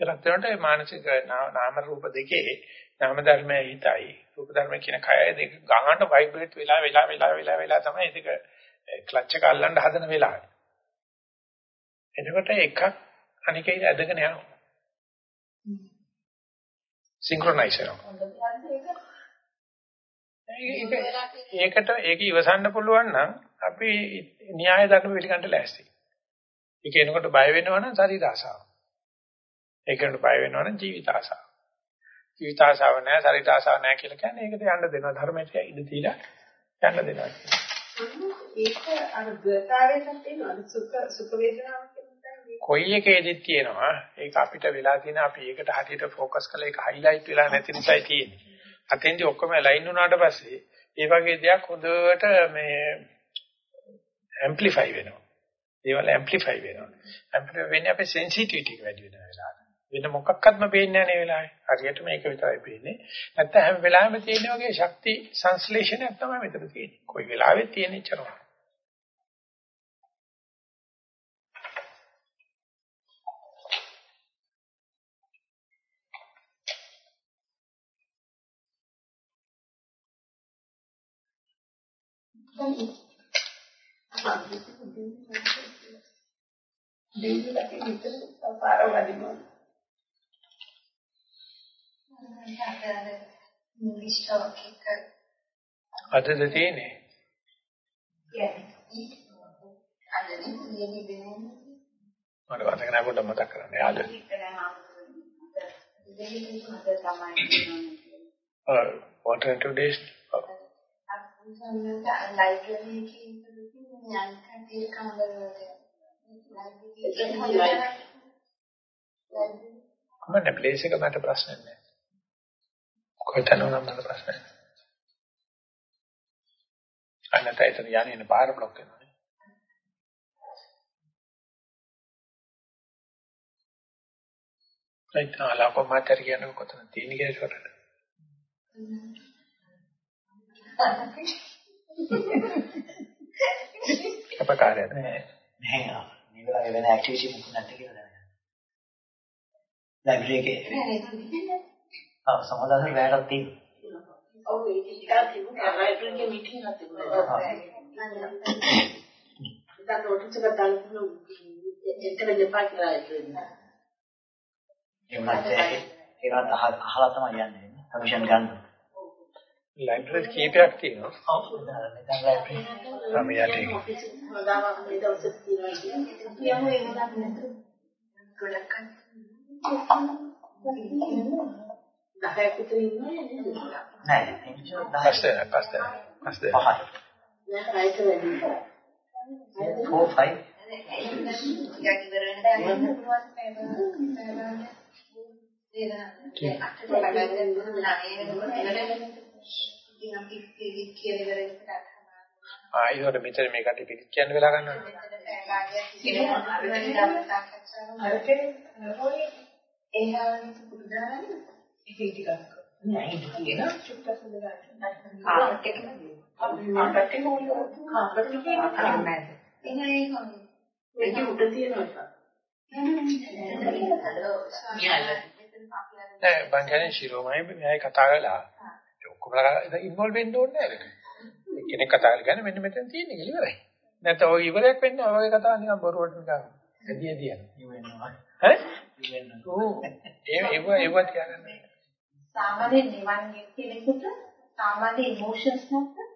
රත් වෙනකොට මානසික නාම රූප දෙකේ නාම ධර්මයේ හිතයි රූප ධර්ම කියන කය දෙක ගානට ভাইබ්‍රේට් වෙලා වෙලා වෙලා වෙලා වෙලා තමයි ඒක ක්ලච් එක අල්ලන්න හදන වෙලාව. එතකොට එකක් අනිකේ ඇදගෙන යනවා. සින්ක්‍රොනයිස් වෙනවා. ඒකට ඒක ඉවසන්න පුළුවන් නම් අපි න්‍යාය ධර්ම පිළිගන්න ලෑස්ති. ඒක එනකොට බය වෙනවනම් ශරීර ආසාව. ඒකට බය වෙනවනම් ජීවිත ආසාව. ජීවිත ආසාව නැහැ ශරීර ආසාව නැහැ කියලා කියන්නේ ඒකට යන්න දෙනවා ධර්මයට ඉඳ තියලා යන්න දෙනවා. ඒක අර ගතාවෙන් තියෙනවා සුඛ සුඛ වේදනාවක් කොයි එකේදීත් තියෙනවා ඒක අපිට වෙලා තියෙන අපි ඒකට හරියට ફોકસ කරලා ඒක highlight වෙලා නැති නිසායි තියෙන්නේ. අතෙන්දී ඔක්කොම ලයින් වුණාට පස්සේ ඒ වගේ දෙයක් හොඳට මේ ඇම්ප්ලිෆයි වෙනවා. ඒවල ඇම්ප්ලිෆයි වෙනවා. ඇම්ප්ලිෆයි වෙන්නේ අපේ සෙන්සිටිවිටි එක වැඩි වෙන වෙලාවට. වෙන මොකක්වත්ම පේන්නේ නැහැ නේ වෙලාවේ. හරියට මේක විතරයි පේන්නේ. නැත්නම් හැම වෙලාවෙම තියෙන වගේ ශක්ති සංශ්ලේෂණයක් තමයි මෙතන තියෙන්නේ. කොයි වෙලාවෙත් තියෙන ඉච්චරම. දෙවිලට විතර පාරවදිනවා. අදද තියෙන්නේ. මට වතක නෑ පොඩ්ඩක් මතක් කරන්න. යාද. Uh, what are two days? Library එකේ ඉඳලා යන් කටේ කාමරවලට කොහොමද ප්ලේස් එක මට ප්‍රශ්න නැහැ. කොහෙටද නම් මට ප්‍රශ්න නැහැ. අන්නත එතන යන්නේ නේ පාර බ්ලොක් වෙනවා. ඒත් ආලක මාතර කියන්නේ කොතන තියෙන කියලා කරන්නේ. අපකාරය නෑ. නෑ. මේ වෙලාවේ වෙන ඇක්ටිවිටි මොකක්ද නැත්තේ කියලා දැනගන්න. ලයිබ්‍රරි එකේ. ආ සමාදාන වැරද්දක් තියෙනවා. ඔව් ඒක ටිකක් තිබුණා. එකේ මීටින් එකක් තිබුණා. දැන් නෝටිස් එකක් දාන්න පුළුවන්. එතන දෙපා කියලා ඉතින්. ඒ වුණත් ඒකට අහලා තමයි යන්නේ. කමිෂන් ගන්න. ලයිබ්‍රරි කීපයක් තියෙනවා. ඔව් දැන් ලයිබ්‍රරි. තමයි යටි. හොදාවක් මේ දවසේ තියෙනවා. කියමු එහෙම නැත්නම් ගොඩක් දහයක් විතර ඉන්නවා නේද? නෑ එන්ජෝ පස් දෙනෙක් පස් දෙනෙක් පස් දෙනෙක්. පහයි. නෑ හයිට වැඩි. 4 5 ටිකක් ඉවර වෙනකන් යන්න පුළුවන් පැය ආ ඒකට මෙතන මේ කටි පිට කියන්න වෙලා ගන්නවා. ඒක උඩ තියෙනවා. නෑ කියන්නේ ශිරෝමයි මෙයයි කතා කරලා ඔක්කොම ඉන්වෝල්ව් වෙන්න ඕනේ නෑ. කෙනෙක් කතා කියන්නේ මෙන්න මෙතන තියෙන එක ඉවරයි. නැත්නම් ඔය ඉවරයක් වෙන්නේ ඔය කතාව නිකන් බොරුවට නිකන් ඇදී ඇදී යනවා. ඈ? ඉවෙනවා. ඕ ඒ ඒව ඒවත් කියන්නේ. සාමාන්‍ය නිවන් කෙනෙකුට සාමාන්‍ය ඉමෝෂන්ස් නැත්නම්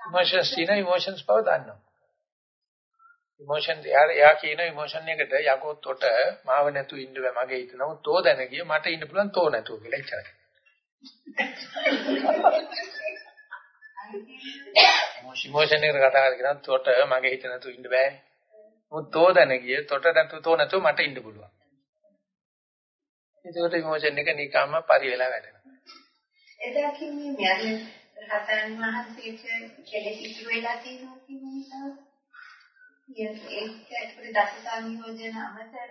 ඉමෝෂන්ස් තියෙන ඉමෝෂන්ස් බව දන්නවා. ඉමෝෂන් එයා එයා කියන ඉමෝෂන් එකට යකෝත් උට මාව නැතු ඉන්න බෑ මගේ හිත නමුත් තෝ දැන ගිය මට ඉන්න පුළුවන් තෝ නැතුව කියලා ඉච්චරයි. ඉමෝෂන් එකට කතා කරගෙන තොට මගේ හිත නැතුව ඉන්න බෑ. නමුත් තෝ දැන ගිය තොට නැතුව තෝ නැතුව මට ඉන්න පුළුවන්. ඒකට ඉමෝෂන් එක නිකම්ම පරිවෙලා වැඩෙනවා. එදා කිව්වේ මෙයන් රහතන් වහන්සේට කෙලෙස් ඉතුරු වෙලා තියෙනවා කියන නිසා ඒක ඒකට දස සංයෝජන අමතර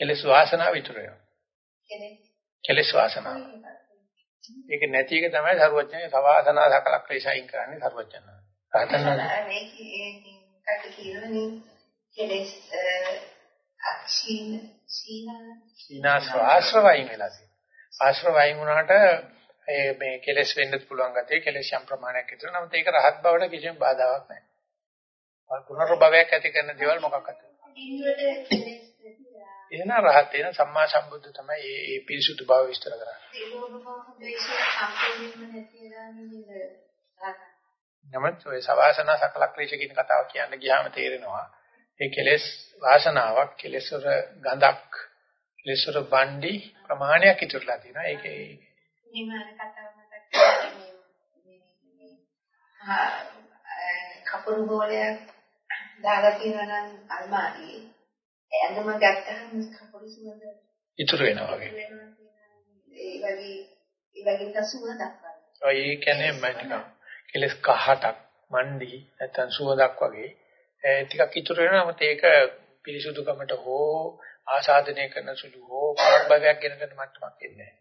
කෙලස් වාසනාව විතර වෙනවා. කෙලෙස් කෙලස් වාසනාව. ඒක නැති එක තමයි සරුවචනේ සවාසනා සකල ක්ලේශයින් කරන්නේ සරුවචන. රහතන් වහන්සේ මේක ඒකට කියනනේ කෙලෙස් සීනා සීනාස්ව ආශ්‍රවයින් වෙලා තියෙනවා. ආශ්‍රවයින් වුණාට ඒ මේ කෙලස් වෙන්නත් පුළුවන් ගැතේ කෙලස් යම් ප්‍රමාණයක් විතර. නමුත් ඒක රහත් බවට කිසිම බාධාවක් නැහැ. පුනර්භවයක් ඇති කරන දේවල් මොකක්ද? එහෙනම් රහත් වෙන සම්මා සම්බුද්ධ තමයි මේ මේ පිරිසුදු බව විස්තර කරන්නේ. නමුත් ඔය සවාසනා සකල ක්ලේශ කියන කතාව කියන්න ගියාම තේරෙනවා ඒ කෙලෙස් වාසනාවක් කෙලෙස් වල ගඳක් කෙලෙස් වල බණ්ඩි ප්‍රමාණයක් ඉතුරුලා තියෙනවා. ඒකේ නිමාන කතාව මතක් කපුරු ගෝලයක් දාලා තියෙනවා නම් අල්මාරියේ ඇඳුම ගත්තහම කපුරු සුවඳ ඉතුරු වෙනවා වගේ. ඒ වගේ ඒ වගේ තසුවඳක් වගේ. ඔය කියන්නේ මම නිකන් කෙලස් කහටක් මණ්ඩි නැත්නම් සුවඳක් වගේ ටිකක් ඉතුරු වෙනවා නමුත් ඒක පිරිසුදුකමට හෝ ආසාදනය කරන සුළු හෝ ප්‍රබවයක් ගෙන ගන්න මට්ටමක් එන්නේ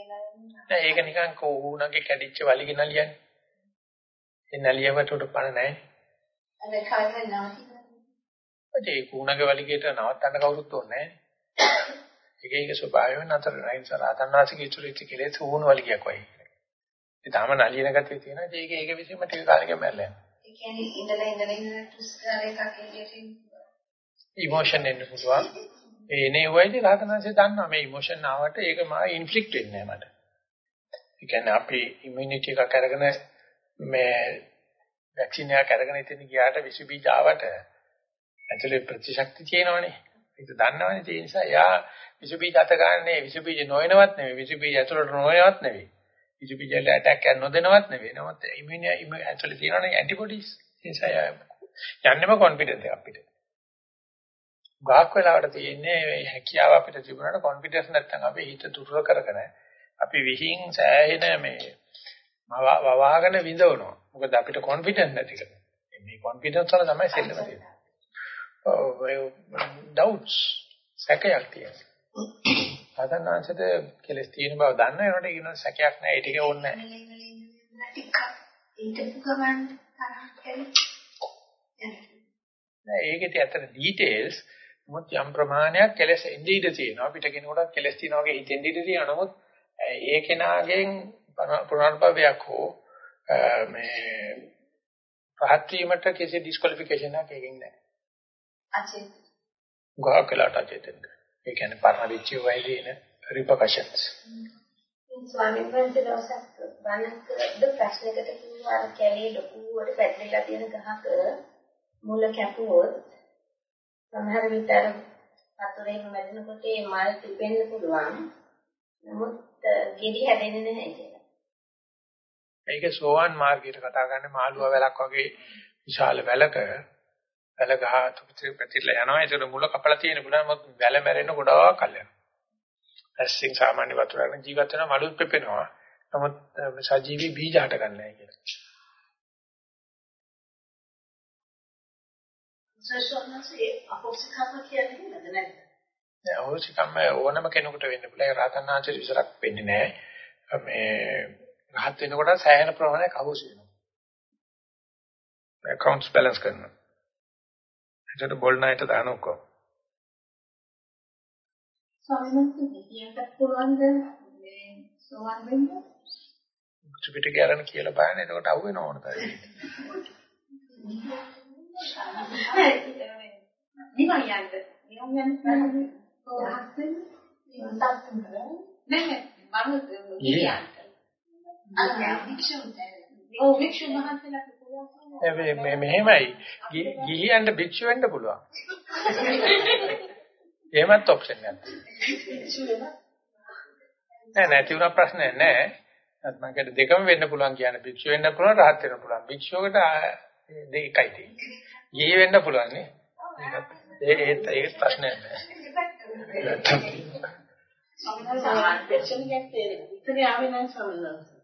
නැහැ. ඒක නිකන් කෝහුණගේ කැඩිච්ච වලිග නලියන්නේ. ඒ නලියවට උඩ පණ නැහැ. අර කාලේ නවතිනවා. ඒ කෝහුණගේ වලිගයට නවත්තන්න කවුරුත් ඕනේ නැහැ. ඒක ඒක ස්වභාවයෙන් අතර නැයින් සරාතන්නාසික ඉතුරු ඉති කෙලෙස් වුණ වලිගයක් වගේ. ඒ තාම නලියන ගතිය තියෙනවා. ඒක ඒක විසීම ටික කාලෙකින් මැරලා යනවා. ඒ කියන්නේ ඉඳලා ඉඳලා ඉඳලා තුස්කාර එකක් එළියට ඉමෝෂන් එන්න පුළුවන්. ඒ එනේ වෙයිදී රාතනanse දන්නවා මේ ඉමෝෂන් ආවට ඒක මා ඉන්ෆ්ලික්ට් වෙන්නේ නැහැ මට. ඒ කියන්නේ අපි ඉමුනිටි එකක් අරගෙන මේ වැක්සින් එකක් අරගෙන ඉතින් ගියාට විස බීජ ආවට ඇතුලේ ප්‍රතිශක්ති තියෙනවනේ. ඒක දන්නවනේ ඒ නිසා යා විස බීජ අත ගන්නනේ විස බීජ නොයනවත් නෙවෙයි විස බීජ ඇතුලට නොයනවත් නෙවෙයි. විස බීජ වල ඇටැක් එක නොදෙනවත් නෙවෙයි. නමුත් ඉමුනිය ඇතුලේ තියෙනවනේ ඇන්ටිබොඩිස්. ඒ නිසා යන්නෙම කොන්ෆිඩන්ස් එක අපිට. ගාක් වෙලාවට තියෙන්නේ මේ හැකියාව අපිට තිබුණාට කොන්ෆිඩන්ස් නැත්නම් අපි හිත දුර්වල කරගෙන අපි විහිං සෑහෙන මේ වවාගෙන විඳවනවා. මොකද අපිට කොන්ෆිඩන්ස් නැතිකම. මේ කොන්ෆිඩන්ස් වල තමයි සෙල්ලම තියෙන්නේ. ඔව් ඩවුට්ස් සැකයක් තියෙනවා. අදනාංශද කෙලස් තියෙන බව දන්න ඒනට කියන සැකයක් නැහැ. ඒ ටික ඕනේ නැහැ. ඒකේ ඇත්තට ඩීටේල්ස් මොකද යම් ප්‍රමාණයක් කෙලස් එන්නේ ඉඳ තියෙනවා අපිට කෙනෙකුට කෙලස් තියෙනවා වගේ හිතෙන් ඉඳ තියෙනවා නමුත් ඒ කෙනාගෙන් පුනර්භවයක් හෝ මේ රහත් වීමට කිසි ඩිස්ක්වලිෆිකේෂන් එකක් එකකින් නැහැ අචේත ගාකලට අචේතන ඒ කියන්නේ පරණ වෙච්ච වයිදී එන රිපකෂන්ස් ස්වාමීන් වහන්සේ දවසක් බණකද ප්‍රශ්නයකට කිව්වා කැලේ ලොකුවට පැටලිලා තියෙන ගහක මුල කැපුවොත් සමහර විට අර වතුරේම වැදෙනකොට ඒ මල් පිපෙන්න පුළුවන්. නමුත් ගෙඩි හැදෙන්නේ නැහැ කියලා. ඒක සෝවාන් මාර්ගයට කතා කරන්නේ මාළුවා වැලක් වගේ විශාල වැලක වැල ගහ ප්‍රතිලා යනවා. ඒතර මුල කපලා තියෙන බුණා මොකද වැල මැරෙන්න ගොඩාක් කල් යනවා. ඇස්සින් සාමාන්‍ය වතුරෙන් ජීවත් වෙන මලුත් පෙපෙනවා. නමුත් සජීවී බීජ හට ගන්නෑ කියලා. සර්ෂොන්නසේ අපොක්සිකම කියන්නේ නේද නැද්ද? නෑ ඕසිකම ඕනම කෙනෙකුට වෙන්න පුළුවන්. රහතන් වහන්සේ විතරක් වෙන්නේ නෑ. මේ රහත් වෙනකොට සෑහෙන ප්‍රමාණයක් අවශ්‍ය වෙනවා. accounts balance කරනවා. එතකොට බොල් ණයට දාන ඔක්කොම. ස්වාමීන් වහන්සේ පුළුවන්ද මේ සෝවන් වෙන්න? ත්‍රිපිටකය අරන් කියලා බලන්න එතකොට අහු වෙනව ඕන තරම්. නිවන් යන්න. නිවන් යන්න රහත් වෙන්න. නිවන් කරන්නේ. නෑ මම ගියන්ට. අන්න වික්ෂුන්ට. ඔව් වික්ෂුන් මහන්සලා මේ මෙහෙමයි ගිහියන්ට භික්ෂු වෙන්න පුළුවන්. එහෙමත් ඔප්ෂන් එකක් තියෙනවා. නෑ නැති වුණා ප්‍රශ්නයක් නෑ. මම කියන්නේ දෙකම වෙන්න පුළුවන් කියන්නේ භික්ෂු වෙන්න පුළුවන් රහත් වෙන්න පුළුවන්. භික්ෂුවකට දෙකයි තියෙන්නේ. ඊයේ වෙන්න පුළුවන් නේ. ඒ ඒ ඒක ප්‍රශ්නයක් නෑ. සමහරවිට දෙචන් ගැත්තේ ඉතින් ආවේ නැහැ සමහරවිට.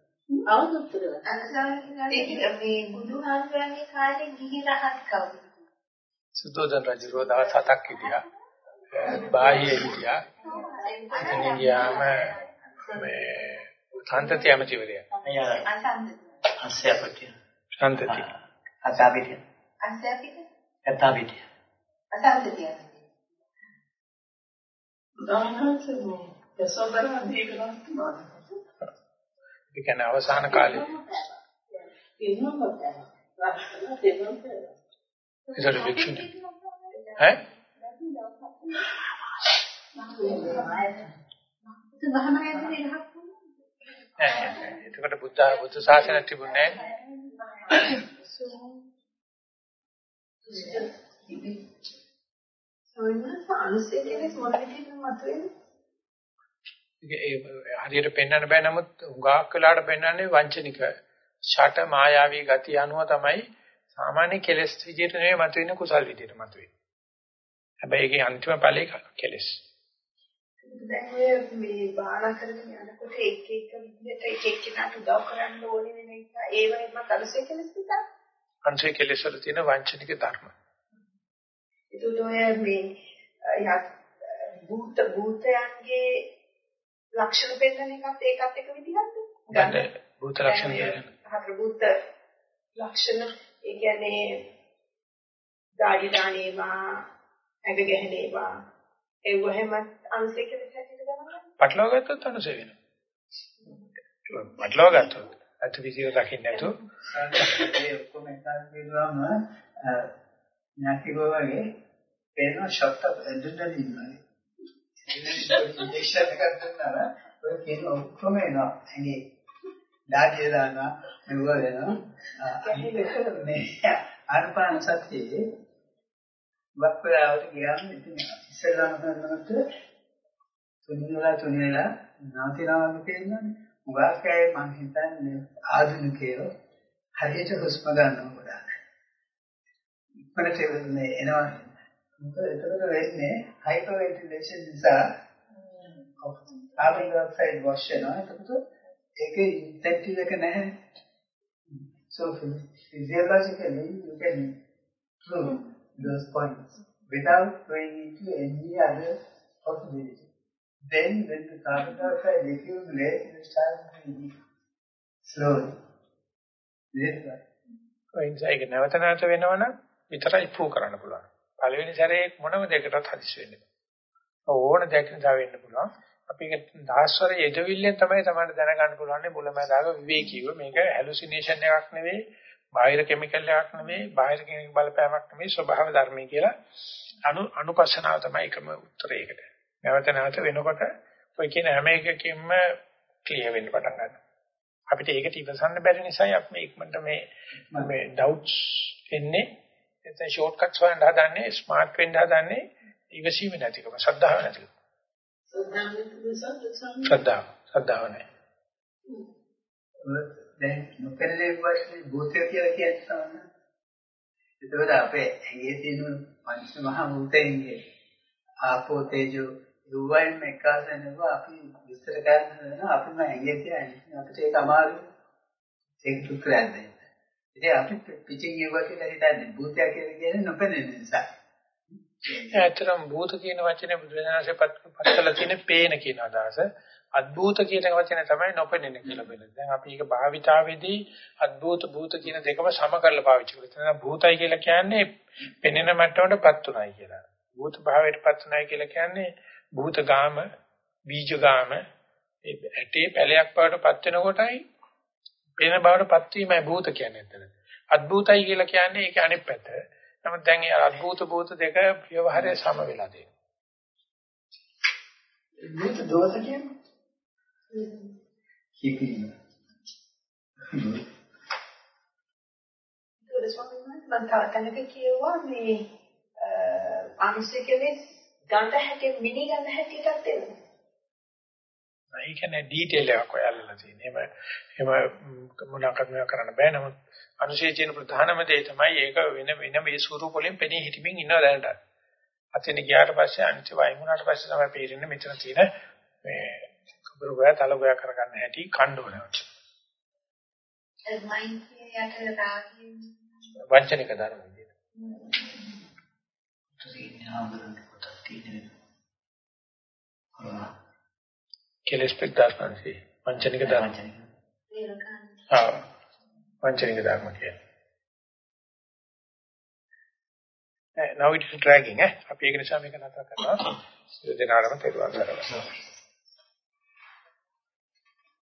අවුරුද්දකට. අනසාරේ මේ බුදුහාමුදුරන්ගේ කාලේ ගිහි රහත් කවුද? සුද්ධෝදන රජුව දවස් හතක් හිටියා. බාහිය හිටියා. එතන ගියාම මේ සම්තති ඇමතිවරයා. අස්සයපටිය. සම්තති. අසාපිටිය. අන්තයපිට ඇතාපිටිය. අසන්තතිය. උදාහරණයක් මේ දසවතර දීකරත් මාන. ඒ කියන්නේ අවසාන කාලේ. ඒසර වික්ෂණ. ඈ? එතකොට බුද්ධ බුද්ධ ශාසනය තිබුණේ සෝමස් අනුසය කියන්නේ මොන විදිහට මතුවේද? හරියට පෙන්වන්න බෑ නමුත් උගාක් වෙලාට පෙන්වන්නේ වංචනික ෂට මායාවී ගති අනුව තමයි සාමාන්‍ය කෙලස් විදිහට නෙවෙයි මතුවෙන්නේ කුසල් විදිහට මතුවෙන්නේ. හැබැයි ඒකේ අන්තිම ඵලයේ කෙලස්. දැන් ඔය මේ බාහනා කරගෙන යනකොට එක එක විදිහට එක එක කෙනාට උදව් කරන්න ඕනේ වෙන එක ඒ වගේම අනුසය කෙලස් විතර. අනුසය කෙලස් වල තියෙන වංචනික ධර්ම. ඒකට ඔය මේ යත් භූත භූතයන්ගේ ලක්ෂණ පෙන්නන එකත් ඒකත් එක විදිහක්ද? ගන්න භූත ලක්ෂණ කියන්නේ. හතර භූත ලක්ෂණ ඒ කියන්නේ දාඩි දානේවා ඇඟ ගැහෙනේවා ඒ වගේම කෙලස් හැටියට ගන්නවා. පටලවා ගත්තොත් අනුසය වෙනවා. පටලවා ගත්තොත් අත විසිය දකින්න නැතු. ඒ ඔක්කොම එකක් කියලාම නැතිව වගේ ෂොට් අප් ඇඩ්‍රිනලින් වගේ. ඉන්ජෙක්ෂන් එකක් දුන්නා ඔය කියන ඔක්කොම එනවා. ඇඟේ ඩාඩිය දානවා මෙව වෙනවා. මේ අනුපාන සතියේ වක්වලාවට ගියාම ඉතින් ඉස්සෙල්ලාම කරනකොට තුනියලා තුනියලා නැතිනවා කියන්නේ මුගක් අය මම හිතන්නේ ආධුනිකයෝ හරියට හුස්ම ගන්නවා ගොඩාක්. ඉක්මනට එන්නේ එනවා. මොකද එතකොට වෙන්නේ හයිපර් වෙන්ටිලේෂන් නිසා කාබන් ඩයොක්සයිඩ් වොෂ් වෙනවා. එතකොට ඒකේ ඉන්ටෙන්සිව් එක නැහැ. So physiologically you can prove those points without going into any other possibility. Then when the carbon dioxide accumulates, you start breathing slowly. That's right. ඔයින්සයික නැවත නැවත වෙනවනම් විතරයි ප්‍රූව් කරන්න පුළුවන්. පළවෙනි සැරේ මොනම දෙයකටත් හදිසි වෙන්න බෑ. ඕන දෙයක් නිසා වෙන්න පුළුවන්. අපි ඒක දහස්වර යෙදවිල්ලෙන් තමයි තමයි දැනගන්න පුළුවන් මුලමදාග විවේකීව මේක හැලුසිනේෂන් එකක් නෙවෙයි බාහිර කිමිකල් එකක් නෙවෙයි බාහිර කෙනෙක් බලපෑමක් නෙවෙයි ස්වභාව ධර්මයි කියලා අනු අනුපස්සනාව තමයි එකම උත්තරයකට. නැවත නැවත වෙනකොට ඔය කියන හැම එකකින්ම ක්ලියර් වෙන්න පටන් ගන්නවා. අපිට ඒකට ඉවසන්න බැරි නිසායි අපි මේ ඉක්මනට මේ මේ ඩවුට්ස් එන්නේ එතන ෂෝට් කට්ස් හොයන්න හදන්නේ ස්මාර්ට් වෙන්න හදන්නේ ඉවසීම නැතිකම ශ්‍රද්ධාව නැතිකම. ශ්‍රද්ධාව ශ්‍රද්ධාව නැහැ. දැන් නොපෙරළේ වශයෙන් භූතය කියලා කියන්නේ තමයි. එතකොට අපේ ඇඟේ තියෙන පංච මහා භූතයන්ගේ ආපෝ තේජෝ දුවයින් එකසෙනව අපි විස්තර කරන්න අපිම ඇඟේ තියන්නේ අපිට ඒක අමාරුයි. ඒක දුක්ඛයන්ද. ඉතින් අපි පිටින් යුව කියලා හිතන්නේ භූතය කියලා කියන්නේ නොපෙනෙන නිසා. ඇත්තටම භූත කියන වචනේ බුදුරජාණන්සේ පස්සලා තියෙන පේන කියන අදහස. අද්භූත කියන වචනේ තමයි නොපෙනෙන කියලා බලන්නේ. දැන් අපි ඒක භාවිතාවේදී අද්භූත භූත කියන දෙකම සම කරලා පාවිච්චි කරලා භූතයි කියලා කියන්නේ පෙනෙන මට්ටමටපත් උනායි කියලා. භූත භාවයටපත් උනායි කියලා කියන්නේ භූතගාම, බීජගාම ඒ ඇටේ පැලයක් බවටපත් වෙනකොටයි පෙනෙන බවටපත් වීමයි භූත කියන්නේ ඇත්තට. අද්භූතයි කියලා කියන්නේ ඒක අනිත් පැත්ත. නමුත් දැන් ඒ අද්භූත භූත දෙක ව්‍යවහාරයේ සම වෙලා තියෙනවා. භූත දෝෂ කියන්නේ මම තව තැනක කියුවා මේ අනුසිකලෙස් ගඳ හැටි මිනි ගඳ හැටි එකක් දෙනවා. ඒ කියන්නේ ඩීටේල් එකක් ඔයාලලා තියෙන. එහෙම එහෙම මොනවාක්වත් මේවා කරන්න බෑ. නමුත් අනුශේචන ප්‍රධානම දේ තමයි ඒක වෙන වෙන මේ ස්වරූප වලින් පෙනී හිටමින් ඉන්නව දැනට. අතින් ගියාට පස්සේ අනිත් වයින් වුණාට පස්සේ තමයි පේරෙන්නේ මෙතන තියෙන මේ කබරගය තලගය කරගන්න හැටි කණ්ඩෝනවා. ඒ මයින්ඩ් යට රාගයෙන් වංචනික ධර්ම විදියට. කෙලස් පිටාස්පන්සි වංචනික ධර්ම. ආ වංචනික ධර්ම කියන්නේ. now it is dragging eh අපි ඒක නිසා මේක නතර කරනවා. දෙනාලම තේරුම් ගන්නවා.